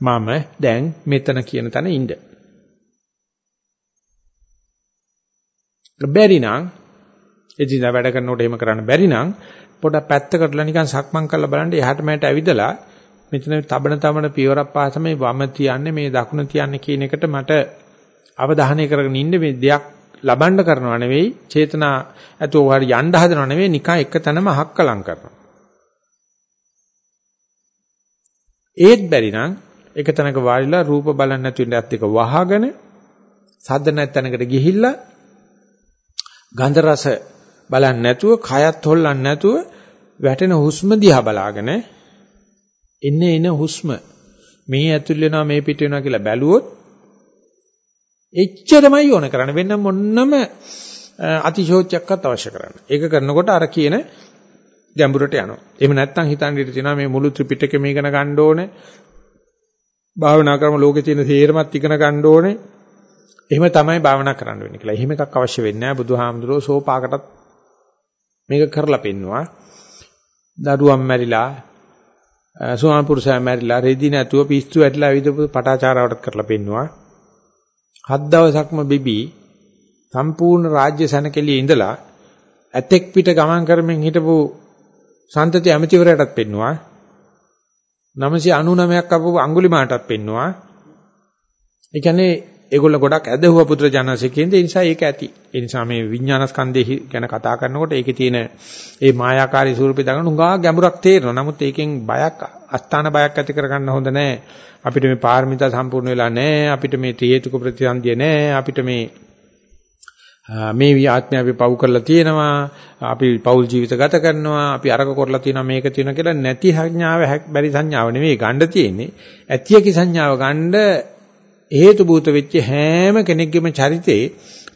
මම දැන් මෙතන කියන තැන ඉන්න. බැරි නම් එදිනා වැඩ කරනකොට එහෙම කරන්න බැරි නම් පොඩක් පැත්තකටලා නිකන් සක්මන් කරලා බලන්න එහාට මෙහාට ඇවිදලා මෙතන තබන තබන පියවරක් පාස මේ වම තියන්නේ මේ දකුණ තියන්නේ කියන එකට මට අවධානය කරගෙන ඉන්න මේ දෙයක් ලබන්න කරනවා නෙවෙයි චේතනා ඇතුව හරි යන්න හදනව නෙවෙයි නිකන් එක තැනම හක්කලම් කරනවා. ඒත් බැරි නම් එක තැනක වාඩිලා රූප බලන්න නැති වෙන්නත් එක වහගෙන සද්ද නැත්ැනකට ගිහිල්ලා ගන්ධ රස බලන්න නැතුව කයත් හොල්ලන්න නැතුව වැටෙන හුස්ම දිහා බලාගෙන එන්නේ එන හුස්ම මේ ඇතුල් වෙනවා මේ පිට වෙනවා කියලා බැලුවොත් එච්චරමයි ඕන කරන්න වෙන මොන්නම අතිශෝචයක්වත් අවශ්‍ය කරන්නේ. ඒක කරනකොට අර කියන ගැඹුරට යනවා. එහෙම නැත්නම් හිතන්න ඉඳී තියෙනවා මේ මුළු ත්‍රිපිටකෙම ඉගෙන ගන්න ඕනේ. භාවනා කරම ලෝකේ තියෙන තේරමත් ඉගෙන ගන්න ඕනේ. එහෙම තමයි භාවනා කරන්න වෙන්නේ කියලා. එහෙම එකක් අවශ්‍ය වෙන්නේ නැහැ. බුදුහාමුදුරුවෝ සෝපාකටත් මේක කරලා පෙන්නවා. දරුවම් මැරිලා සෝවාන් පුරුෂයා මැරිලා රෙදි නැතුව පිස්සු වැටිලා විදපු පටාචාරාවටත් කරලා පෙන්නවා. හත් දවසක්ම බිබී සම්පූර්ණ රාජ්‍ය සැනකෙළියේ ඉඳලා ඇතෙක් පිට ගමන් කරමින් හිටපු සන්තති ඇමතිවරයටත් පෙන්නවා. 999ක් අපු අඟුලිමාටත් පෙන්නවා. ඒ කියන්නේ ඒගොල්ලෝ ගොඩක් ඇදහුව පුත්‍රජානසී කියන්නේ ඒ නිසා ඒක ඇති. ඒ නිසා මේ විඥානස්කන්ධය ගැන කතා කරනකොට ඒකේ තියෙන ඒ මායාකාරී ස්වරූපය දක්වන උඟා ගැඹුරක් තේරෙනවා. නමුත් ඒකෙන් බයක් අස්ථාන බයක් ඇති කරගන්න හොඳ නැහැ. අපිට මේ පාරමිතා සම්පූර්ණ වෙලා නැහැ. අපිට මේ ත්‍රිහේතුක ප්‍රතිසන්දිය නැහැ. අපිට මේ මේ ආත්මය අපි පව් කරලා තියෙනවා අපි පෞල් ජීවිත ගත කරනවා අපි අරක කරලා තියෙනවා මේක තියෙනවා කියලා නැති සංඥාව බැරි සංඥාව නෙවෙයි ගන්න තියෙන්නේ ඇතියකි සංඥාව ගන්න හේතු භූත වෙච්ච හැම කෙනෙක්ගේම චරිතේ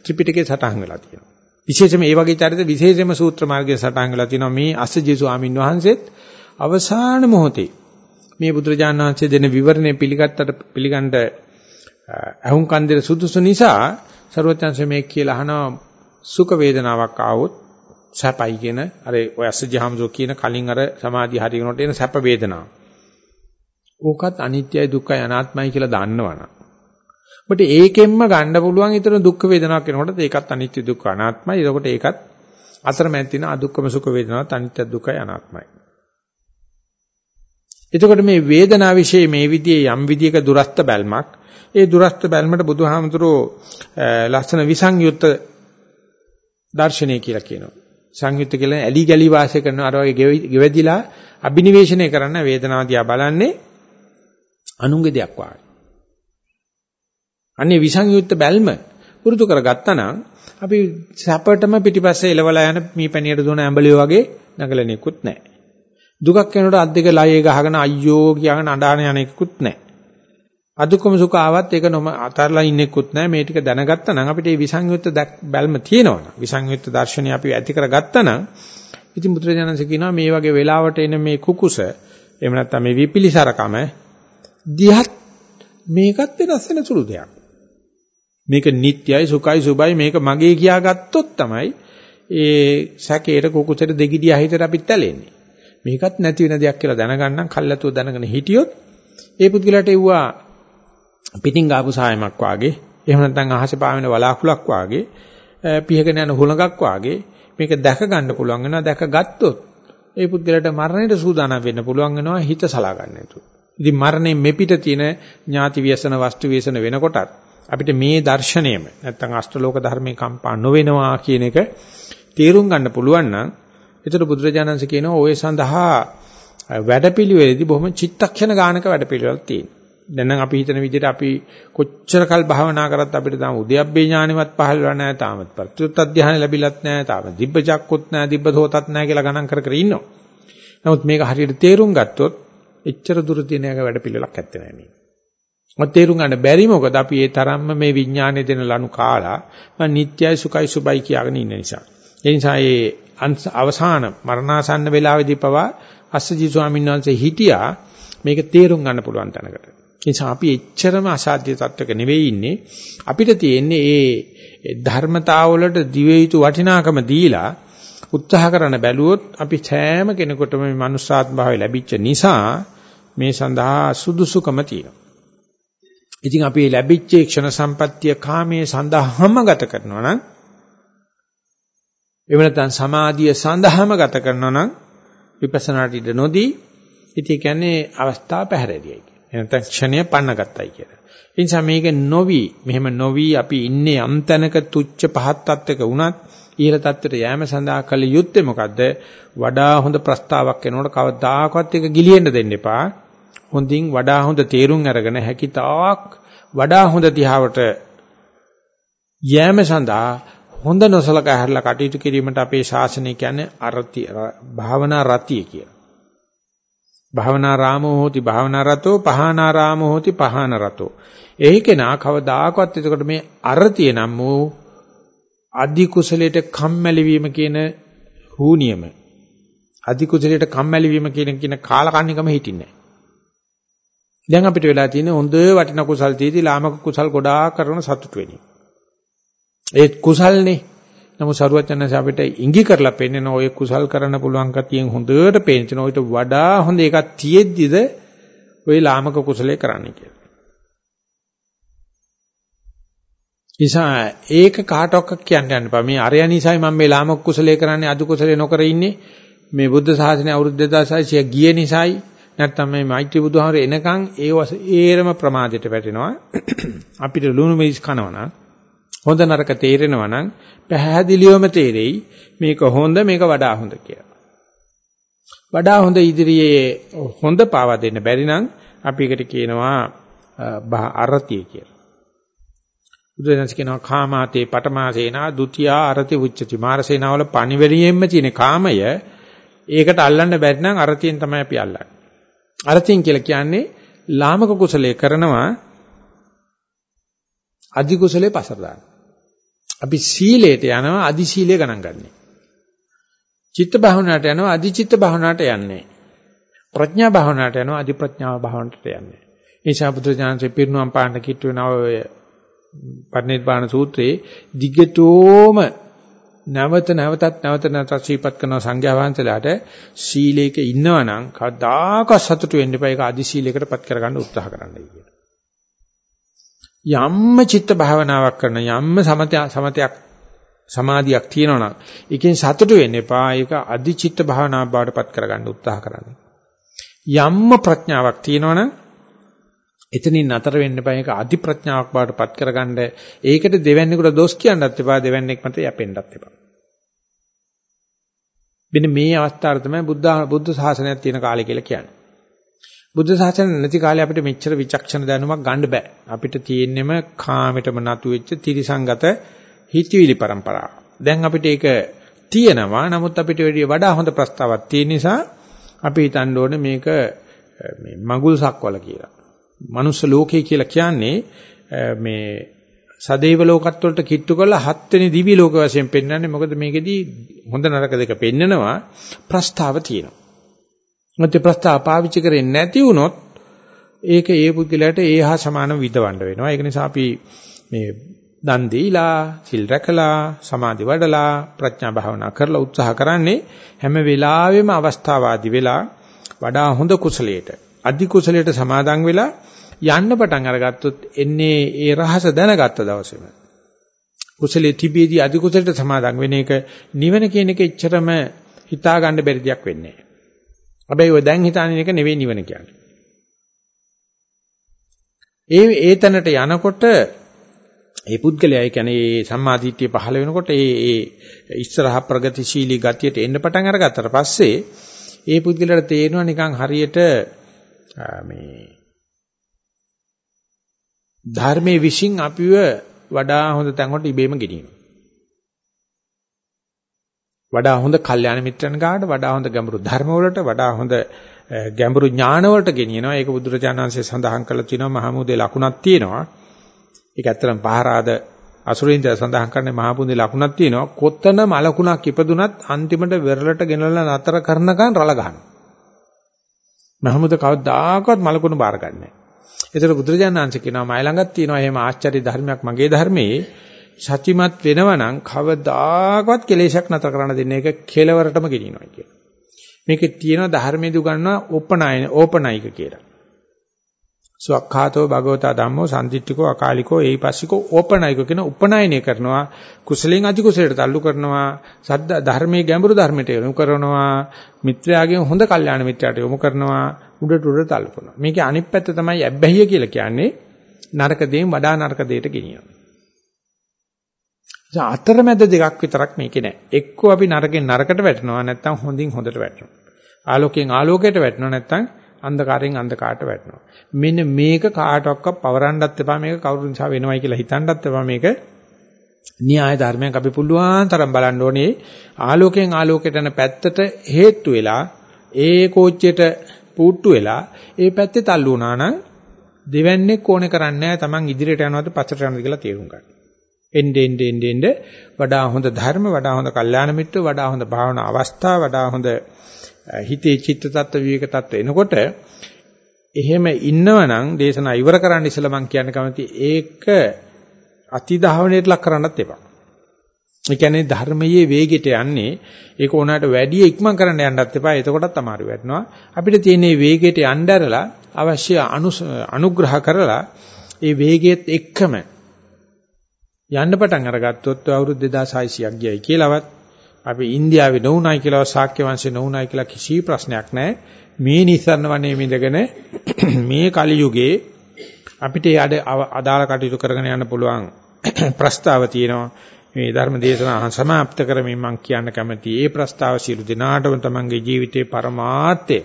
ත්‍රිපිටකේ සටහන් වෙලා තියෙනවා. විශේෂයෙන්ම මේ වගේ චරිත විශේෂයෙන්ම සූත්‍ර මාර්ගයේ සටහන් වෙලා තියෙනවා මේ අස්සජී ස්වාමින් වහන්සේත් අවසාන මොහොතේ මේ බුදුරජාණන් වහන්සේ දෙන විවරණය පිළිගත්තට පිළිගන්න අහුන් කන්දේ සුදුසු නිසා ਸਰවඥාන්සේ මේ කියලා අහනවා සුඛ වේදනාවක් ආවොත් සැපයි කියන අර ඔය අස්සජී හම්සෝ කියන කලින් අර සමාධි හරියනකොට එන සැප වේදනාව. ඕකත් අනිත්‍යයි දුක්ඛයි අනාත්මයි කියලා දන්නවනම් ඔබට ඒකෙන්ම ගන්න පුළුවන් ඊතර දුක් වේදනාවක් වෙනකොට ඒකත් අනිත්‍ය දුක්ඛ අනාත්මයි. එතකොට ඒකත් අතරමැද තියෙන අදුක්කම සුඛ වේදනාවත් අනිත්‍ය දුක්ඛයි අනාත්මයි. එතකොට මේ වේදනාව વિશે මේ විදිහේ යම් විදියක දුරස්ත බැල්මක් ඒ දුරස්ත බැල්මට බුදුහාමුදුරෝ ලස්සන විසංයුත් දර්ශනය කියලා කියනවා. සංයුත් කියලා ඇලි ගලි වාසය කරන අර වගේ ගෙවදිලා අබිනිවේෂණය කරන්න වේදනාව දිහා බලන්නේ අනුන්ගේ දෙයක් වාගේ. අන්නේ විසංයුක්ත බැල්ම පුරුදු කරගත්තා නම් අපි සැපටම පිටිපස්සේ එලවලා යන මීපැණියට දුවන ඇඹලිය වගේ නගලණියකුත් නැහැ. දුකක් වෙනකොට අත් දෙක ලයේ ගහගෙන අයියෝ කියගෙන අඬාන යන එකකුත් නැහැ. අදුකම සුඛ ආවත් ඒක නොම අතරලා ඉන්නෙකුත් නැහැ. මේ ටික දැනගත්තා නම් අපිට මේ විසංයුක්ත බැල්ම තියෙනවනේ. විසංයුක්ත දර්ශනය අපි ඇති කරගත්තා නම් ඉතින් බුදුරජාණන්සේ කියනවා මේ වගේ වෙලාවට එන මේ කුකුස එහෙම නැත්නම් මේ විපිලිසරකම දිහත් මේකත් වෙනස් වෙන සුළු දෙයක්. මේක නිට්ටයයි සුඛයි සුබයි මේක මගේ කියාගත්තොත් තමයි ඒ සැකේට කුකුසෙට දෙගිඩියා හිතට අපිත් ඇලෙන්නේ. මේකත් නැති වෙන දෙයක් කියලා දැනගන්නම් කල්ලාතුව දැනගෙන හිටියොත් ඒ පුද්ගලයාට එව්වා පිටින් ගාපු සායමක් වාගේ එහෙම නැත්නම් අහසේ පාවෙන වලාකුලක් වාගේ පිහගෙන යන හුලඟක් වාගේ මේක දැක ගන්න පුළුවන් වෙනවා දැක ගත්තොත් ඒ පුද්ගලයාට මරණයට සූදානම් වෙන්න පුළුවන් වෙනවා හිත සලා ගන්න නේතු. ඉතින් මරණය මෙපිට තියෙන ඥාති ව්‍යසන වස්තු ව්‍යසන වෙනකොටත් අපිට මේ දර්ශනයම නැත්තම් අෂ්ටලෝක ධර්මේ කම්පා නොවෙනවා කියන එක තේරුම් ගන්න පුළුවන් නම් ඒතර බුදුරජාණන්සේ කියනවා ඔය සඳහා වැඩපිළිවෙලදී බොහොම චිත්තක්ෂණ ගානක වැඩපිළිවෙලක් තියෙනවා. දැන් නම් අපි හිතන විදිහට අපි කොච්චර කල් භාවනා කරත් අපිට තාම උද්‍යප්පේ ඥානෙවත් පහළ වෙලා නැහැ තාම ප්‍රත්‍යුත් අධ්‍යාන ලැබිලත් නැහැ තාම දිබ්බ චක්කුත් නැහැ දිබ්බ සෝතත් නැහැ කියලා ගණන් කර කර ඉන්නවා. නමුත් මේක හරියට තේරුම් ගත්තොත් එච්චර දුර තියෙන එක වැඩපිළිවෙලක් ඇත්තේ නැහැ මේ. මත තේරුම් ගන්න බැරි මොකද අපි ඒ තරම්ම මේ විඥානයේ දෙන ලනු කාලා මම නිට්යයි සුඛයි සුබයි කියාගෙන ඉන්න නිසා. ඒ නිසා ඒ අවසාන මරණාසන්න වේලාවේදී පවා අස්සජි ස්වාමීන් වහන්සේ හිටියා මේක තේරුම් ගන්න පුළුවන් තැනකට. ඒ නිසා අපි එච්චරම අසාධ්‍ය තත්වයක නෙවෙයි ඉන්නේ. අපිට තියෙන්නේ ඒ ධර්මතාවවලට දිවෙයිතු වටිනාකම දීලා උත්සාහ කරන බැලුවොත් අපි සෑම කෙනෙකුටම මේ මනුස්සාත්ම භාවය ලැබිච්ච නිසා මේ සඳහා සුදුසුකම තියෙනවා. ඉතින් අපි ලැබිච්ච ක්ෂණ සම්පත්තිය කාමයේ සඳහාම ගත කරනවා නම් එහෙම නැත්නම් සමාධිය සඳහාම ගත කරනවා නම් විපස්සනාට ඉඳ නොදී ඉතින් කියන්නේ අවස්ථාව පැහැරෙදියයි කියන්නේ. එහෙනම් ක්ෂණය පන්නගත්තයි කියලා. ඒ නිසා මේක නොවි මෙහෙම නොවි අපි ඉන්නේ අම්තනක තුච්ච පහත් තත්වයක වුණත් ඊළ තත්ත්වයට යෑම සඳහා කළ යුත්තේ මොකද්ද? වඩා හොඳ ප්‍රස්තාවක් එනකොට කවදාකවත් ඒක ගිලිහෙන්න දෙන්න එපා. හොඳින් වඩා හොඳ තේරුම් අරගෙන හැකිතාක් වඩා හොඳ දිහාවට යෑම සඳහා හොඳ නොසලකා හැරලා කටයුතු කිරීමට අපේ ශාසනය කියන්නේ අරති භාවනා රතිය කියලා. භාවනා රාමෝ හෝති භාවනා රතෝ පහනා රාමෝ හෝති පහන රතෝ. ඒකේනා කවදාකවත් එතකොට මේ අරතිය නම් වූ අධි කුසලයට කම්මැලි වීම කියන හූනියම අධි කුසලයට කම්මැලි වීම කියන කියන කාලකන්නිකම හිටින්නේ නැහැ. දැන් අපිට වෙලා තියෙන්නේ හොඳ වටින කුසල් තියදී ලාමක කුසල් ගොඩාක් කරන සතුට වෙන්නේ. ඒ කුසල්නේ. නමුත් සරුවචනස අපිට ඉඟි කරලා පෙන්නන ඔය කුසල් කරන්න පුළුවන් කතියෙන් හොඳට පේන ඔයිට වඩා හොඳ එකක් තියෙද්දිද ඔය ලාමක කුසලයේ කරන්න කියලා. නිසා ඒක කාටවත් කියන්න යන්න බෑ. මේ අරය නිසායි මම මේ ලාමක කුසලයේ කරන්නේ අදු කුසලයේ නොකර ඉන්නේ. මේ බුද්ධ ශාසනය අවුරුදු 2600 ගිය නිසායි නැත්තම් මේ මෛත්‍රී බුදුහාමර එනකන් ඒ ඒරම ප්‍රමාදයට වැටෙනවා. <clears throat> අපිට ලුණු මිරිස් කනවනම් හොඳ නරක තේරෙනවා නම් පැහැදිලිවම තේරෙයි මේක හොඳ මේක වඩා හොඳ කියලා. වඩා හොඳ ඉදිරියේ හොඳ පාවා දෙන්න බැරි නම් අපි ඒකට කියනවා අරතිය කියලා. බුදුරජාණන් කියනවා කාමාතේ පටමාසේනා ဒ ුතියා අරති උච්චති. මාරසේනාවල පණිවැරියෙන්ම තියෙන කාමය ඒකට අල්ලන්න බැරි නම් අරතියෙන් තමයි අපි අල්ලන්නේ. අරතියෙන් කියලා කියන්නේ ලාමක කුසලයේ කරනවා අධි කුසලයේ පසර දානවා. අපි සීලයට යනවා අධි සීලය ගණන් ගන්නෑ. චිත්ත භාවනාවට යනවා අධි චිත්ත භාවනාවට යන්නේ. ප්‍රඥා භාවනාවට යනවා අධි ප්‍රඥා භාවනාවට යන්නේ. ඒ නිසා බුදුරජාණන්සේ පිරිනුවම් පාන්න කිට්ටු වෙනව ඔය පරිනිර්වාණ සූත්‍රයේ දිගටෝම නැවත නැවතත් නැවත නැවතත් ශ්‍රීපත් කරන සංඝයා වහන්සේලාට සීලයක ඉන්නවනම් කවදාක සතුටු වෙන්න එපා ඒක අදි සීලයකටපත් කරගන්න උත්සාහ කරන්නයි කියන. යම්ම චිත්ත භාවනාවක් කරන යම්ම සමතයක් සමාධියක් තියෙනවනම් ඒකෙන් සතුටු වෙන්න එපා ඒක අදි චිත්ත භාවනාවක් බවටපත් කරගන්න උත්සාහ කරන්න. යම්ම ප්‍රඥාවක් තියෙනවනම් එතනින් නතර වෙන්න එපා. ඒක අධි ප්‍රඥාවක් බවට පත් කරගන්න. ඒකට දෙවන්නේකට දොස් කියන්නත් එපා. දෙවන්නේක් මත යැපෙන්නත් එපා. මෙන්න මේ අවස්ථාව තමයි බුද්ධ බුද්ධ ශාසනයක් තියෙන කාලය කියලා කියන්නේ. බුද්ධ ශාසනය නැති කාලේ අපිට මෙච්චර විචක්ෂණ දැනුමක් ගන්න බෑ. අපිට තියෙන්නෙම කාමයටම නතු වෙච්ච තිරිසංගත හිතවිලි પરම්පරාව. දැන් අපිට ඒක තියෙනවා. නමුත් අපිට වඩා හොඳ ප්‍රස්තාවක් තියෙන නිසා අපි හිතන්න ඕනේ මේක මේ මඟුල් සක්වල කියලා. මනුස්ස ලෝකය කියලා කියන්නේ මේ සදේව ලෝකත් වලට කිට්ටු කරලා හත්වෙනි දිවි ලෝක වශයෙන් පෙන්වන්නේ මොකද මේකෙදී හොඳ නරක දෙක පෙන්නනවා ප්‍රස්තාව තියෙනවා. මොකද ප්‍රස්තාව පාවිච්චි කරන්නේ නැති වුණොත් ඒක ඒ පුද්ගලයාට ඒ හා සමානව විදවන්න වෙනවා. ඒක නිසා අපි මේ දන් දීලා, සිල් රැකලා, සමාධි වඩලා, ප්‍රඥා භාවනා කරලා උත්සාහ කරන්නේ හැම වෙලාවෙම අවස්ථාවාදී වෙලා වඩා හොඳ කුසලයට, අධි කුසලයට සමාදන් වෙලා යන්න පටන් අරගත්තොත් එන්නේ ඒ රහස දැනගත්ත දවසේම. කුසලයේ තිබීදී අධි කුසලයට සමාදන් වෙන එක නිවන කියන එක එච්චරම හිතා ගන්න බැරි දෙයක් වෙන්නේ නැහැ. හැබැයි ඔය දැන් හිතාගෙන එක නෙවෙයි නිවන කියන්නේ. ඒ ඒ තැනට යනකොට ඒ පුද්ගලයා කියන්නේ සම්මාදිට්ඨිය පහළ වෙනකොට ඒ ඒ ඉස්සරහ ප්‍රගතිශීලී ගතියට එන්න පටන් අරගත්තට පස්සේ ඒ පුද්ගලයාට තේරෙනවා නිකන් හරියට මේ ධර්මයේ විශ්ින් අපිව වඩා හොඳ තැන් වලට ඉබේම ගෙනියනවා. වඩා හොඳ කල්යාණ මිත්‍රන් ගාවට වඩා හොඳ ගැඹුරු ධර්ම වලට වඩා හොඳ ගැඹුරු ඥාන වලට ගෙනියනවා. ඒක බුදුරජාණන්සේ සඳහන් කළා තියෙනවා මහමුදේ ලකුණක් තියෙනවා. ඒක ඇත්තටම පහරාද අසුරින්ද සඳහන් කරන්නේ මහපුන්දේ ලකුණක් තියෙනවා. කොතන මලකුණක් ඉපදුනත් අන්තිමට වෙරළට ගෙනල්ලා නතර කරනකන් රළ ගන්නවා. මහමුද කවදාකවත් මලකුණ බාර ගන්නෑ. ඒතර බුදුරජාණන් වහන්සේ කියනවා මයි ළඟත් තියෙනවා එහෙම ආශ්චර්ය ධර්මයක් මගේ ධර්මයේ සත්‍යමත් වෙනවනම් කවදාකවත් කෙලෙසක් නතර කරන්න දෙන්නේ ඒක කෙලවරටම ගෙනියනවා කියලා. මේකේ තියෙනවා ධර්මයේ දුගන්නවා ඕපනායන ඕපනායික කියලා. සුවක්ඛාතෝ භගවතා ධම්මෝ සම්දිට්ඨිකෝ අකාලිකෝ ඒපස්සිකෝ ඕපනායික කියන උපනායනය කරනවා කුසලෙන් අධි කුසලයට تعلق කරනවා සද්ද ධර්මයේ ගැඹුරු ධර්මයට යොමු කරනවා මිත්‍රයාගෙන් හොඳ කල්යාණ මිත්‍රයාට යොමු කරනවා උඩට උඩට තල්පනවා. මේකේ අනිත් පැත්ත තමයි ඇබ්බැහිය කියලා කියන්නේ නරක දේෙන් වඩා නරක දෙයට ගෙනියනවා. අතරමැද දෙකක් විතරක් මේකේ නැහැ. එක්කෝ අපි නරකෙන් නරකට වැටෙනවා නැත්නම් හොඳින් හොඳට වැටෙනවා. ආලෝකයෙන් ආලෝකයට වැටෙනවා නැත්නම් අන්ධකාරයෙන් අන්ධකාරට වැටෙනවා. මෙන්න මේක කාටවත් පවරන්නත් එපා මේක කවුරු නිසා වෙනවයි කියලා හිතන්නත් එපා මේක න්‍යාය ධර්මයක් අපි පුළුවන් තරම් බලන්න ඕනේ ආලෝකයෙන් ආලෝකයට යන පැත්තට හේතු වෙලා ඒ කෝච්චියට පුට්ටු වෙලා ඒ පැත්තේ තල්ලු වුණා නම් දෙවන්නේ කොනේ කරන්නේ නැහැ Taman ඉදිරියට යනවද පස්සට යනවද කියලා තේරුම් ගන්න. එnde ende ende ende වඩා හොඳ ධර්ම වඩා හොඳ කල්යාණ මිත්‍ර වඩා හොඳ භාවනා අවස්ථා වඩා හොඳ හිතේ චිත්ත tattwa විවේක tattwa එනකොට එහෙම ඉන්නවනම් දේශනා ඉවර කරන්න ඉස්සලා මම කියන්න කැමති ඒක අතිධාවනයට ලක් කරන්නත් එපා. ඒ කියන්නේ ධර්මයේ වේගයට යන්නේ ඒක ඕනකට වැඩි ඉක්මන් කරන්න යන්නත් එපා. එතකොටත් අමාරු වෙනවා. අපිට තියෙන වේගයට යන්න ඇරලා අවශ්‍ය අනුග්‍රහ කරලා ඒ වේගයත් එක්කම යන්න පටන් අරගත්තොත් අවුරුදු 2600ක් ගියයි කියලාවත් අපි ඉන්දියාවේ නොඋනායි කියලා ශාක්‍ය වංශේ නොඋනායි කියලා කිසි ප්‍රශ්නයක් නැහැ. මේ නිස්සරණ වනේ මිදගෙන <clears throat> මේ කලි යුගයේ අපිට අදාළ කටයුතු කරගෙන යන්න පුළුවන් <clears throat> ප්‍රස්තාව තියෙනවා. මේ ධර්ම දේශනාව සමාප්ත කරමින් මම කියන්න කැමතියි. ඒ ප්‍රස්තාව සියලු දිනාටම තමන්ගේ ජීවිතේ පරමාර්ථය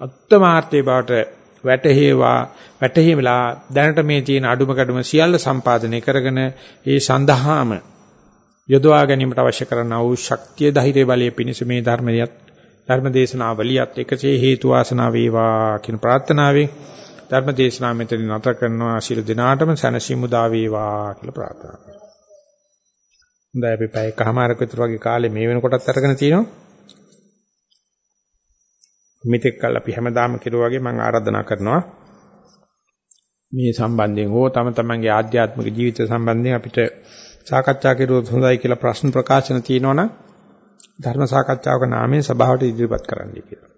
අත්තමාර්ථය බවට වැටහෙවා වැටහිමලා දැනට මේ තියෙන අඩුම කැඩුම සියල්ල සම්පාදනය කරගෙන ඒ සඳහාම යොදවා ගැනීමට අවශ්‍ය කරනා වූ ශක්තිය ධෛර්ය බලය පිණිස මේ ධර්මයත් ධර්ම දේශනාවලියත් එකසේ හේතු වාසනා වේවා කියන ප්‍රාර්ථනාවෙන් ධර්ම දේශනාව මෙතනින් නැත කරනවා ශිරු දිනාටම සනසිමු දා වේවා කියලා ප්‍රාර්ථනා කරනවා. හොඳයි අපි පැය කමාරක විතර වගේ කාලේ මේ වෙනකොටත් අරගෙන තිනවා. මෙතෙක් කල් අපි හැමදාම කිරුවා වගේ මම ආරාධනා කරනවා මේ සම්බන්ධයෙන් හෝ තම තමන්ගේ ආධ්‍යාත්මික ජීවිත සම්බන්ධයෙන් අපිට සාකච්ඡා කෙරුවොත් හොඳයි කියලා ප්‍රශ්න ප්‍රකාශන තියෙනවනම් ධර්ම සාකච්ඡාවක නාමයෙන් සභාවට ඉදිරිපත් කරන්න කියලා.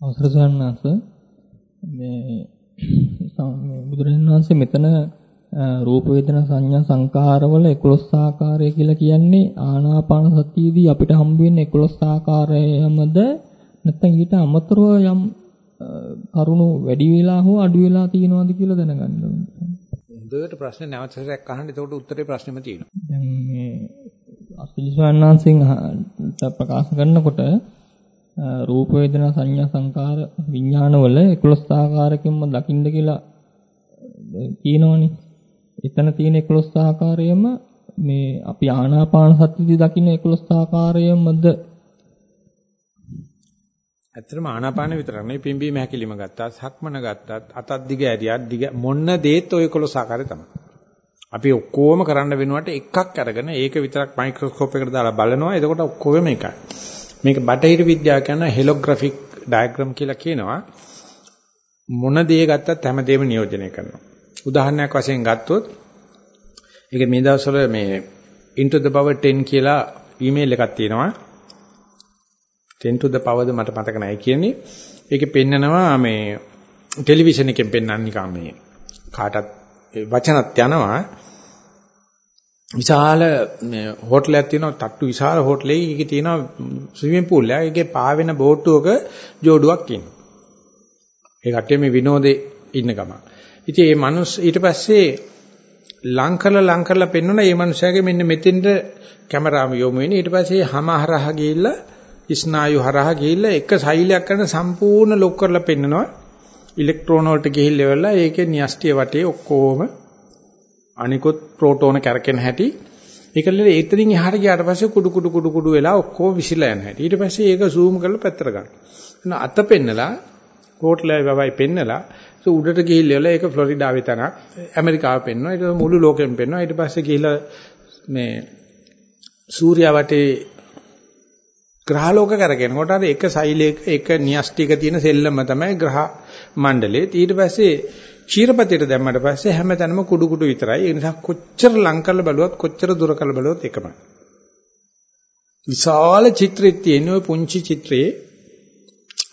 අවසර සන්නස මේ බුදුරජාණන් වහන්සේ මෙතන රූප වේදනා සංඥා සංකාරවල 11 ආකාරය කියලා කියන්නේ ආනාපාන සතියේදී අපිට හම්බ වෙන්නේ 11 ආකාරයමද නැත්නම් ඊට අමතරව යම් කරුණු වැඩි වෙලා හෝ අඩු වෙලා තියෙනවද කියලා දැනගන්න ඕනේ. හොඳට ප්‍රශ්නේ නැවත සැරයක් අහන්න එතකොට උත්තරේ ප්‍රශ්නෙම තියෙනවා. දැන් මේ අසිලිස්වන්නාන්සින් ප්‍රකාශ කරනකොට රූප වේදනා සංඥා සංකාර විඥානවල 11 ආකාරකින්ම දකින්න කියලා කියනවනේ. එතන තියෙන 11 ආකාරයම මේ අපි ආනාපාන සතියදී දකින්න 11 ආකාරයමද ඇත්තටම ආනාපාන විතරක් නෙවෙයි පිම්බීම හැකිලිම ගත්තා සක්මන ගත්තත් අතත් දිග ඇරියක් දිග මොන්න දේත් ඔය 11 ආකාරය තමයි. අපි ඔක්කොම කරන්න වෙනුවට එකක් අරගෙන ඒක විතරක් මයික්‍රොස්කෝප් එකට දාලා බලනවා. එතකොට ඔක්කොම එකයි. මේක බටහිර විද්‍යාව කියන හෙලෝග්‍රැෆික් ඩයග්‍රෑම් කියලා කියනවා. මොන දේ ගත්තත් හැමදේම නියෝජනය කරනවා. උදාහරණයක් වශයෙන් ගත්තොත් ඒක මේ දවස්වල මේ into the power 10 කියලා ඊමේල් එකක් තියෙනවා 10 to the power ද මට මතක නැහැ කියන්නේ ඒකේ පෙන්නනවා මේ ටෙලිවිෂන් එකෙන් පෙන්නන නිකන් මේ කාටත් වචනත් යනවා විශාල මේ හෝටලයක් තියෙනවා තට්ටු විශාල හෝටලේ ඒකේ තියෙනවා ස්විමින් pool එකක්. ඒකේ පාවෙන බෝට්ටුවක ජෝඩුවක් ඉන්නවා. ඒ කට්ටිය මේ විනෝදේ ඉන්න ගමන්. ඉතින් මේ මනුස්ස ඊට පස්සේ ලං කරලා ලං කරලා පෙන්වන මේ මනුස්සයාගේ මෙන්න මෙතෙන්ට කැමරාව යොමු වෙන්නේ. ඊට පස්සේ හැම හරහා ගිහිල්ලා ස්නායු හරහා ගිහිල්ලා එක සෛලයක් කරන සම්පූර්ණ ලොක් කරලා පෙන්නනවා. ඉලෙක්ට්‍රෝන වලට ගිහිල්ලා වෙලා ඒකේ න්‍යෂ්ටිය වටේ ඔක්කොම අනිකුත් ප්‍රෝටෝන කැරකෙන හැටි. ඒකල්ල එතනින් එහාට ගියාට පස්සේ කුඩු කුඩු කුඩු කුඩු වෙලා ඔක්කොම විසිලා යන හැටි. ඊට පස්සේ ඒක zoom කරලා පැත්තට ගන්න. අත පෙන්නලා කෝට්ලයි වවයි පෙන්නලා ඒ උඩට ගිහිල්ලා ඒක ෆ්ලොරිඩාවේ තනක් ඇමරිකාව පෙන්වනවා ඊට මුළු ලෝකෙම පෙන්වනවා ඊට පස්සේ ගිහිල්ලා මේ සූර්යා වටේ ග්‍රහලෝක කරගෙනකොට අර එක සෛලයක එක න්‍යෂ්ටික තියෙන සෙල්ලම තමයි ග්‍රහ මණ්ඩලේ ඊට පස්සේ ක්ෂීරපතියට දැම්මට පස්සේ හැමතැනම කුඩු කුඩු විතරයි ඒ නිසා කොච්චර ලං කරලා බලුවත් කොච්චර දුර කරලා බලුවත් එකමයි විශාල චිත්‍රෙත් තියෙන ওই පුංචි චිත්‍රයේ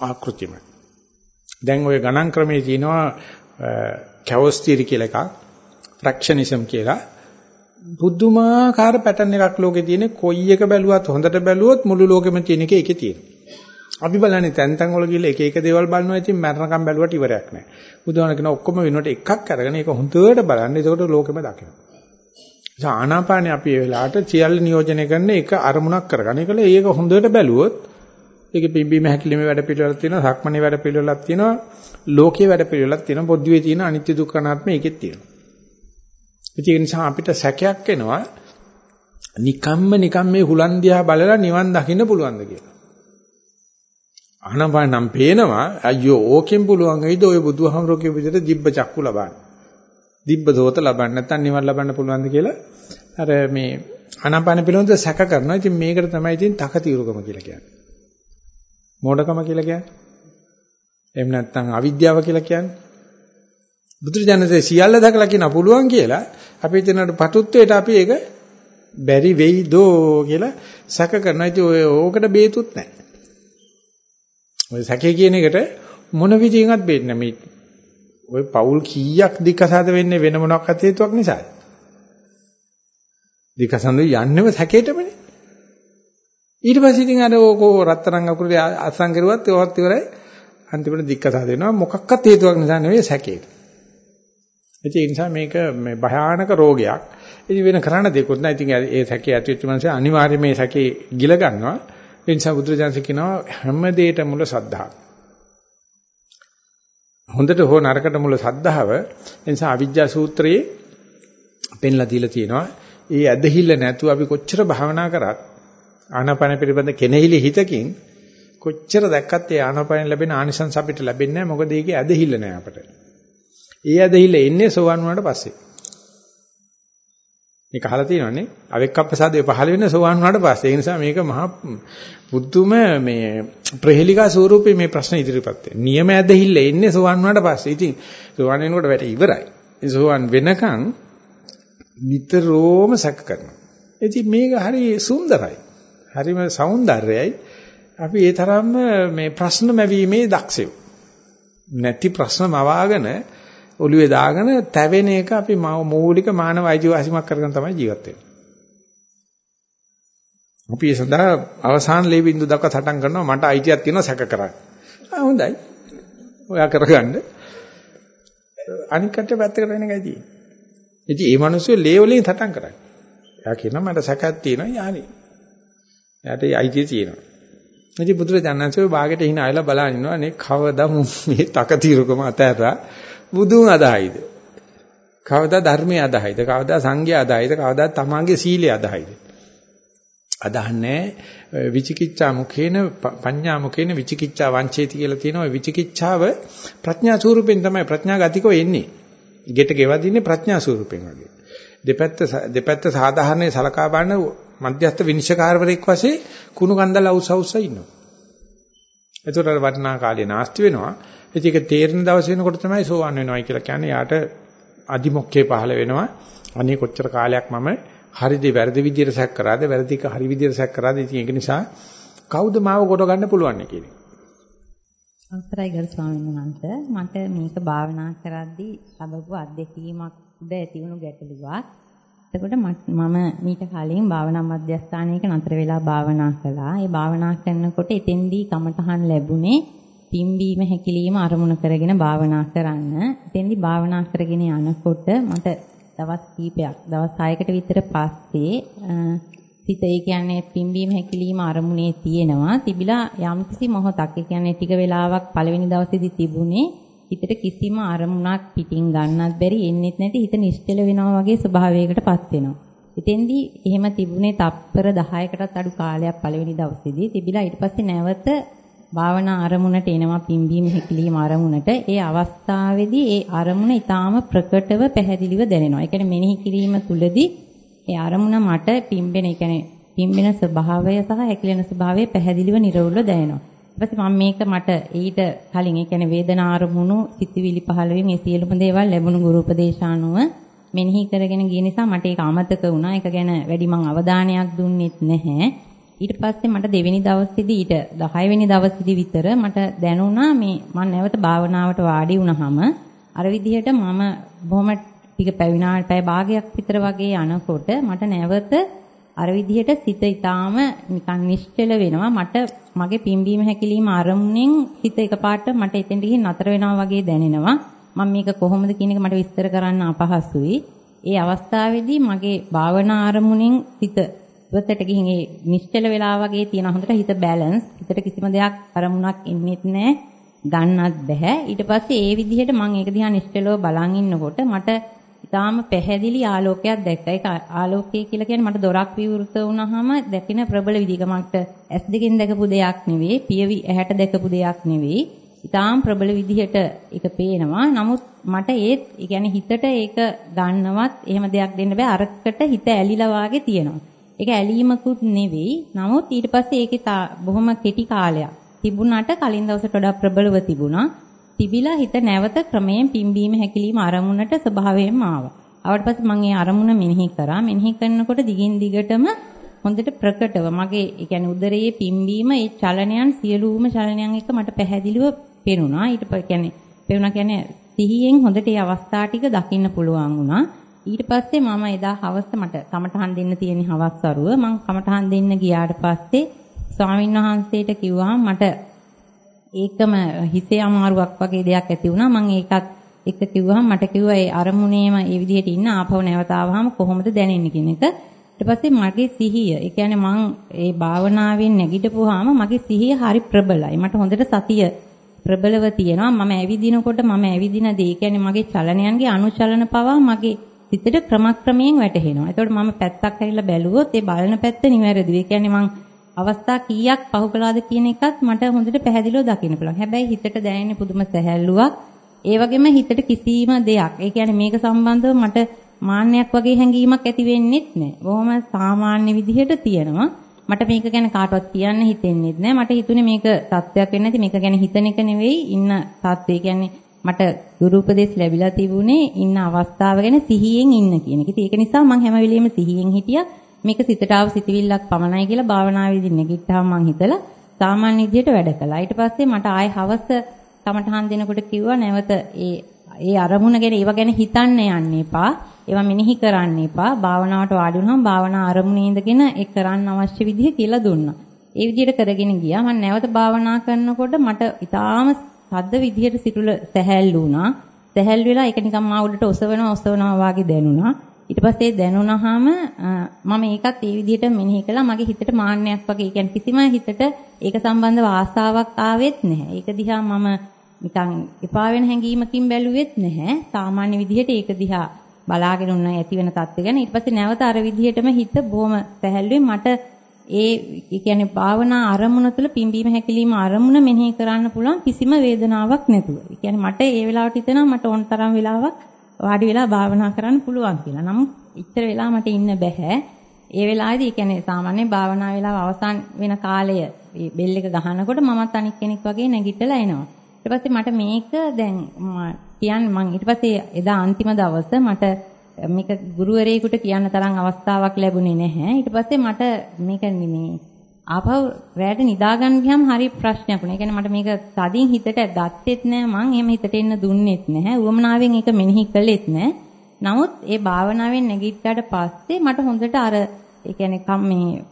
ආකෘතියමයි දැන් ওই ගණන් ක්‍රමයේ තියෙනවා කැවොස් තියරි කියලා එකක් ෆ්‍රැක්ෂනිසම් කියලා බුද්ධමාකාර පැටර්න් එකක් ලෝකේ තියෙන කොයි එක බැලුවත් හොඳට බැලුවොත් මුළු ලෝකෙම තියෙන එක එකේ තියෙනවා. අපි බලන්නේ තැන් තැන් වල ගිහලා එක එක දේවල් බලනවා ඉතින් මරණකම් බැලුවට ඉවරයක් නැහැ. බුදුහාම කියන ඔක්කොම වෙනකොට එකක් අරගෙන ඒක හොඳට බලන්න. එතකොට ලෝකෙම දකිනවා. ආනාපානේ අපි ඒ වෙලාවට සියල්ල නියෝජනය කරන එක අරමුණක් කරගන්න. ඒකල ඒක හොඳට බැලුවොත් ඒකේ පිම්බීම හැකිලිමේ වැඩ පිළිවෙලක් තියෙනවා, සක්මනේ වැඩ පිළිවෙලක් තියෙනවා, ලෝකයේ වැඩ පිළිවෙලක් තියෙනවා, පොද්දුවේ තියෙන අනිත්‍ය දුක්ඛ අනාත්ම ඒකෙත් තියෙනවා. ඒක නිසා අපිට සැකයක් එනවා නිකම්ම නිකම් මේ හුලන් දිහා බලලා නිවන් දකින්න පුළුවන්ද කියලා. අහනවා නම් පේනවා අයියෝ ඕකෙන් පුළුවන් වෙයිද ඔය බුදුහාමරෝ කියපු විදිහට දිබ්බ චක්කු ලබන්න. දිබ්බ දෝත ලබන්න නැත්නම් නිවන් ලබන්න පුළුවන්ද කියලා අර මේ ආනාපාන පිළිබඳව සැක කරනවා. ඉතින් මේකට තමයි ඉතින් තකතිරුකම කියලා කියන්නේ. මෝඩකම කියලා කියන්නේ. එහෙම නැත්නම් අවිද්‍යාව කියලා කියන්නේ. බුදුරජාණන්සේ සියල්ල දැකලා කියන පුළුවන් කියලා අපි හිතනට පටුත්වයට අපි ඒක බැරි වෙයිදෝ කියලා සැක කරනවා. ඉතින් ඔය ඕකට බේතුත් නැහැ. ඔය සැකේ කියන එකට මොන විදිහෙන්වත් බේන්නේ නැහැ. ඔය පෞල් කීයක් දික්කසාද වෙන්නේ වෙන මොනක්වත් හේතුවක් නිසාද? දික්කසඳු යන්නේම සැකේටමනේ. ඊට පස්සේ ඉතින් අර ඕක රත්තරන් අකුරේ අසං කරුවත් ඒවත් ඉවරයි. අන්තිමට දික්කසාද වෙනවා මොකක්වත් හේතුවක් නිසා නෙවෙයි සැකේට. ඒ නිසා මේක මේ භයානක රෝගයක්. ඉතින් වෙන කරන්න දෙයක් නැහැ. ඉතින් ඒ සැකේ ඇති වෙච්ච මනුස්සය අනිවාර්යයෙන් මේ සැකේ ගිල ගන්නවා. ඒ නිසා බුදුරජාණන් කියනවා හැම දෙයකටම මුල සද්ධාව. හොඳට හෝ නරකට මුල සද්ධාව. ඒ නිසා අවිජ්ජා සූත්‍රයේ පෙන්ලා දීලා තියෙනවා. ඒ ඇදහිල්ල නැතුව අපි කොච්චර භාවනා කරත් ආනාපාන පිළිබඳ කෙනෙහිලි හිතකින් කොච්චර දැක්කත් ඒ ආනාපාන ලැබෙන ආනිසංස අපිට ලැබෙන්නේ නැහැ. මොකද ඒකේ ඇදහිල්ල නැහැ අපට. ඒ ඇදහිල්ල එන්නේ සෝවන් වුණාට පස්සේ. මේක අහලා තියෙනවනේ. අවෙක්කප්පසාදේ පහළ වෙන සෝවන් වුණාට පස්සේ. ඒ නිසා මේක මහා බුද්ධුම මේ ප්‍රහෙලිකා ස්වරූපේ මේ ප්‍රශ්න ඉදිරිපත් වෙනවා. නියම ඇදහිල්ල එන්නේ සෝවන් වුණාට පස්සේ. ඉතින් සෝවන් වෙනකොට වැට ඉවරයි. සෝවන් වෙනකන් නිතරම සැක කරනවා. ඉතින් මේක හරි සුන්දරයි. හරිම సౌందර්යයි. අපි ඒ තරම්ම මේ ප්‍රශ්න මැවීමේ දක්ෂයෝ. නැති ප්‍රශ්න මවාගෙන ඔළුවේ දාගෙන තැවෙන එක අපි මූලික මානව අයිතිවාසිකමක් කරගෙන තමයි ජීවත් වෙන්නේ. අපි ඒ සඳහා අවසාන ලේ බින්දු දක්වා සටන් කරනවා මට අයිතියක් තියෙනවා සැක කරන්න. ආ හොඳයි. ඔයා කරගන්න. අනික් කට්ටිය පැත්තකට වෙන එකයි තියෙන්නේ. ඉතින් මේ මිනිස්සු ලේ වලින් සටන් කරන්නේ. එයා කියනවා මට සැකයක් තියෙනවා යහනේ. එයාට ඒ අයිතිය තියෙනවා. ඉතින් බුදුරජාණන්සේ බාගෙට හින ආයලා බලන් ඉන්නවා නේ කවදා මේ තකතිරුකම අතෑරලා බුදුන් අදහයිද? කවදා ධර්මයේ අදහයිද? කවදා සංඝයා අදහයිද? කවදා තමන්ගේ සීලය අදහයිද? අදහන්නේ විචිකිච්ඡා මුඛේන පඤ්ඤා මුඛේන විචිකිච්ඡා වංචේති කියලා තියෙනවා. විචිකිච්ඡාව ප්‍රඥා ස්වරූපෙන් තමයි ප්‍රඥා ගතිකෝ එන්නේ. ගෙට ගෙවදින්නේ ප්‍රඥා ස්වරූපෙන් වගේ. දෙපැත්ත දෙපැත්ත සාධාරණේ සලකා බලන මධ්‍යස්ථ විනිශ්චයකාරවරයෙක් වශයෙන් කුණු කන්දල අවුස් අවුස් ඉන්නවා. එතකොට වටිනා කාලේ නාස්ති වෙනවා. ඉතින් ඒක තේරෙන දවස් වෙනකොට තමයි සෝවන් වෙනවයි කියලා කියන්නේ. යාට අදිමොක්කේ පහළ වෙනවා. අනේ කොච්චර කාලයක් මම හරිද වැරදි විදියට සැක කරාද වැරදි එක හරි විදියට සැක කරාද ඉතින් ඒක නිසා කවුද මාව කොට ගන්න පුළුවන් කියන එක. අවසරයි ගරු ස්වාමීන් වහන්සේ මට මේක භාවනා කරද්දී ලැබපු අත්දැකීමක් උද ඇති වුණු ගැටලුවක්. එතකොට මම මීට කලින් භාවනා මධ්‍යස්ථානයක නතර වෙලා භාවනා කළා. ඒ භාවනා කරනකොට එතෙන්දී කමටහන් ලැබුණේ පිම්බීම හැකිලිම අරමුණු කරගෙන භාවනා කරන්න. එතෙන්දී භාවනා කරගෙන යනකොට මට දවස් කීපයක් දවස් 6කට විතර පස්සේ සිත ඒ කියන්නේ පිම්බීම හැකිලිම අරමුණේ තියෙනවා. තිබිලා යම්කිසි මොහොතක් ඒ කියන්නේ ටික වෙලාවක් පළවෙනි දවසේදී තිබුණේ හිතට කිසිම අරමුණක් පිටින් ගන්නත් බැරි එන්නෙත් නැති හිත නිශ්චල වෙනවා වගේ ස්වභාවයකටපත් වෙනවා. එතෙන්දී එහෙම තිබුණේ තප්පර 10කටත් අඩු කාලයක් පළවෙනි දවසේදී තිබිලා ඊට පස්සේ නැවත භාවනා අරමුණට එනවා පිම්බීම හැකිලිම අරමුණට ඒ අවස්ථාවේදී ඒ අරමුණ ඊටාම ප්‍රකටව පැහැදිලිව දැනෙනවා. ඒ කියන්නේ මෙනෙහි කිරීම තුලදී ඒ අරමුණ මට පිම්බෙන ඒ කියන්නේ පිම්බෙන ස්වභාවය සහ හැකිලෙන ස්වභාවය පැහැදිලිව නිරවුල්ව දැනෙනවා. ඊපස්සේ මම මේක මට ඊට කලින් ඒ කියන්නේ වේදනා අරමුණු සිතිවිලි පහළ වීම ඒ සියලුම දේවල් ලැබුණු ගුරු උපදේශානුව මෙනෙහි කරගෙන ගිය නිසා මට ඒක අමතක වුණා. ඒක ගැන වැඩි මං අවධානයක් දුන්නෙත් නැහැ. ඊට පස්සේ මට දෙවෙනි දවසේදී ඊට 10 වෙනි දවසේදී විතර මට දැනුණා මේ මම නැවත භාවනාවට වාඩි වුණාම අර විදිහට මම බොහොම ටික පැවිනාට පැය භාගයක් විතර වගේ යනකොට මට නැවත අර විදිහට සිත ඊටාම නිකන් නිශ්චල වෙනවා. මට මගේ පිම්බීම හැකිලිම අරමුණෙන් හිත එකපාරට මට එතෙන්ට ගිහින් නතර වෙනවා වගේ දැනෙනවා. මම මේක කොහොමද කියන එක මට විස්තර කරන්න අපහසුයි. ඒ අවස්ථාවේදී මගේ භාවනා අරමුණෙන් හිත ඉවතට ගිහින් ඒ නිශ්චල වෙලා වගේ තියෙන හොඳට හිත බැලන්ස් හිතට කිසිම දෙයක් අරමුණක් එන්නේත් නැහැ ගන්නත් බෑ. ඊට පස්සේ ඒ විදිහට මම ඒක දිහා නිශ්චලව බලන් ඉන්නකොට මට ඊටාම පැහැදිලි ආලෝකයක් දැක්කා. ඒක ආලෝකය කියලා කියන්නේ මට දොරක් විවෘත වුණාම දැකින ප්‍රබල විදිහකමකට ඇස් දෙකෙන් දැකපු දෙයක් නෙවෙයි පියවි ඇහැට දැකපු දෙයක් නෙවෙයි. ඊටාම් ප්‍රබල විදිහට ඒක පේනවා. නමුත් මට ඒත් ඒ කියන්නේ හිතට ඒක ගන්නවත් එහෙම දෙයක් දෙන්න බෑ. අරකට හිත ඇලිලා වාගේ තියෙනවා. ඒක ඇලීමකුත් නෙවෙයි. නමුත් ඊට පස්සේ ඒකේ බොහොම කෙටි කාලයක් තිබුණාට කලින් දවසට වඩා ප්‍රබලව තිබුණා. තිබිලා හිත නැවත ක්‍රමයෙන් පිම්බීම හැකිලිම අරමුණට ස්වභාවයෙන්ම ආවා. ආවට පස්සේ මම ඒ අරමුණ මෙනෙහි කරා. මෙනෙහි කරනකොට දිගින් දිගටම හොඳට ප්‍රකටව මගේ ඒ කියන්නේ උදරයේ පිම්බීම ඒ චලනයන් සියලුම චලනයන් එක මට පැහැදිලිව පේනුණා. ඊට පස්සේ කියන්නේ පේුණා කියන්නේ සිහියෙන් හොඳට ඒ අවස්ථා ටික දකින්න පුළුවන් වුණා. ඊට පස්සේ මම එදා හවස මට කමටහන් දෙන්න තියෙන හවස් වරුව මම කමටහන් දෙන්න ගියාට පස්සේ ස්වාමීන් වහන්සේට කිව්වා මට ඒකම හිතේ අමාරුවක් වගේ දෙයක් ඇති වුණා. මම ඒකත් එක කිව්වහම මට කිව්වා ඒ අරමුණේම ඒ විදිහට ඉන්න ආපහු නැවත ආවහම කොහොමද දැනෙන්නේ කියන එක. ඊට පස්සේ මගේ සිහිය, ඒ කියන්නේ මං ඒ භාවනාවෙන් නැගිටපුවාම මගේ සිහිය හරි ප්‍රබලයි. මට හොඳට සතිය ප්‍රබලව තියෙනවා. මම ඇවිදිනකොට මම ඇවිදින දේ, කියන්නේ මගේ චලනයන්ගේ අනුචලන පවා මගේ සිතට ක්‍රමක්‍රමයෙන් වැටහෙනවා. එතකොට මම පැත්තක් හැරිලා බැලුවොත් ඒ බලන පැත්ත නිවැරදිව. ඒ කියන්නේ මං අවස්ථා කීයක් පහු කළාද කියන එකත් මට හොඳට පැහැදිලිව දකින්න පුළුවන්. හැබැයි හිතට දැනෙන පුදුම සැහැල්ලුවක් ඒ වගේම හිතට කිසිම දෙයක් ඒ කියන්නේ මේක සම්බන්ධව මට මාන්නයක් වගේ හැඟීමක් ඇති වෙන්නේත් නැහැ. බොහොම සාමාන්‍ය විදිහට තියෙනවා. මට මේක ගැන කාටවත් කියන්න හිතෙන්නේත් නැහැ. මට හිතුනේ මේක තත්ත්වයක් වෙන්නේ නැති මේක ගැන හිතන එක නෙවෙයි ඉන්න තත්ත්වය. කියන්නේ මට ගුරු උපදෙස් ලැබිලා තිබුණේ ඉන්න අවස්ථාව ගැන සිහියෙන් ඉන්න කියන එක. ඉතින් ඒක නිසා මම හැම වෙලෙම සිහියෙන් හිටියා. මේක සිතට ආව සිතවිල්ලක් පමණයි කියලා භාවනාවේදී නැගිට්ටාම මං හිතලා සාමාන්‍ය විදිහට වැඩ කළා. ඊට පස්සේ මට ආයේ හවස කමටහන් දෙනකොට කිව්වා නැවත ඒ ඒ අරමුණ ගැන ඒව ගැන හිතන්න යන්න එපා. ඒවා මෙනෙහි කරන්න එපා. භාවනාවට වාඩි වුණාම භාවනා අරමුණේ ඉඳගෙන ඒ කරන්න අවශ්‍ය විදිහ කියලා දුන්නා. ඒ විදිහට කරගෙන ගියා. මම නැවත භාවනා කරනකොට මට ඊටාම සද්ද විදිහට සිරුල සැහැල්ලු වුණා. සැහැල් වෙලා ඒක නිකන් මා උඩට ඔසවනවා ඔසවනවා වගේ දැනුණා. ඊට පස්සේ දැනුණාම මම ඒකත් ඒ විදිහට මෙනෙහි කළා. මගේ හිතට මාන්නයක් වගේ. ඒ කියන්නේ කිසිම හිතට ඒක සම්බන්ධව ආසාවක් ආවෙත් නැහැ. ඒක දිහා මම නිකන් එපා වෙන හැඟීමකින් බැලුවෙත් නැහැ. සාමාන්‍ය විදිහට ඒක දිහා බලාගෙන උන්න ඇති වෙන තත්ත්ව ගැන. ඊට පස්සේ නැවත අර විදිහටම හිත බොහොම පැහැල්ලුවෙන් මට ඒ කියන්නේ භාවනා අරමුණ තුළ පිම්බීම හැකිලිම අරමුණ මෙනෙහි කරන්න පුළුවන් කිසිම වේදනාවක් නැතුව. ඒ කියන්නේ මට ඒ වෙලාවට හිතෙනවා මට ඕන තරම් වෙලාවක් වාඩි වෙලා භාවනා කරන්න පුළුවන් කියලා. නමුත් ඉච්චර වෙලා මට ඉන්න බෑ. ඒ වෙලාවේදී ඒ කියන්නේ සාමාන්‍ය භාවනා වෙලාව අවසන් වෙන කාලය බෙල් එක ගහනකොට මමත් අනික් කෙනෙක් වගේ නැගිටලා එනවා. ඊට පස්සේ මට මේක දැන් කියන්න මම ඊට පස්සේ එදා අන්තිම දවස මට මේක ගුරුවරයෙකුට කියන්න තරම් අවස්ථාවක් ලැබුණේ නැහැ. ඊට පස්සේ මට මේක මේ ආපහු රැයට නිදා ගන්න ගියාම හරි ප්‍රශ්නයක් වුණා. ඒ කියන්නේ මට මේක තදින් හිතට ගත්තෙත් නෑ මං එහෙම හිතට එන්න දුන්නෙත් නැහැ. උවමනාවෙන් ඒක මෙනෙහි කළෙත් නෑ. නමුත් ඒ භාවනාවෙන් නැගිට්ටාට පස්සේ මට හොඳට අර ඒ කියන්නේ කම් මේ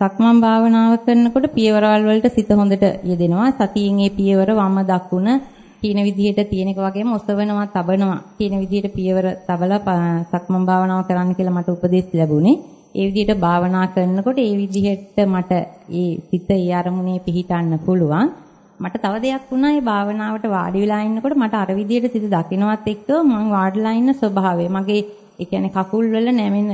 සක්මන් භාවනාව කරනකොට පියවරවල් වලට සිත හොඳට යෙදෙනවා. සතියෙන් ඒ පියවර වම දකුණ කියන විදිහට තියෙන එක වගේම ඔසවනවා, තබනවා කියන විදිහට පියවර තබලා සක්මන් භාවනාව කරන්න කියලා මට උපදෙස් ලැබුණේ. ඒ විදිහට භාවනා කරනකොට ඒ විදිහට මට ඒ සිත ඒ අරමුණේ පිහිටන්න පුළුවන්. මට තව දෙයක් වුණා මේ භාවනාවට වාඩි වෙලා ඉන්නකොට මට අර විදිහට සිත දකින්නවත් එක්ක මම වාඩිලා ඉන්න ස්වභාවය මගේ ඒ කියන්නේ කකුල් වල නැමෙන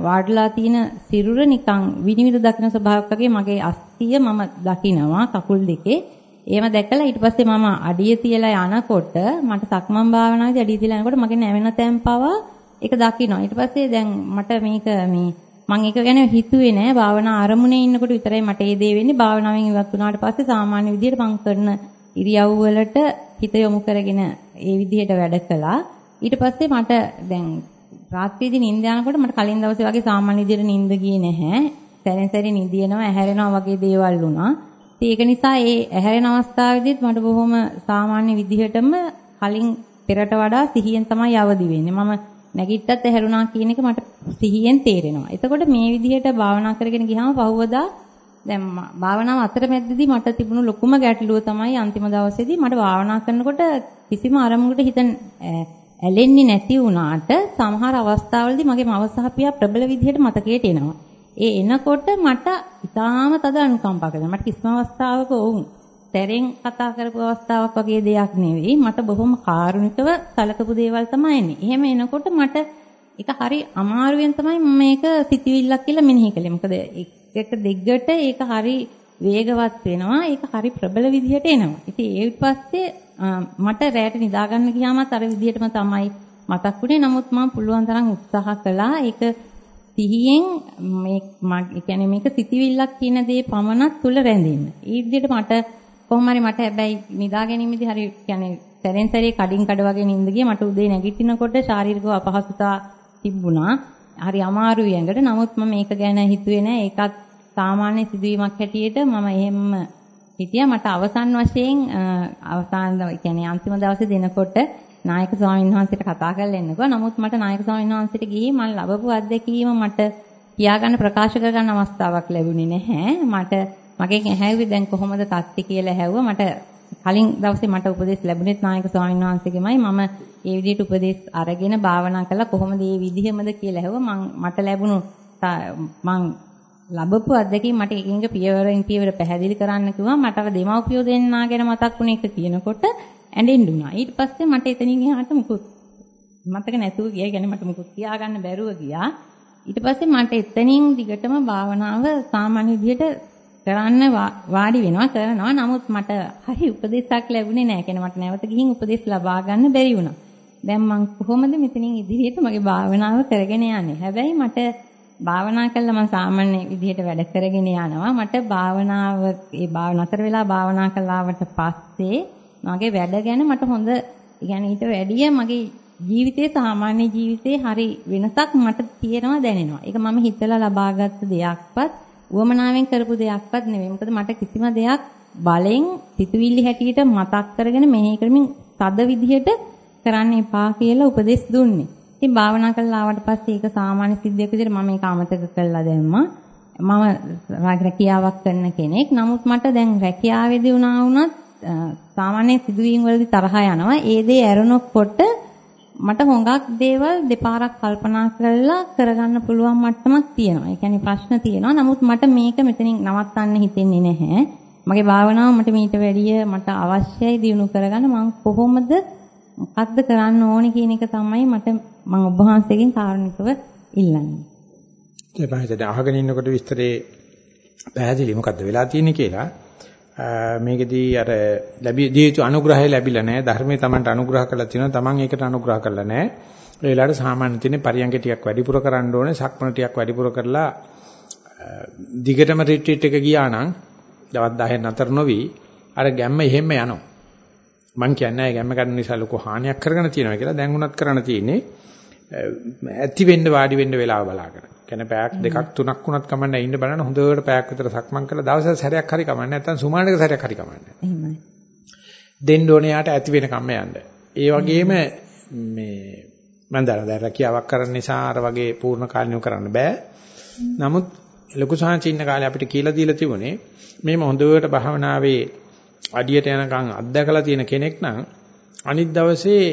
වාඩිලා තියෙන සිරුර නිකන් විනිවිද දකින්න ස්වභාවයක් වගේ මගේ අස්තිය මම දකිනවා කකුල් දෙකේ. එහෙම දැකලා ඊට පස්සේ මම අඩිය තියලා යනකොට මට සක්මන් භාවනාවේදී අඩිය තියලා යනකොට මගේ නැවෙන තැන් පවා ඒක දකිනවා. ඊට පස්සේ දැන් මට මේක මේ මම ඒක ගැන හිතුවේ නෑ. භාවනා අරමුණේ ඉන්නකොට විතරයි මට ඒ දේ වෙන්නේ. භාවනාවෙන් ඉවත් වුණාට පස්සේ සාමාන්‍ය විදිහට මම කරන ඉරියව් වලට හිත යොමු කරගෙන ඒ විදිහට වැඩ කළා. ඊට පස්සේ මට දැන් රාත්‍රියේදී නිින්ද යනකොට මට කලින් දවසේ වගේ සාමාන්‍ය විදිහට නිින්ද ගියේ නැහැ. සැරෙන් සැරේ නිදිනවා ඇහැරෙනවා වගේ දේවල් වුණා. ඉතින් ඒක නිසා ඒ ඇහැරෙන අවස්ථාවේදීත් මට බොහොම සාමාන්‍ය විදිහටම කලින් පෙරට වඩා සිහියෙන් තමයි අවදි වෙන්නේ මම නැගිට්ටත් ඇහැරුණා කියන එක මට සිහියෙන් තේරෙනවා. එතකොට මේ විදිහට භාවනා කරගෙන ගියාම පහුවදා දැන් භාවනාව අතරමැද්දදී මට තිබුණු ලොකුම ගැටලුව තමයි අන්තිම දවසේදී මට භාවනා කරනකොට කිසිම අරමුණකට හිත ඇලෙන්නේ නැති වුණාට සමහර අවස්ථාවලදී මගේ මව සහ පියා ප්‍රබල විදිහට මතකයට එනවා. ඒ එනකොට මට ඉතාම තද අනුකම්පා කරනවා. මට කිසිම අවස්ථාවක වුන් සැරෙන් කතා කරපු අවස්ථාවක් වගේ දෙයක් නෙවෙයි. මට බොහොම කාරුණිකව සලකපු දේවල් තමයි එන්නේ. එහෙම එනකොට මට ඒක හරි අමාරුවෙන් තමයි මේක සිතිවිල්ලක් කියලා මෙනෙහි කළේ. මොකද එක දෙග්ගට ඒක හරි වේගවත් වෙනවා. ඒක හරි ප්‍රබල විදිහට එනවා. ඉතින් ඒ පස්සේ මට රැයට නිදා ගන්න ගියාමත් අර විදිහටම තමයි මතක් වුණේ. නමුත් මම පුළුවන් තරම් උත්සාහ කළා. ඒක සිහියෙන් මේ ඒ කියන්නේ මේක සිතිවිල්ලක් කියන දේ පමණක් තුල රැඳෙන්න. ඒ විදිහට මට කොහොම හරි මට හැබැයි නිදා ගැනීමේදී හරි කියන්නේ සැරෙන් සැරේ කඩින් කඩ වගේ නිින්ද ගිය මට උදේ නැගිටිනකොට ශාරීරික අපහසුතා තිබුණා. හරි අමාරුයි ඇඟට. නමුත් මම මේක ගැන හිතුවේ නෑ. ඒකත් සාමාන්‍ය සිදුවීමක් හැටියට මම එහෙම හිටියා. මට අවසන් වශයෙන් අවසාන කියන්නේ අන්තිම දවසේ දෙනකොට නායක ස්වාමීන් වහන්සේට කතා කරලා එන්නකෝ. නමුත් මට නායක ස්වාමීන් වහන්සේට ගිහින් මම ලැබපු අත්දැකීම මට කියාගන්න ප්‍රකාශ කරගන්න අවස්ථාවක් ලැබුණේ නැහැ. මට මගෙන් ඇහැව්වේ දැන් කොහොමද තත්ති කියලා ඇහැව්වා. මට කලින් දවසේ මට උපදෙස් ලැබුණෙත් නායක ස්වාමීන් වහන්සේගෙමයි. මම ඒ විදිහට උපදෙස් අරගෙන භාවනා කළා කොහොමද මේ විදිහමද කියලා ඇහුවා. මට ලැබුණු මං ලැබපු අත්දැකීම් මට එකින් එක පියවරෙන් පියවර පැහැදිලි කරන්න කිව්වා. මට අර දෙමව්පියෝ දෙන්නා ගැන මතක් වුණ එක කියනකොට ඇඬෙන්න උනා. ඊට පස්සේ මට එතනින් එහාට මුකුත් මතක නැතුව ගියා. يعني මට මුකුත් කියාගන්න බැරුව ගියා. ඊට පස්සේ මට එතනින් දිගටම භාවනාව සාමාන්‍ය විදිහට කරන්න වාඩි වෙනවා කරනවා. නමුත් මට හරි උපදේශයක් ලැබුණේ නැහැ. කියන්නේ මට නැවත ගිහින් උපදේශ ලබා ගන්න බැරි වුණා. දැන් මම කොහොමද මෙතනින් ඉදිරියට මගේ භාවනාව කරගෙන යන්නේ? හැබැයි මට භාවනා කළා මම සාමාන්‍ය විදිහට වැඩ කරගෙන යනවා. මට භාවනාව ඒ භාව නතර වෙලා භාවනා කළාට පස්සේ මගේ වැඩ ගැන මට හොඳ يعني ඊට වැඩිය මගේ ජීවිතේ සාමාන්‍ය ජීවිතේ හරි වෙනසක් මට තියෙනවා දැනෙනවා. ඒක මම හිතලා ලබාගත් දෙයක්වත් උවමනාවෙන් කරපු දෙයක්වත් නෙවෙයි. මොකද මට කිසිම දෙයක් බලෙන් සිතුවිලි හැටියට මතක් කරගෙන මෙහෙය කරමින් තද විදිහට කරන්න එපා කියලා උපදෙස් දුන්නේ. ඉතින් භාවනා කරලා ආවට පස්සේ ඒක සාමාන්‍ය සිද්ධියක් විදිහට මම ඒක අමතක කළා දැම්මා. මම රැකියාවක් කරන කෙනෙක්. නමුත් මට දැන් රැකියාවේදී වුණා වුණත් සාමාන්‍ය සිදුවීම් වලදී තරහ යනවා. ඒ දේ ඇරුණොත් මට හොඟක් දේවල් දෙපාරක් කල්පනා කරලා කරගන්න පුළුවන් මට්ටමක් තියෙනවා. ඒ කියන්නේ ප්‍රශ්න තියෙනවා. නමුත් මට මේක මෙතනින් නවත්තන්න හිතෙන්නේ නැහැ. මගේ භාවනාව මට මීට වැඩිය මට අවශ්‍යයි දිනු කරගන්න මම කොහොමද මොකද්ද කරන්න ඕනේ කියන එක තමයි මට මම ඔබ වහන්සේගෙන් කාරණිකව ඉල්ලන්නේ. ඒ පහසට අහගෙන ඉන්නකොට විස්තරේ පැහැදිලි මොකද්ද වෙලා තියෙන්නේ කියලා. මේකෙදී අර ලැබිය යුතු අනුග්‍රහය ලැබිලා නැහැ. ධර්මයේ Tamanට අනුග්‍රහ කරලා තියෙනවා. Taman ඒකට අනුග්‍රහ කරලා නැහැ. ඒ වෙලාවට සාමාන්‍ය තියෙන්නේ පරියන්ක ටිකක් වැඩිපුර කරන්න ඕනේ. සක්මන ටිකක් වැඩිපුර කරලා දිගටම රිට්‍රීට් එක ගියා නම් දවස් 10 නතර නොවි අර ගැම්ම එහෙම යනවා. මං කියන්නේ ඒ ගැම්ම ගන්න නිසා ලොකු හානියක් කරගෙන තියෙනවා කියලා. දැන් උනත් කරන්න තියෙන්නේ ඇති වෙන්න වාඩි වෙන්න වෙලාව බලාගෙන. කියන්නේ පැයක් දෙකක් තුනක් වුණත් කමන්නේ ඉන්න බලන්න හොඳට පැයක් විතර සක්මන් කරලා දවසට සැරයක් හරි කමන්නේ නැත්නම් සුමානක සැරයක් හරි කමන්නේ. එහෙමයි. දෙන්න ඕනේ යාට ඇති වෙන කම්ම යන්න. ඒ වගේම මේ මම දැන් රැකියාවක් කරන නිසා අර වගේ පූර්ණ කාලිනව කරන්න බෑ. නමුත් ලොකු සාංචින්න කාලේ අපිට කියලා දීලා තිබුණේ මේම හොඳට භාවනාවේ අඩියට යනකම් අත්දකලා තියෙන කෙනෙක් නම් අනිත් දවසේ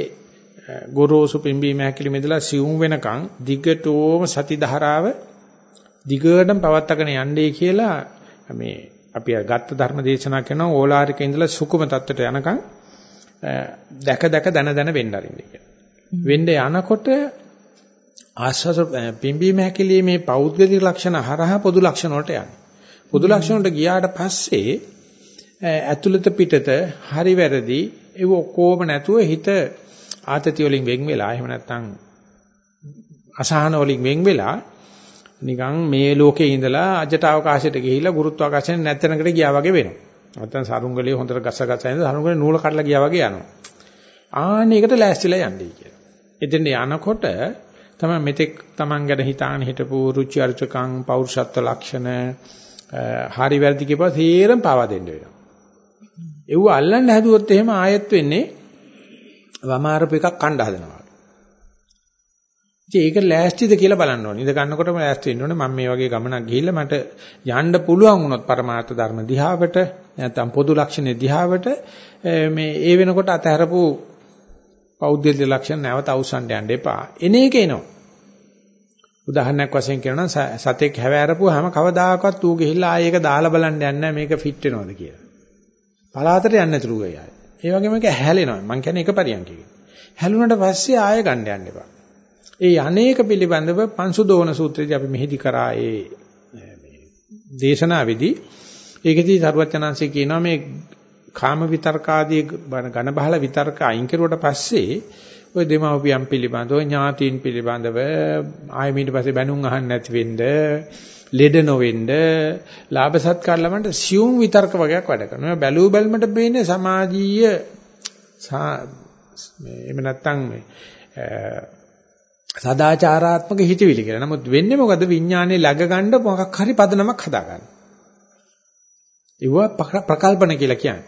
ගොරෝසු පිම්බීම හැකිලි මෙදලා සිවුම් වෙනකන් දිගටම සති ධාරාව දිගටම පවත්වාගෙන යන්නේ කියලා මේ අපි ගත්ත ධර්ම දේශනා කරන ඕලාරික ඉඳලා සුකුම தත්වයට යනකම් දැක දැක දන දන වෙන්න අරින්න කියලා. වෙන්න යනකොට ආස්වාස පිම්බීම හැකිලි මේ පෞද්ගලික ලක්ෂණ හරහා පොදු ලක්ෂණ වලට යන්නේ. පොදු ලක්ෂණ වලට ගියාට පස්සේ ඇතුළත පිටත හරි වැරදි ඒව ඔක්කොම නැතුව හිත ආතති වලින් වෙන් වෙලා එහෙම නැත්නම් අසහන වලින් වෙන් වෙලා නිකන් මේ ලෝකේ ඉඳලා අජට අවකාශයට ගිහිල්ලා ගුරුත්වාකර්ෂණ නැත්තනකට ගියා වගේ වෙනවා. නැත්නම් සරුංගලේ හොඳට ගස ගස ඉඳලා සරුංගලේ නූල කඩලා ගියා වගේ යනවා. ආන්න ඒකට ලෑස්තිලා යන්නේ කියලා. එතෙන් යනකොට තමයි මෙතෙක් Taman ගැන හිතාන හිටපු රුචි අරුචකම් පෞරුෂත්ව ලක්ෂණ හරි වැරදි කියපුවා තේරම පාවා දෙන්න වෙනවා. ඒව අල්ලන්න හැදුවොත් එහෙම ආයෙත් වෙන්නේ වමාරප එකක් කණ්ඩ හදනවා. ඉතින් ඒක ලෑස්තිද කියලා බලන්න ඕනේ. ඉඳ ගන්නකොටම ලෑස්ති වෙන්න ඕනේ. මම මේ වගේ ගමනක් ගිහිල්ලා මට යන්න පුළුවන් වුණොත් පරමාර්ථ ධර්ම දිහාවට නැත්නම් පොදු ලක්ෂණ දිහාවට මේ ඒ වෙනකොට අතහැරපු පෞද්ගලික ලක්ෂණ නැවත අවසන් යන්න එපා. එන එක එනවා. උදාහරණයක් වශයෙන් කියනවා සතෙක් හැවෑරපුවාම කවදාකවත් ඌ ගිහිල්ලා ආයෙ ඒක දාලා බලන්න යන්නේ මේක ෆිට වෙනවද කියලා. පලාතට යන්නේ නැතුළු වෙයි. ඒ වගේම ඒක හැලෙනවා. මං කියන්නේ එක පරියන්කකින්. හැලුණට පස්සේ ආයෙ ගන්න යන්න එපා. ඒ අනේක පිළිබඳව පංසුදෝන සූත්‍රයේදී අපි මෙහිදි කරා ඒ දේශනාවේදී ඒකදී සරුවචනාංශය කියනවා මේ කාම විතර්කාදී ඝන බහල විතර්ක අයින් කරුවට පස්සේ ඔය දෙමව්පියන් පිළිබඳව ඥාතීන් පිළිබඳව ආයෙ ඊට පස්සේ බැනුම් අහන්න නැති වෙන්න ලෙඩ නොවෙන්න ලාභ සත්කාර ළමන්ට සියුම් විතර්ක වගේක් වැඩ කරනවා. බැලූ බැල්මට පේන්නේ සමාජීය මේ එහෙම නැත්නම් මේ සදාචාරාත්මක හිතවිලි කියලා. නමුත් වෙන්නේ මොකද විඥානේ läග ගන්න මොකක් හරි පදනමක් හදා ගන්න. ඒව ප්‍රකල්පන කියලා කියන්නේ.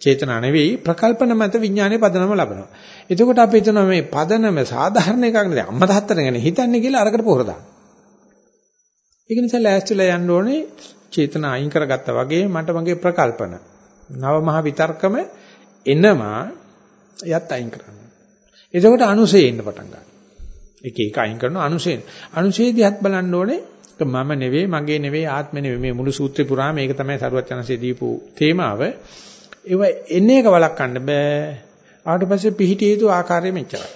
චේතනා නෙවෙයි ප්‍රකල්පන මත විඥානේ පදනම ලබනවා. එතකොට අපි හිතනවා මේ පදනම සාධාරණ එකක් නෙවෙයි අම්මා තාත්තට ගැන හිතන්නේ කියලා අරකට පොහොර දාන්න. ඒක නිසා ලෑස්තිලා යන්න ඕනේ චේතනා අයින් කරගත්තා වගේ මට මගේ ප්‍රකල්පන නව මහ විතර්කම එනවා එයත් අයින් කරන්න. එතකොට අනුසේ එන්න පටන් ගන්නවා. එක එක අයින් කරනවා අනුසේ. අනුසේදිහත් බලන්න ඕනේ මම නෙවෙයි මගේ නෙවෙයි ආත්ම නෙවෙයි මේ මුළු සූත්‍රේ පුරා මේක තමයි සරුවචනසේ දීපු තේමාව. ඒව එන්නේ එක වළක්වන්න බෑ. ආවට පස්සේ පිහිටිය යුතු ආකාරය මෙච්චරයි.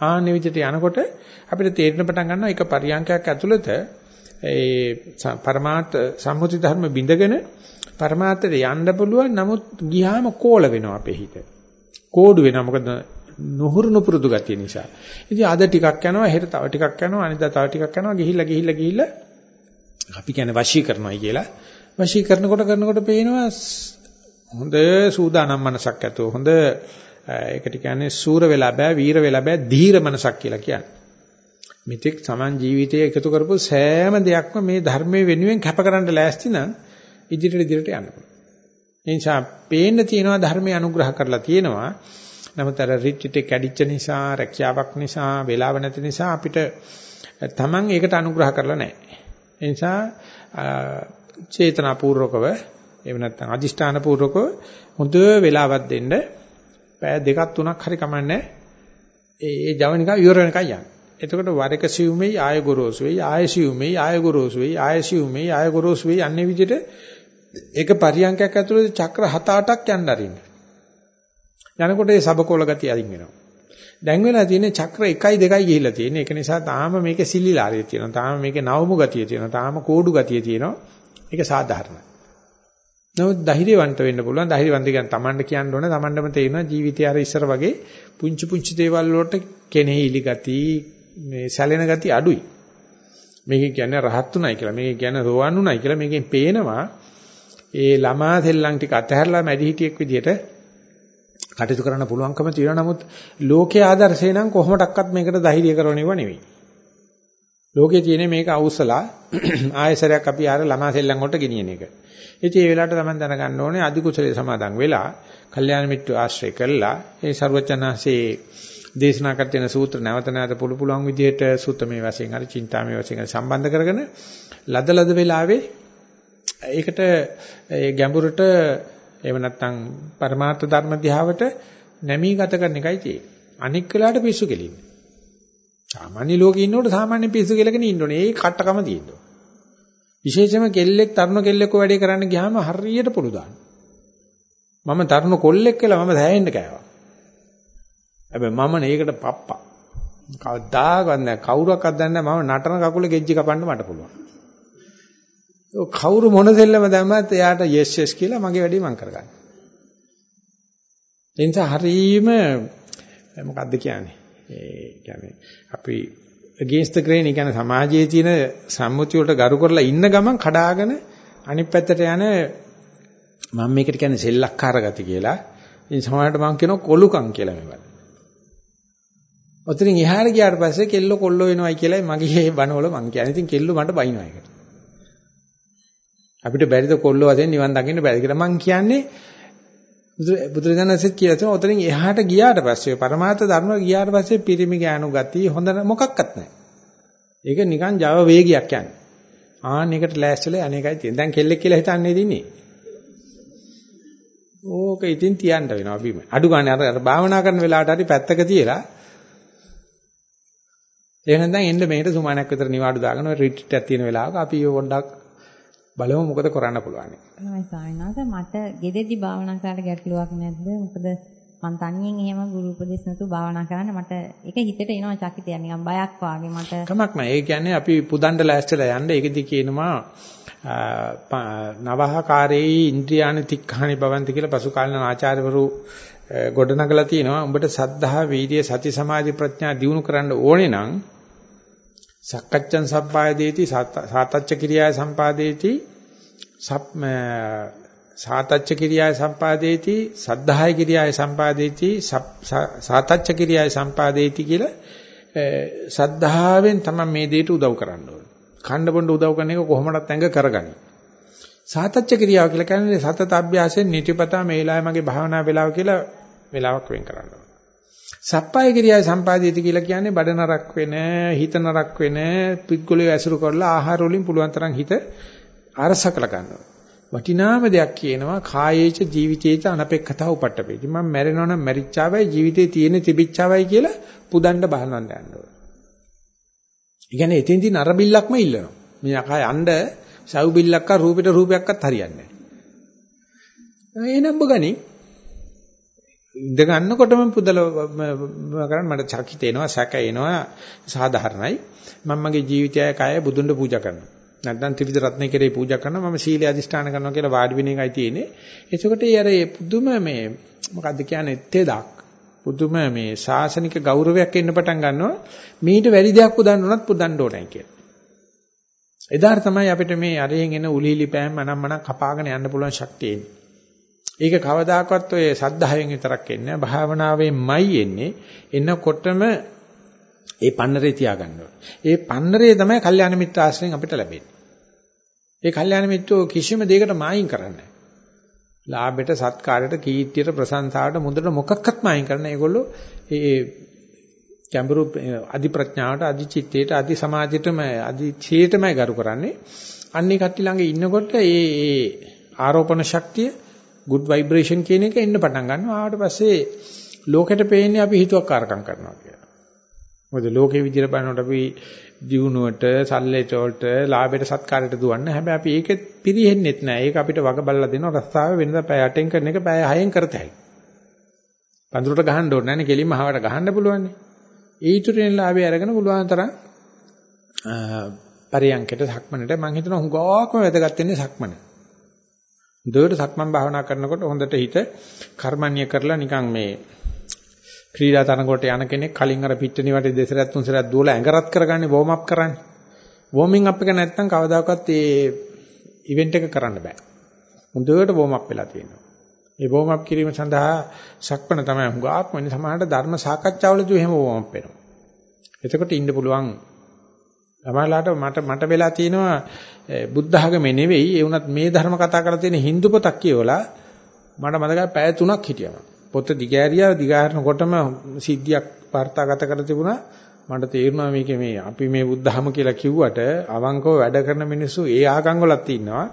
ආන්නේ විදිහට යනකොට අපිට තේරෙන පටන් ගන්නවා එක පරියන්කයක් ඇතුළත ඒ පරමාර්ථ සම්මුති ධර්ම බිඳගෙන පරමාර්ථයට යන්න පුළුවන් නමුත් ගියාම කෝල වෙනවා අපේ හිත. කෝඩු වෙනවා මොකද නොහුරු නොපුරුදු ගතිය නිසා. ඉතින් අද ටිකක් යනවා හෙට තව ටිකක් යනවා අනිද්දා තව ටිකක් යනවා ගිහිල්ලා ගිහිල්ලා ගිහිල්ලා අපි කියන්නේ වශී කරනවායි කියලා. වශී කරනකොට කරනකොට පේනවා හොඳ සූදානම් මනසක් ඇතුව හොඳ ඒකට කියන්නේ සූර වෙලා බෑ වීර වෙලා බෑ ධීර මනසක් කියලා කියන්නේ. මෙතෙක් සමන් ජීවිතයේ එකතු කරපු සෑම දෙයක්ම මේ ධර්මයේ වෙනුවෙන් කැපකරන්න ලෑස්ති නම් ඉදිරියට ඉදිරියට යන්න පුළුවන්. ඒ නිසා පේන්න තියෙනවා ධර්මයේ අනුග්‍රහ කරලා තියෙනවා. නමුත් අර රිට්ටිටේ කැඩිච්ච නිසා, රැකියාවක් නිසා, වේලාව නැති නිසා අපිට Taman ඒකට අනුග්‍රහ කරලා නැහැ. ඒ නිසා චේතනාපූර්වකව එහෙම නැත්නම් අදිෂ්ඨානපූර්වකව හොඳ වෙලාවක් දෙන්න පැය දෙකක් තුනක් හරි කමන්නේ ඒ ඒ ජවනිකා ඉවර වෙනකන් යන්න. එතකොට වර එක සිවුමේ ආය ගොරෝසු වෙයි ආය සිවුමේ ආය ගොරෝසු වෙයි ආය සිවුමේ ආය ගොරෝසු වෙයි අන්නේ විදිහට ඒක පරියන්කයක් ඇතුළත චක්‍ර 7-8ක් යන්න අරින්න. යනකොට ඒ සබකෝල ගතිය අරින් වෙනවා. දැන් වෙලා තියෙන්නේ චක්‍ර 1යි 2යි ගිහිල්ලා තියෙන්නේ. ඒක නිසා තාම මේකේ සිලිලාරිය තියෙනවා. තාම මේකේ නවමු ගතිය තියෙනවා. තාම කෝඩු ගතිය තියෙනවා. ඒක සාධාරණයි. නමුත් ධෛර්යවන්ත වෙන්න පුළුවන්. ධෛර්යවන්ත කියන්නේ Tamanට කියන්න ඕනේ. Tamanටම තේරෙනවා ජීවිතය අර ඉස්සර වගේ පුංචි පුංචි දේවල් වලට කෙනෙහිලි ගති, මේ සැලෙන ගති අඩුයි. මේක කියන්නේ රහත් උනායි කියලා. මේක කියන්නේ රෝවන් උනායි කියලා. මේකෙන් පේනවා ඒ ළමා සෙල්ලම් ටික අතහැරලා මැදි හිටියෙක් විදියට කටයුතු කරන්න පුළුවන්කම තියෙනවා. නමුත් ලෝකයේ ආදර්ශේ නම් කොහොමඩක්වත් මේකට ධෛර්ය කරවන්නේව නෙවෙයි. ලෝකේ තියෙන මේක අවුස්සලා <clears throat> ආයසරයක් අපි ආර ළමා සෙල්ලම් වලට ගෙනියන එක. ඉතින් ඒ වෙලාවට තමයි දැනගන්න ඕනේ අධි කුසලයේ සමාදන් වෙලා, කල්යාණ මිත්‍ර ආශ්‍රය කළා. ඒ ਸਰවචනාසේ දේශනා කර තියෙන සූත්‍ර නැවත නැවත පුළු පුළුවන් විදිහට සූත්‍රමේ වශයෙන් හරි චින්තාමේ වශයෙන් සම්බන්ධ කරගෙන ලද ලද වෙලාවේ ඒකට ඒ ගැඹුරට එහෙම නැත්නම් පරමාර්ථ ධර්ම දිහාවට නැමී ගත කරන එකයි තියෙන්නේ. අනික් වෙලාවට පිස්සු කෙලින්නේ. සාමාන්‍ය ලෝකේ ඉන්නකොට සාමාන්‍ය පිස්සු කෙලගෙන ඉන්න ඕනේ. ඒ කට්ටකම තියෙනවා. විශේෂයෙන්ම කෙල්ලෙක් තරුණ කෙල්ලෙක් වැඩේ කරන්න ගියාම හරියට පුළු මම තරුණ කොල්ලෙක් කියලා මම සෑහෙන්න කෑවා. හැබැයි මම නේකට පප්පා. කවදාකවත් නැහැ කවුරක්වත් දන්නේ නැහැ මම නටන කකුලේ ගෙජ්ජි කපන්න මට පුළුවන්. කවුරු මොන දෙල්ලම දැම්මත් එයාට yes yes කියලා මගේ වැඩේ මම කරගන්නවා. ඒ නිසා හරීම මොකද්ද කියන්නේ? ඒ කියන්නේ අපි against the grain කියන්නේ සමාජයේ තියෙන සම්මුති වලට ගරු කරලා ඉන්න ගමන් කඩාගෙන අනිත් පැත්තට යන මම මේකට කියන්නේ සෙල්ලක්කාර ගති කියලා. ඉතින් සමහරවිට මම කියනවා කොලුකම් කියලා මේවට. ඔතනින් එහාට ගියාට පස්සේ කෙල්ල කොල්ල වෙනවයි කියලායි මගේ <laughs> බණවල මං කියන්නේ. ඉතින් කෙල්ල මට බයිනවා ඒකට. අපිට බැරිද කොල්ල වශයෙන් නිවන් දකින්න බැරි කියලා මං කියන්නේ බුදුරජාණන්සෙත් කියලා තියෙනවා උතරින් එහාට ගියාට පස්සේ පරමාර්ථ ධර්ම ගියාට පස්සේ පිරිමි ගෑනු ගතිය හොඳ මොකක්වත් නැහැ. ඒක නිකන් Java වේගයක් යන්නේ. ආන්න එකට ලෑස්තිලා අනේකයි තියෙන්නේ. දැන් කෙල්ලෙක් කියලා හිතන්නේ ඉන්නේ. ඕක ඉතින් තියන්න වෙනවා අපි. අඩු ගන්න අර භාවනා කරන වෙලාවට හරි පැත්තක තියලා එහෙනම් දැන් එන්න මෙහෙට සුමානක් විතර නිවාඩු දාගෙන රිට්‍රීට් එකක් තියෙන වෙලාවක අපි පොඩ්ඩක් බලමු මොකද කරන්න පුළුවන්. එහෙමයි සායනාස මට ගෙදෙද්දි භාවනා කරලා ගැටලුවක් නැද්ද? මොකද මම තනියෙන් එහෙම ගුරු උපදේශ නැතුව භාවනා කරන්න මට ඒක හිතට එනවා චකිතය නිකන් බයක් වාගේ මට. කමක් නැහැ. ඒ කියන්නේ අපි පුදණ්ඩ ලෑස්තිලා යන්න ඒකදී කියනවා නවහකාරේ ඉන්ද්‍රියානි තික්ඛානි භවන්ති කියලා පසු කාලන ආචාර්යවරු ගොඩනගලා තිනවා. උඹට සද්ධා, වීර්ය, සති, සමාධි, ප්‍රඥා දියුණු කරන්න ඕනේ නම් සක්කච්ඡන් සම්පාදේති සාතච්ච කිරියා සම්පාදේති සාතච්ච කිරියාය සම්පාදේති සද්ධාය කිරියාය සම්පාදේති සාතච්ච කිරියාය සම්පාදේති කියලා සද්ධාවෙන් තමයි මේ දෙයට උදව් කරන්න ඕනේ. ඛණ්ඩ බොණ්ඩ උදව් කරන එක කොහොමදත් ඇඟ කරගනි. සාතච්ච කිරියාව කියලා කියන්නේ සතත අභ්‍යාසයෙන් නිතිපතා මේ වෙලාවේ මගේ භාවනා වෙලාව කියලා වෙලාවක් වෙන් කරන්න ඕනේ. සප්පාය කිරියාව සම්පාදිත කියලා කියන්නේ බඩ නරක් වෙන, හිත නරක් වෙන, පිටගොලේ ඇසුරු කරලා ආහාර වලින් පුළුවන් තරම් හිත අරසකල ගන්නවා. වටිනාම දෙයක් කියනවා කායේච ජීවිතේච අනපේක්ෂතාව උපට්ඨපේති. මම මැරෙනවා නම් මැරිච්චාවයි ජීවිතේ තියෙන තිබිච්චාවයි කියලා පුදන්න බහනන්න යන්න ඕනේ. ඒ කියන්නේ එතෙන්දී නරබිල්ලක්ම ඉල්ලනවා. මේ අකා යන්න සව් බිල්ලක්ක රූපෙට රූපයක්වත් හරියන්නේ නැහැ. එහෙනම් බගනි ඉඳ ගන්නකොටම පුදල කරන් මට චකිත එනවා සැක එනවා සාධාරණයි. මම මගේ ජීවිතය කය බුදුන්ට පූජා කරනවා. නැත්නම් ත්‍රිවිධ රත්නය කෙරේ පූජා කරනවා මම සීලය අදිෂ්ඨාන කරනවා කියලා වාඩි වෙන එකයි තියෙන්නේ. එතකොට ඒ අර පුදුම මේ මොකද්ද කියන්නේ තෙදක්. පුදුම මේ ශාසනික ගෞරවයක් එන්න පටන් ගන්නවා. මීට වැඩි දෙයක් පුදන්න උනත් පුදන්න ඕනේ කියලා. එදාට තමයි අපිට මේ අරයෙන් එන උලීලි පෑම් මනම්මන කපාගෙන යන්න පුළුවන් ශක්තිය එන්නේ. ඒක කවදාකවත් ඔය සද්ධායෙන් විතරක් එන්නේ නැහැ. භාවනාවෙන්මයි එන්නේ. එනකොටම ඒ පන්නරේ තියාගන්න ඒ පන්නරේ තමයි කල්යාණ මිත්‍ර ආශ්‍රයෙන් අපිට ලැබෙන්නේ. ඒ කල්යාණ මිත්‍රෝ කිසිම දෙයකට මායින් කරන්නේ නැහැ. ලාභයට, සත්කාරයට, කීර්තියට, ප්‍රශංසාවට මුදට මොකක්වත් මායින් කරන්නේ. ඒගොල්ලෝ ඒ ගැඹුරු අධි ප්‍රඥාවට, අධි චිත්තයට, අධි සමාජයටම, අධි ඡේතමයි ගරු කරන්නේ. අන්නේ කට්ටිය ළඟ ඉන්නකොට ඒ ඒ ආරෝපණ ශක්තිය good vibration කියන එක එන්න පටන් ගන්නවා. ආවට පස්සේ ලෝකෙට පේන්නේ අපි හිතුවක්කාරකම් කරනවා කියලා. මොකද ලෝකේ විදිහට බලනකොට අපි දියුණුවට, සල්ලේට වලට, ලාභයට, සත්කාරයට දුවන්නේ. හැබැයි අපි ඒකෙත් පිරෙහෙන්නෙත් නෑ. ඒක අපිට වග බලලා දෙනවා. රස්සාව වෙනදා පැය 8න් කරන එක පැය 6න් කරතයි. පඳුරට ගහන්න ඕනේ නෑනේ. කෙලින්ම හවට ගහන්න පුළුවන්. ඊටුරෙන් ලාභය අරගෙන පුළුවන් තරම් පරියන්කයට සක්මනට මම හිතනවා හුඟාවක්ම වැදගත් වෙන්නේ සක්මන. දුවට සක්මන් භාවනා කරනකොට හොඳට හිත කර්මන්‍ය කරලා නිකන් මේ ක්‍රීඩා තරඟකට යන කෙනෙක් කලින් අර පිට්ටනි වටේ දෙසරක් තුන්සරක් දුවලා ඇඟරත් කරගන්නේ වෝම් අප් කරන්නේ. වෝමින් අප් එක නැත්නම් කවදාකවත් ඒ ඉවෙන්ට් එක කරන්න බෑ. හොඳට වෝම් අප් වෙලා තියෙනවා. මේ වෝම් අප් කිරීම සඳහා සක්මන තමයි හුඟාක්ම වෙන්නේ. සමහරට ධර්ම සාකච්ඡාවලදී එහෙම වෝම් අප් වෙනවා. එතකොට ඉන්න පුළුවන්. සමහරලාට මට මට වෙලා තියෙනවා බුද්ධ ධර්මයේ නෙවෙයි ඒ වුණත් මේ ධර්ම කතා කරලා තියෙන Hindu පොතක් කියවලා මට මතකයි පැය 3ක් හිටියම. පොත දිගෑරියා දිගාරනකොටම සිද්ධියක් වාර්තාගත කර තිබුණා. මට තේරුණා මේකේ මේ අපි මේ බුද්ධහම කියලා කිව්වට අවංකව වැඩ කරන මිනිස්සු ඒ ආගම් වලත් ඉන්නවා.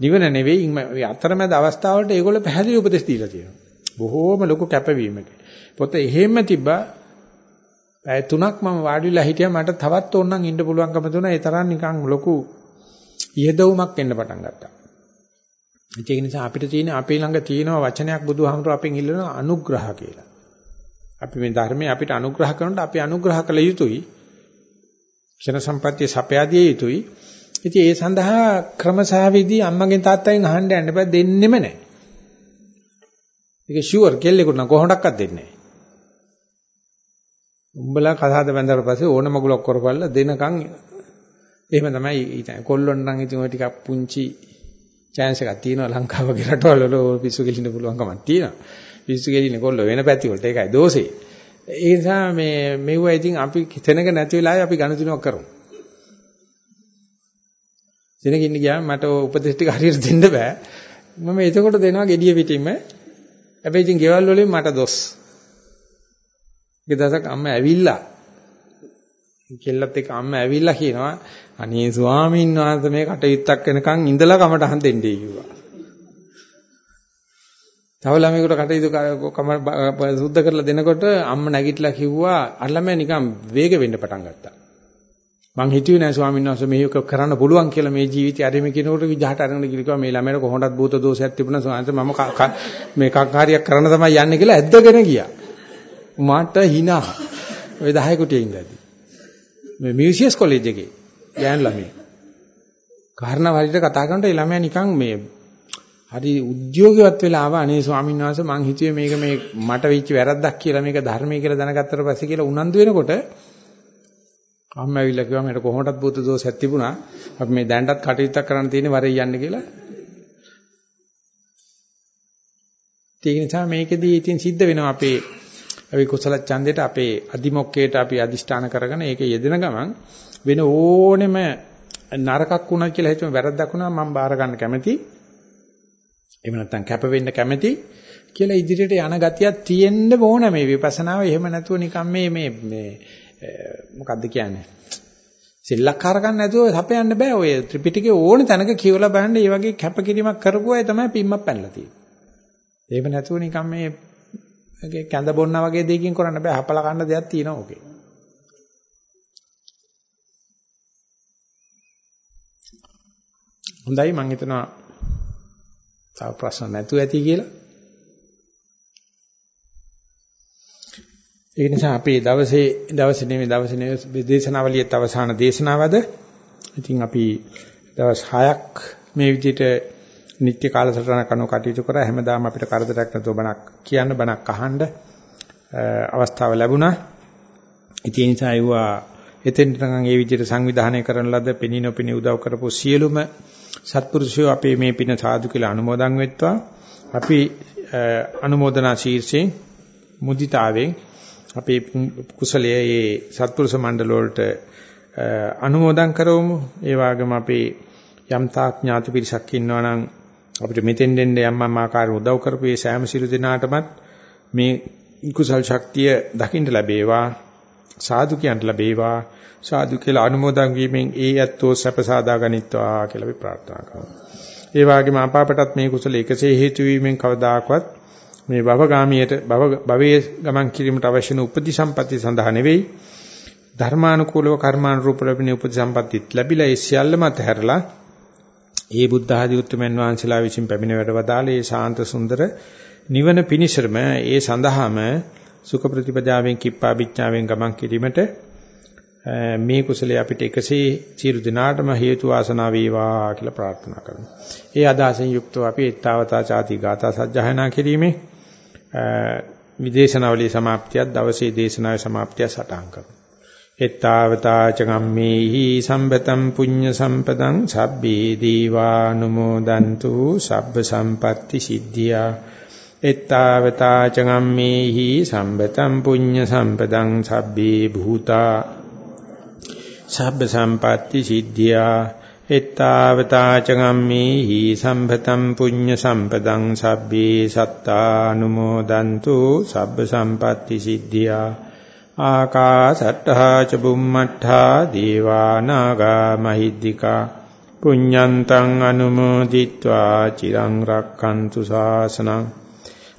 නිවන නෙවෙයි මේ අතරමැද අවස්ථාවලට ඒගොල්ලෝ පැහැදිලි උපදෙස් දීලා තියෙනවා. බොහෝම ලොකු කැපවීමක. පොත එහෙම තිබ්බා. පැය තුනක් මම වාඩිලා හිටියා. මට තවත් ඕනනම් ඉන්න පුළුවන්කම දුන්නා. ඒ තරම් නිකන් ලොකු යෙදවුමක් එන්න පටන් ගත්තා ඒක නිසා අපිට තියෙන අපේ ළඟ තියෙන වචනයක් බුදුහාමුදුර අපෙන් ඉල්ලන අනුග්‍රහ කියලා. අපි මේ ධර්මයේ අපිට අනුග්‍රහ කරනකොට අපි අනුග්‍රහ කළ යුතුයි. ක්ෂණ සම්පත්‍ය සපයාදිය යුතුයි. ඉතින් ඒ සඳහා ක්‍රමසහවිදි අම්මගෙන් තාත්තගෙන් අහන්න යන්න බෑ දෙන්නෙම නැහැ. ඒක ෂුවර් කෙල්ලෙකුට නම් කොහොමඩක්වත් දෙන්නේ නැහැ. උඹලා කසාද බැඳලා පස්සේ ඕන මගුලක් කරපල්ලා දෙනකන් එහෙම තමයි ඊට කොල්ලොන් නම් ඉතින් ඔය ටිකක් පුංචි chance එකක් තියෙනවා ලංකාව වගේ රටවල වල පිස්සු ගෙලින්න පුළුවන්කමක් තියෙනවා. පිස්සු ගෙලින්න කොල්ල වෙන පැති වලට ඒකයි දෝෂේ. ඒ නිසා මේ මෙව්ව ඉතින් අපි තැනක නැති වෙලාවේ අපි ගණතුනක් කරමු. දෙනකින් ගියාම මට උපදෙස් ටික හරියට දෙන්න බෑ. මම එතකොට දෙනවා gediya පිටින්ම. හැබැයි ඉතින් ගෙවල් වලින් මට දොස්. එක දවසක් අම්මා ඇවිල්ලා කෙල්ලත් එක්ක අම්මා ඇවිල්ලා කියනවා අනේ ස්වාමීන් වහන්සේ මේ කටයුත්තක් වෙනකන් ඉඳලා කමටහන් දෙන්නේ කිව්වා. තව ළමයෙකුට කටයුතු කම සුද්ධ කරලා දෙනකොට අම්ම නැගිටලා කිව්වා අර ළමයා නිකන් වේග වෙන්න පටන් ගත්තා. මං හිතුවේ නෑ ස්වාමීන් වහන්සේ මේක කරන්න පුළුවන් කියලා මේ ජීවිතය අරෙම කියනකොට විජහට අරගෙන කිව්වා මේ ළමයට කොහොමදත් භූත දෝෂයක් තිබුණා ස්වාමීන් මම මේ කක්කාරියක් කරන්න තමයි යන්නේ කියලා ඇද්දගෙන ගියා. මට hina. ඔය 10 කුටියේ ඉඳලා. මේ මියුසියස් කොලෙජ් එකේ ගෑන් ළමයි. කාරණා වලිට කතා කරනකොට ඒ ළමයා නිකන් මේ හරි උද්‍යෝගිකවත් වෙලා ආවා අනේ ස්වාමීන් වහන්සේ මං හිතුවේ මේක මේ මට වෙච්ච වැරද්දක් කියලා මේක ධර්මයේ කියලා දැනගත්තට පස්සේ කියලා උනන්දු වෙනකොට අම්ම ඇවිල්ලා කිව්වා මට කොහොමදත් බුද්ධ දෝෂයක් තිබුණා අපි මේ දැන්ටත් කටයුත්තක් කරන්න තියෙන්නේ වරේ යන්න කියලා ඒක නිසා මේකෙදී ඉතින් සිද්ධ වෙනවා අපේ අපි කුසල ඡන්දයට අපේ අදිමොක්කේට අපි අදිෂ්ඨාන කරගෙන ඒක යෙදෙන ගමන් වෙන ඕනෙම නරකක් වුණා කියලා හිතුව වැරද්දක් වුණා මම බාර ගන්න කැමති. එහෙම නැත්නම් කැප වෙන්න කැමති කියලා ඉදිරියට යන ගතියක් තියෙන්න ඕන මේ විපස්සනාව. එහෙම නැතුව නිකන් මේ මේ මේ මොකද්ද කියන්නේ? සෙල්ලක්කාර ගන්න නැතුව හපයන්න බෑ. ඔය ත්‍රිපිටකේ ඕන තැනක කියවලා බලන්න මේ වගේ කැපකිරීමක් කරපු අය තමයි පිම්මක් පැනලා තියෙන්නේ. එහෙම නැතුව නිකන් මේ කැඳ බොන්නා වගේ දෙයකින් කරන්න බෑ. හපලා ගන්න දෙයක් තියෙනවා ඕකේ. හොඳයි මම හිතනවා තව ප්‍රශ්න නැතුව ඇති කියලා. ඒ නිසා අපි දවසේ දවසේ නෙමෙයි දවසේ නෙමෙයි දේශනාවලියත් අවසාන දේශනාවද. ඉතින් අපි දවස් 6ක් මේ විදිහට නිත්‍ය කාලසටහන කරනු කටයුතු කරා හැමදාම අපිට කරදරයක් නැතුව බණක් කියන්න බණක් අහන්න අවස්ථාව ලැබුණා. ඉතින් ඒ නිසා ඒවා එතෙන්ට නම් ඒ විදිහට සංවිධානය කරන ලද පෙනීනොපෙනී උදව් කරපු සියලුම සත්පුරුෂයෝ අපේ මේ පින සාදු කියලා අනුමෝදන් වෙත්වා. අපි අනුමෝදනා ශීර්ෂයෙන් මුදිතාවෙන් අපේ කුසලයේ ඒ සත්පුරුෂ මණ්ඩල වලට අනුමෝදන් කරවමු. ඒ වගේම අපේ යම් තාක් ඥාති පිරිසක් ඉන්නවා නම් අපිට මෙතෙන් දෙන්න යම් යම් ආකාර උදව් කරපු ඒ සෑම සිළු දෙනාටමත් මේ කුසල් ශක්තිය දකින්න ලැබේවා සාදු කියන්න ලැබේවා සාදු කියලා අනුමෝදන් වීමෙන් ඒ ඇත්තෝ සැප සාදා ගනිත්වා කියලා අපි ප්‍රාර්ථනා කරමු. ඒ වගේම අපාපටත් මේ කුසල එකසේ හේතු වීමෙන් කවදාකවත් මේ භවගාමියට භව භවයේ ගමන් කිරීමට අවශ්‍ය වූ උපදි සම්පatti සඳහා නෙවෙයි ධර්මානුකූලව කර්මානුරූප ලැබෙන උපදි සම්පත්තිත් ලැබිලා ඒ සියල්ලම අතහැරලා ඒ බුද්ධ ආදී උතුම්යන් වහන්සේලා විසින් පැමිණ වැඩවදාලේ ඒ ශාන්ත සුන්දර නිවන පිනිසරම ඒ සඳහාම සුඛ ප්‍රතිපදාවෙන් කිප්පා විඥාවෙන් ගමන් කිරීමට මේ කුසලයේ අපිට එකසේ සියලු දිනාටම හේතු වාසනා වේවා කියලා ප්‍රාර්ථනා කරනවා. ඒ අදහසින් යුක්තව අපි ඊතාවතා ചാති ගාථා සජ්ජායනා කිරීමේ විදේශනාවලියේ સમાප්තියත් දවසේ දේශනාවේ સમાප්තිය සටහන් කරනවා. එත්තාවතා චගම්මේහි සම්බතම් පුඤ්ඤ සම්පතං සබ්බේ දීවානුමෝදන්තු සබ්බ සම්පatti සිද්ධියා එත්තාවතා චගම්මේහි සම්බතම් පුඤ්ඤ සම්පදං සබ්බේ භූතා සබ්බ සම්පatti සිද්ධියා. එත්තාවතා චගම්මේහි සම්බතම් පුඤ්ඤ සම්පදං සබ්බේ සත්තානුමෝදන්තු සබ්බ සම්පatti සිද්ධියා. ආකාසට්ඨා ච බුම්මට්ඨා දීවා නාග මහිද්దికා. පුඤ්ඤන්තං අනුමෝදිත්වා. චිරං රක්ඛන්තු ශාසනං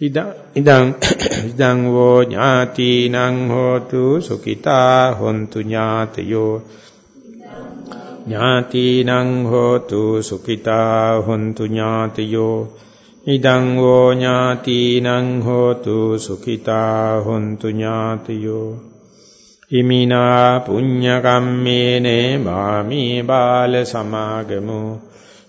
ඉදං ඉදං වෝ ඥාතිනං හෝතු සුඛිතා හොන්තු ඥාතයෝ. ඥාතිනං හෝතු සුඛිතා හොන්තු ඥාතයෝ. ඉදං වෝ ඥාතිනං හෝතු සුඛිතා හොන්තු ඥාතයෝ. ඉමිනා පුඤ්ඤ කම්මේන මාමි බාල සමාගමු.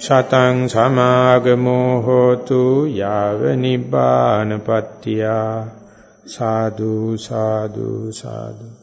සතං සමාගමෝ හෝතු යාව නිබ්බානපත්තියා සාදු සාදු සාදු.